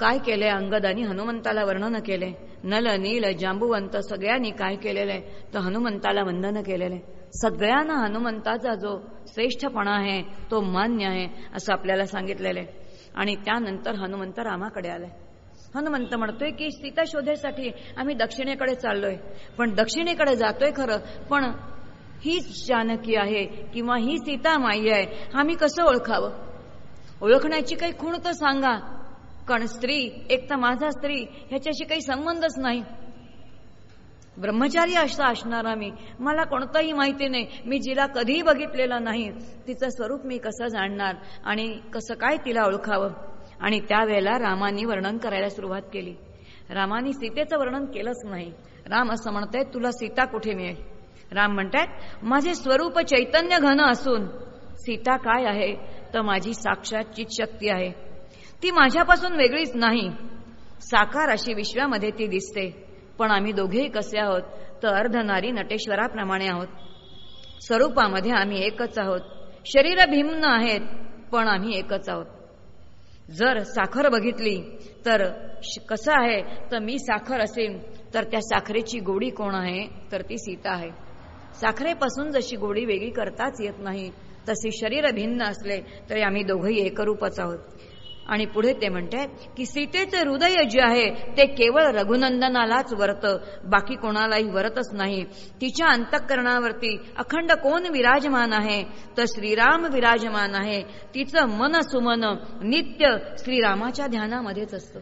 काय केलंय अंगदानी हनुमंताला वर्णन केले? नल नील जांबुवंत सगळ्यांनी काय केलेलं? आहे तर हनुमंताला वंदन केलेलं. आहे सगळ्यांना हनुमंताचा जो श्रेष्ठपणा आहे तो मान्य आहे असं आपल्याला सांगितलेलं. आहे आणि त्यानंतर हनुमंत रामाकडे आलाय हनुमंत म्हणतोय की सीता शोधेसाठी आम्ही दक्षिणेकडे चाललोय. पण दक्षिणेकडे जातोय खरं पण हीच जानकी आहे किंवा ही सीता माई आहे. आम्ही कसं ओळखावं? ओळखण्याची काही खूण तर सांगा. कारण स्त्री एक तर माझा स्त्री ह्याच्याशी काही संबंधच नाही. ब्रह्मचारी असा असणारा मी मला कोणतंही माहिती नाही. मी जिला कधीही बघितलेलं नाही. तिचं स्वरूप मी कसं जाणणार? आणि कसं काय तिला ओळखावं? आणि त्यावेळेला रामानी वर्णन करायला सुरुवात केली. रामानी सीतेचं वर्णन केलंच नाही. राम असं म्हणतंय तुला सीता कुठे मिळेल? राम म्हणतात माझे स्वरूप चैतन्य घन असून सीता काय आहे? तर माझी साक्षात चित शक्ती आहे. ती माझ्यापासून वेगळीच नाही. साकार अशी विश्वामध्ये ती दिसते. पण आम्ही दोघेही कसे आहोत? तर अर्धनारी नटेश्वराप्रमाणे आहोत. स्वरूपामध्ये आम्ही एकच आहोत. शरीर भिन्न आहेत पण आम्ही एकच आहोत. जर साखर बघितली तर कसं आहे? तर मी साखर असेन. तर त्या साखरेची गोडी कोण आहे? तर ती सीता आहे. साखरेपासून जशी गोडी वेगळी करताच येत नाही तशी शरीर भिन्न असले तरी आम्ही दोघंही एकरूपच आहोत. आणि पुढे ते म्हणते की सीतेचे हृदय जे आहे ते केवळ रघुनंदनालाच वरत बाकी कोणालाही वरतच नाही. तिच्या अंतःकरणावरती अखंड कोण विराजमान आहे? तर श्रीराम विराजमान आहे. तिचं मन सुमन नित्य श्रीरामाच्या ध्यानामध्येच असतं.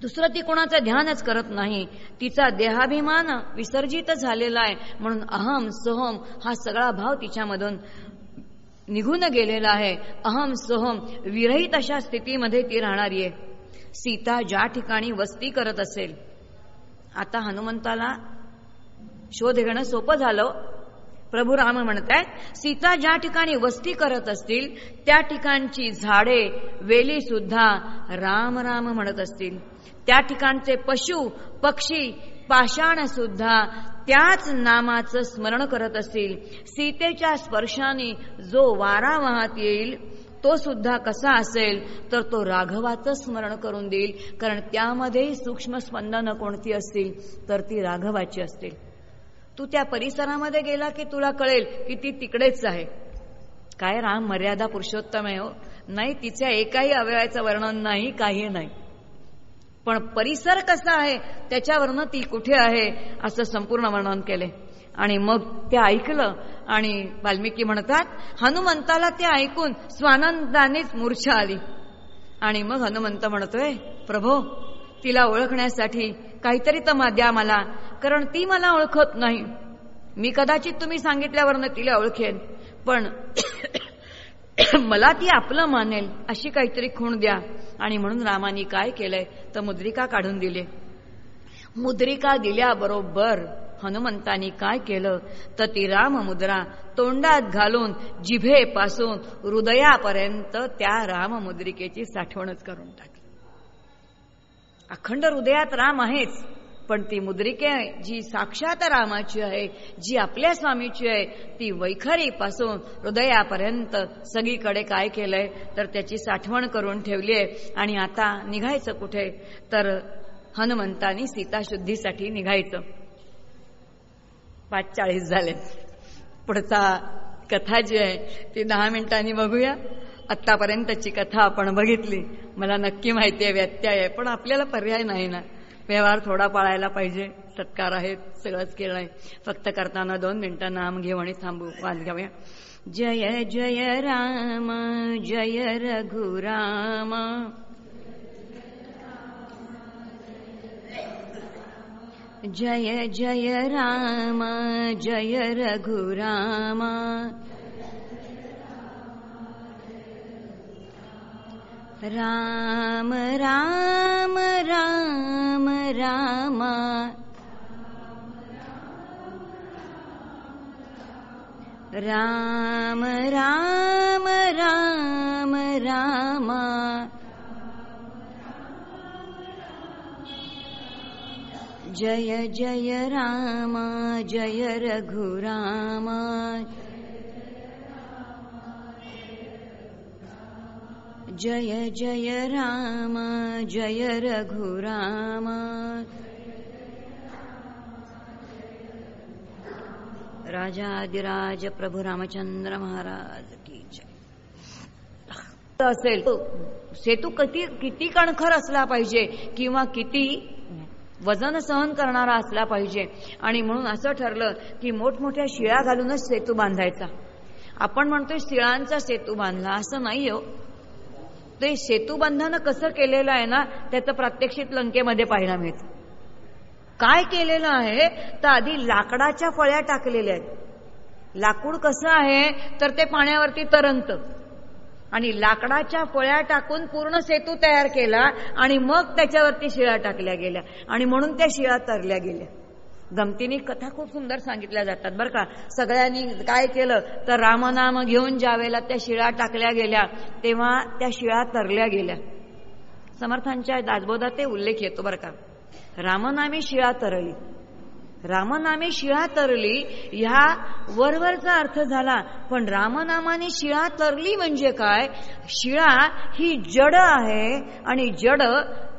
दुसरं ती कोणाचं ध्यानच करत नाही. तिचा देहाभिमान विसर्जित झालेला आहे. म्हणून अहम सोहम हा सगळा भाव तिच्यामधून निघून गेलेला आहे. अहम सोहम विरहित अशा स्थितीमध्ये ती राहणारी आहे. सीता ज्या ठिकाणी वस्ती करत असेल आता हनुमंताला शोध घेणं सोपं झालं. प्रभू राम म्हणतायत सीता ज्या ठिकाणी वस्ती करत असतील त्या ठिकाणची झाडे वेली सुद्धा राम राम म्हणत असतील. त्या ठिकाणचे पशु पक्षी पाषाण सुद्धा त्याच नामाचं स्मरण करत असतील. सीतेच्या स्पर्शाने जो वारा वाहत येईल तो सुद्धा कसा असेल तर तो राघवाचं स्मरण करून देईल. कारण त्यामध्ये सूक्ष्म स्पंदनं कोणती असतील तर ती राघवाची असतील. तू त्या परिसरामध्ये गेला की तुला कळेल की ती तिकडेच आहे. काय राम मर्यादा पुरुषोत्तम आहे हो. नाही तिच्या एकाही अवयवाचं वर्णन नाही काही नाही. पण परिसर कसा आहे त्याच्यावरनं ती कुठे आहे असं संपूर्ण वर्णन केले. आणि मग ते ऐकलं आणि वाल्मिकी म्हणतात हनुमंताला ते ऐकून स्वानंदानेच मूर्छा आली. आणि मग हनुमंत म्हणतोय प्रभो तिला ओळखण्यासाठी काहीतरी तर द्या मला कारण ती मला ओळखत नाही. मी कदाचित तुम्ही सांगितल्यावरनं तिला ओळखेन पण मला ती आपलं मानेल अशी काहीतरी खूण द्या. आणि म्हणून रामानी काय केलंय? तर मुद्रिका काढून दिले. मुद्रिका दिल्याबरोबर हनुमंतानी काय केलं? तर ती राम मुद्रा तोंडात घालून जिभेपासून हृदयापर्यंत त्या राम मुद्रिकेची साठवणच करून टाकली. अखंड हृदयात राम आहेच. पण ती मुद्रिके जी साक्षात रामाची आहे जी आपल्या स्वामीची आहे ती वैखरीपासून हृदयापर्यंत सगळीकडे काय केलंय तर त्याची साठवण करून ठेवली आहे. आणि आता निघायचं कुठे? तर हनुमंतानी सीताशुद्धीसाठी निघायचं. पाच चाळीस झाले. पुढचा कथा जी आहे ती दहा मिनिटांनी बघूया. आत्तापर्यंतची कथा आपण बघितली. मला नक्की माहिती आहे व्यत्यय आहे पण आपल्याला पर्याय नाही ना. व्यवहार थोडा पाळायला पाहिजे. सत्कार आहेत सगळंच केलं आहे. फक्त करताना दोन मिनिटं नाम घेऊ आणि थांबू. वाद घ्यावया जय जय राम जय रघुराम. जय जय राम जय रघुराम. राम राम राम रामा। राम राम राम रामा। जय जय राम जय रघुराम। जय जय राम जय रघुराम। राजाधिराज प्रभू रामचंद्र महाराज की जय। असेल. सेतू किती किती कणखर असला पाहिजे किंवा किती वजन सहन करणारा असला पाहिजे. आणि म्हणून असं ठरलं की मोठमोठ्या शिळा घालूनच सेतू बांधायचा. आपण म्हणतोय शिळांचा सेतू बांधला. असं नाही हो. ते सेतूबंधानं कसं केलेलं आहे ना त्याचं प्रात्यक्षिक लंकेमध्ये पाहायला मिळतं काय केलेलं आहे? तर आधी लाकडाच्या फळ्या टाकलेल्या आहेत. लाकूड कसं आहे? तर ते पाण्यावरती तरंगत. आणि लाकडाच्या फळ्या टाकून पूर्ण सेतू तयार केला आणि मग त्याच्यावरती शिळा टाकल्या गेल्या. आणि म्हणून त्या शिळा तरल्या गेल्या. गमतीने कथा खूप सुंदर सांगितल्या जातात. बरं का? सगळ्यांनी काय केलं? तर रामनाम घेऊन ज्या वेळेला त्या शिळा टाकल्या गेल्या तेव्हा त्या शिळा तरल्या गेल्या. समर्थांच्या दासबोधात ते उल्लेख येतो बरं का? रामनामी शिळा तरली. रामनामे शिळा तरली ह्या वरवरचा अर्थ झाला पण रामनामाने शिळा तरली म्हणजे काय? शिळा ही जड आहे आणि जड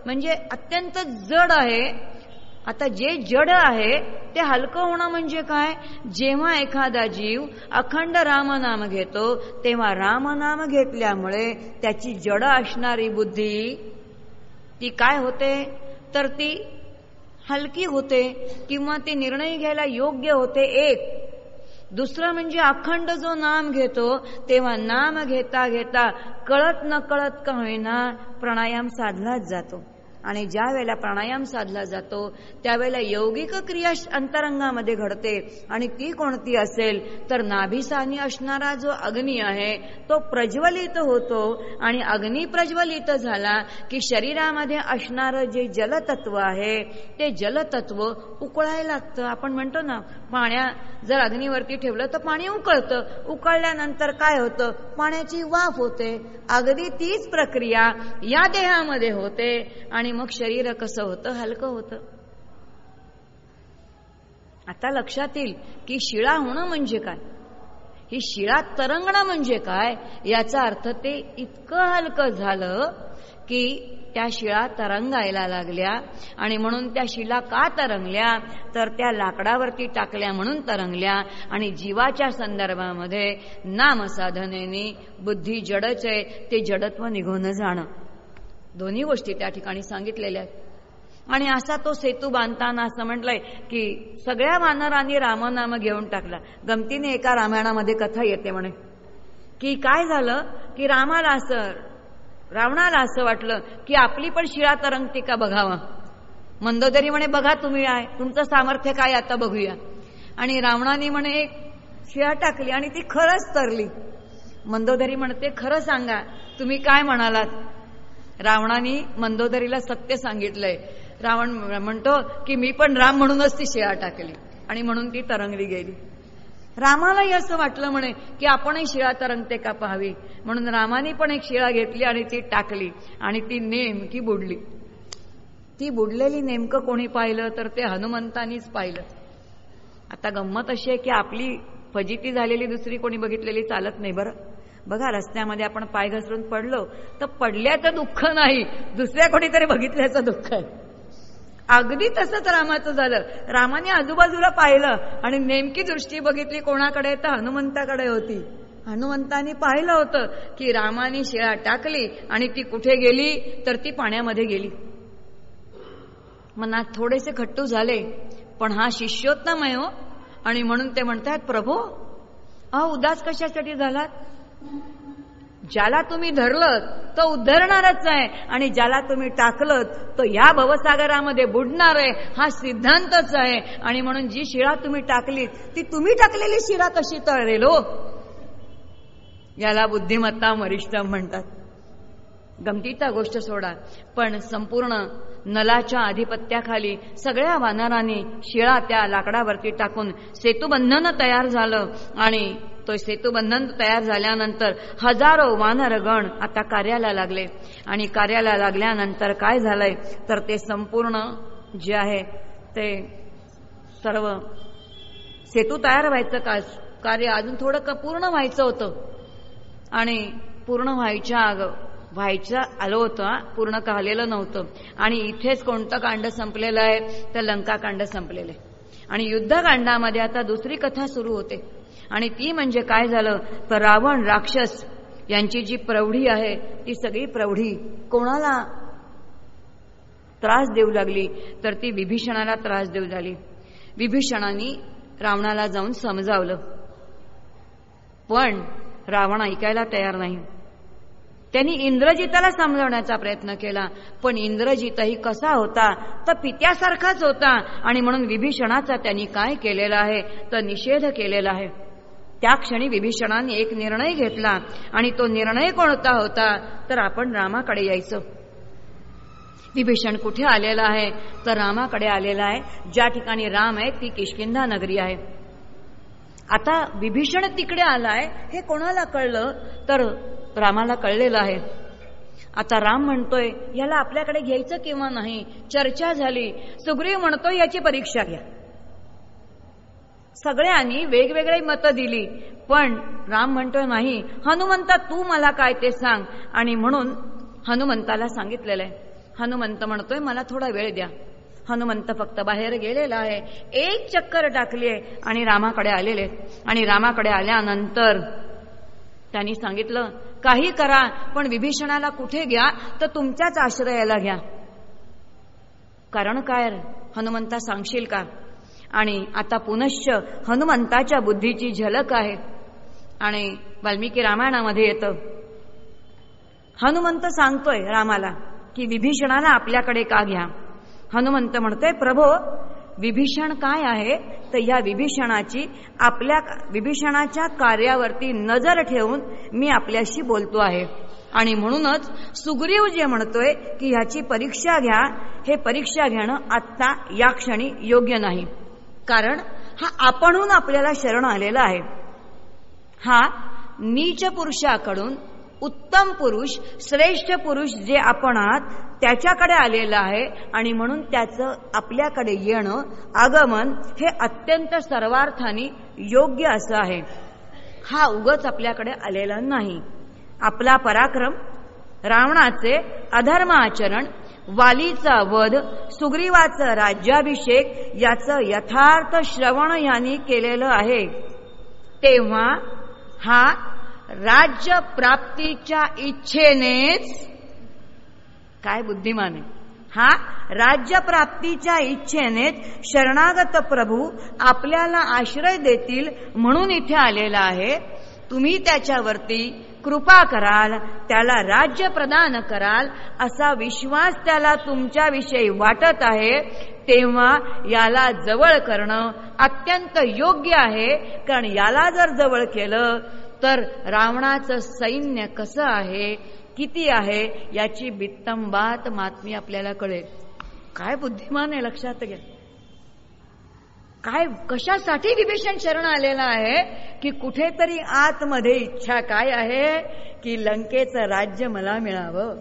म्हणजे अत्यंत जड आहे. आता जे जड आहे ते हलकं होणं म्हणजे काय? जेव्हा एखादा जीव अखंड रामनाम घेतो तेव्हा रामनाम घेतल्यामुळे त्याची जड असणारी बुद्धी ती काय होते? तर ती हलकी होते किंवा ती निर्णय घ्यायला योग्य होते एक. दुसरं म्हणजे अखंड जो नाम घेतो तेव्हा नाम घेता घेता कळत न कळत का होईना प्राणायाम साधलाच जातो. आणि ज्या वेळेला प्राणायाम साधला जातो त्यावेळेला यौगिक क्रिया अंतरंगामध्ये घडते. आणि ती कोणती असेल तर नाभिसानी असणारा जो अग्नी आहे तो प्रज्वलित होतो. आणि अग्नी प्रज्वलित झाला की शरीरामध्ये असणारं जे जलतत्व आहे ते जलतत्व उकळायला लागतं. आपण म्हणतो ना पाण्या जर अग्नीवरती ठेवलं तर पाणी उकळतं. उकळल्यानंतर काय होतं? पाण्याची वाफ होते. अगदी तीच प्रक्रिया या देहामध्ये होते. आणि मग शरीर कसं होतं? हलकं होतं. आता लक्षात येईल की शिळा होणं म्हणजे काय? ही शिळा तरंगणं म्हणजे काय? याचा अर्थ ते इतकं हलकं झालं की त्या शिळा तरंगायला लागल्या आणि म्हणून त्या शिला का तरंगल्या? तर त्या लाकडावरती टाकल्या म्हणून तरंगल्या आणि जीवाच्या संदर्भामध्ये नामसाधनेने बुद्धी जडच आहे ते जडत्व निघून जाणं. दोन्ही गोष्टी त्या ठिकाणी सांगितलेल्या आहेत. आणि असा तो सेतू बांधताना असं म्हटलंय की सगळ्या वानरांनी रामनाम घेऊन टाकला. गमतीने एका रामायणामध्ये कथा येते म्हणे. की काय झालं? की रामाला असं रावणाला असं वाटलं की आपली पण शिळा तरंगती का बघावा? मंदोदरी म्हणे बघा तुम्ही आहे तुमचं सामर्थ्य काय आता बघूया. आणि रावणाने म्हणे एक शिळा टाकली आणि ती खरंच तरली. मंदोदरी म्हणते खरं सांगा तुम्ही काय म्हणालात? रावणाने मंदोदरीला सत्य सांगितलंय. रावण म्हणतो की मी पण राम म्हणूनच ती शिळा टाकली आणि म्हणून ती तरंगली गेली. रामालाही असं वाटलं म्हणे की आपणही शिळा तरंगते का पाहावी? म्हणून रामाने पण एक शिळा घेतली आणि ती टाकली आणि ती नेमकी बुडली. ती बुडलेली नेमकं कोणी पाहिलं तर ते हनुमंतानीच पाहिलं. आता गंमत अशी आहे की आपली फजिती झालेली दुसरी कोणी बघितलेली चालत नाही बरं. बघा रस्त्यामध्ये आपण पाय घसरून पडलो तर पडल्याचं दुःख नाही. दुसऱ्या कोणीतरी बघितल्याचं दुःख आहे. अगदी तसंच रामाचं झालं. रामाने आजूबाजूला पाहिलं आणि नेमकी दृष्टी बघितली कोणाकडे तर हनुमंताकडे होती. हनुमंतानी पाहिलं होतं की रामाने शिळा टाकली आणि ती कुठे गेली? तर ती पाण्यामध्ये गेली. मनात थोडेसे खट्टू झाले पण हा शिष्योत्तम आहे हो. आणि म्हणून ते म्हणतात प्रभू अ उदास कशासाठी झालात? ज्याला तुम्ही धरलं तो उद्धरणारच आहे. आणि ज्याला तुम्ही टाकलं तो या भवसागरामध्ये बुडणार आहे हा सिद्धांतच आहे. आणि म्हणून जी शिळा तुम्ही टाकली ती तुम्ही टाकलेली शिळा कशी तळेल हो याला बुद्धिमत्ता वरिष्ठ म्हणतात. गमतीचा गोष्ट सोडा. पण संपूर्ण नलाच्या आधिपत्याखाली सगळ्या वानरांनी शिळा त्या लाकडावरती टाकून सेतुबंधन तयार झालं. आणि तो. सेतुबंधन तयार झाल्यानंतर हजारो वानरगण आता कार्याला लागले. आणि कार्याला लागल्यानंतर काय झालंय? तर ते संपूर्ण जे आहे ते सर्व सेतू तयार व्हायचं का? कार्य अजून थोडं का पूर्ण व्हायचं होतं? आणि पूर्ण व्हायच्या अग व्हायचं आलं होतं पूर्ण कालेलं नव्हतं? आणि इथेच कोणतं कांड संपलेलं आहे? तर लंकाकांड संपलेलं आहे. आणि युद्धकांडामध्ये आता दुसरी कथा सुरू होते. आणि ती म्हणजे काय झालं? तर रावण राक्षस यांची जी प्रौढी आहे ती सगळी प्रौढी कोणाला त्रास देऊ लागली? तर ती विभीषणाला त्रास देऊ लागली विभीषणाने रावणाला जाऊन समजावलं. पण रावण ऐकायला तयार नाही. त्यांनी इंद्रजिताला समजवण्याचा प्रयत्न केला. पण इंद्रजितही कसा होता? तर पित्यासारखाच होता. आणि म्हणून विभीषणाचा त्यांनी काय केलेला आहे? तर निषेध केलेला आहे. त्या क्षणी विभीषणाने एक निर्णय घेतला आणि तो निर्णय कोणता होता तर आपण रामाकडे यायचं. विभीषण कुठे आलेला आहे? तर रामाकडे आलेला आहे. ज्या ठिकाणी राम आहे ती किशकिंधा नगरी आहे. आता विभीषण तिकडे आलाय हे कोणाला कळलं? तर रामाला कळलेलं आहे. आता राम म्हणतोय याला आपल्याकडे घ्यायचं किंवा नाही? चर्चा झाली. सुग्रीव म्हणतोय याची परीक्षा घ्या. सगळ्यांनी वेगवेगळी मतं दिली. पण राम म्हणतोय नाही हनुमंता तू मला काय ते सांग. आणि म्हणून हनुमंताला सांगितलेलं आहे. हनुमंत म्हणतोय मला थोडा वेळ द्या. हनुमंत फक्त बाहेर गेलेला आहे. एक चक्कर टाकली आहे आणि रामाकडे आलेले आणि रामाकडे आल्यानंतर त्यांनी सांगितलं काही करा पण विभीषणाला कुठे घ्या तर तुमच्याच आश्रयाला घ्या. कारण काय हनुमंता सांगशील का? आणि आता पुनश्च हनुमंताच्या बुद्धीची झलक आहे. आणि वाल्मिकी रामायणामध्ये येतं. हनुमंत सांगतोय रामाला की विभीषणाला आपल्याकडे का घ्या? हनुमंत म्हणतोय प्रभो विभीषण काय आहे? तर या विभीषणाची आपल्या विभीषणाच्या कार्यावरती नजर ठेवून मी आपल्याशी बोलतो आहे. आणि म्हणूनच सुग्रीव जे म्हणतोय की ह्याची परीक्षा घ्या हे परीक्षा घेणं आत्ता या क्षणी योग्य नाही. कारण हा आपणहून आपल्याला शरण आलेला आहे. हा नीच पुरुषाकडून उत्तम पुरुष श्रेष्ठ पुरुष जे आपण आहात त्याच्याकडे आलेलं आहे आणि म्हणून त्याचं आपल्याकडे येणं आगमन हे अत्यंत सर्वार्थाने योग्य असं आहे. हा उगच आपल्याकडे आलेला नाही. आपला पराक्रम रावणाचे अधर्म आचरण वालीचा वध सुग्रीवाचं राज्याभिषेक याचं यथार्थ श्रवण यांनी केलेलं आहे. तेव्हा हा राज्य प्राप्तीच्या इच्छेनेच काय बुद्धिमान आहे? हा राज्य प्राप्तीच्या इच्छेनेच शरणागत प्रभू आपल्याला आश्रय देतील म्हणून इथे आलेला आहे. तुम्ही त्याच्यावरती कृपा कराल त्याला राज्य प्रदान कराल असा विश्वास त्याला तुमच्याविषयी वाटत आहे तेव्हा याला जवळ करणं अत्यंत योग्य आहे. कारण याला जर जवळ केलं तर रावणाचं सैन्य कसं आहे किती आहे याची बित्तंबात मातमी आपल्याला कळेल. काय बुद्धिमान आहे लक्षात घ्या. काय कशासाठी विभीषण शरण आलेला आहे? की कुठेतरी आतमध्ये इच्छा काय आहे? की लंकेचं राज्य मला मिळावं.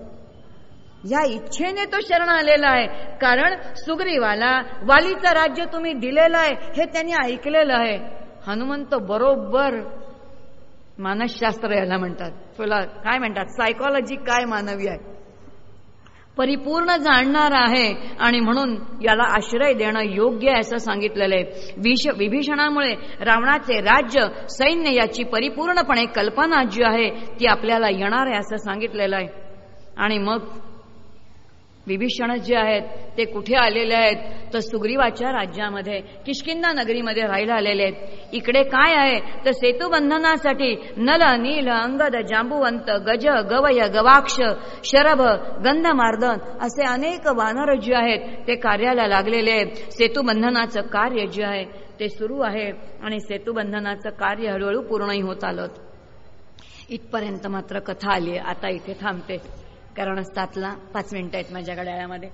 या इच्छेने तो शरण आलेला आहे. कारण सुग्रीवाला वालीचं राज्य तुम्ही दिलेलं आहे हे त्यांनी ऐकलेलं आहे. हनुमंत बरोबर मानसशास्त्र याला म्हणतात. तुला काय म्हणतात? सायकॉलॉजी काय मानवी आहे? परिपूर्ण जाणणार आहे आणि म्हणून याला आश्रय देणं योग्य आहे असं सांगितलेलं आहे. विष विभीषणामुळे रावणाचे राज्य सैन्य याची परिपूर्णपणे कल्पना जी आहे ती आपल्याला येणार आहे असं सांगितलेलं आहे. आणि मग विभीषण जे आहेत ते कुठे आलेले आहेत? तर सुग्रीवाच्या राज्यामध्ये किशकिंदा नगरीमध्ये राहायला आलेले आहेत. इकडे काय आहे? तर सेतुबंधनासाठी नल नील अंगद जांबुवंत गज गवय गवाक्ष शरभ गंधमार्दन असे अनेक वानर जे आहेत ते कार्याला लागलेले आहेत. सेतुबंधनाचं कार्य जे आहे ते सुरू आहे आणि सेतुबंधनाचं कार्य हळूहळू पूर्णही होत आलं. इथपर्यंत मात्र कथा आली आता इथे थांबते. कारण सातला पाच मिनिटं आहेत माझ्या घड्याळामध्ये.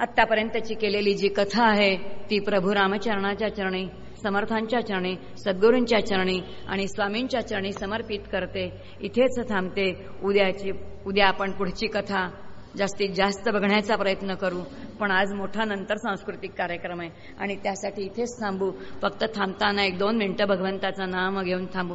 आत्तापर्यंतची केलेली जी कथा आहे ती प्रभू रामचरणाच्या चरणी समर्थांच्या चरणी सद्गुरूंच्या चरणी आणि स्वामींच्या चरणी समर्पित करते. इथेच थांबते. उद्याची उद्या आपण पुढची कथा. जास्तीत जास्त बघण्याचा प्रयत्न करू. पण आज मोठा नंतर सांस्कृतिक कार्यक्रम आहे. आणि त्यासाठी इथेच थांबू. फक्त थांबताना एक दोन मिनिटं भगवंताचं नाम घेऊन थांबू.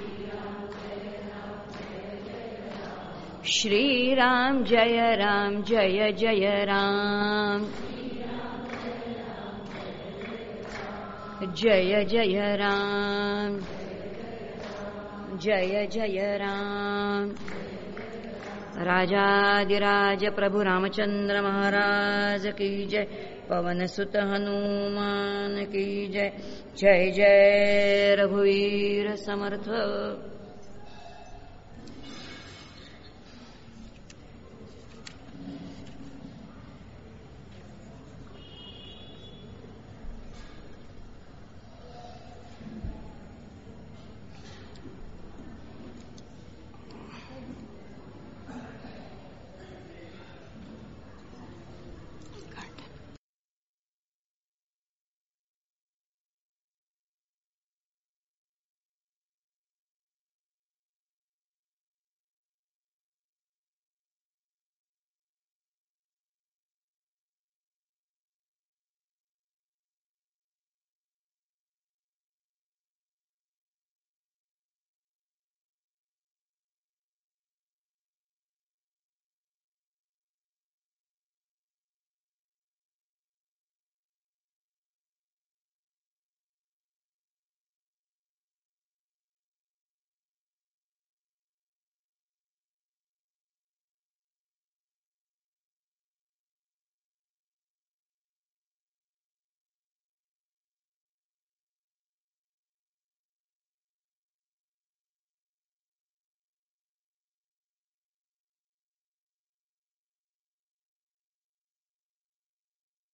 श्रीराम जय राम जय जय राम। जय जय राम। जय जय राम। राजाधिराज प्रभु रामचंद्र महाराज की जय। पवन सुत हनुमान की जय। जय जय रघुवीर समर्थ।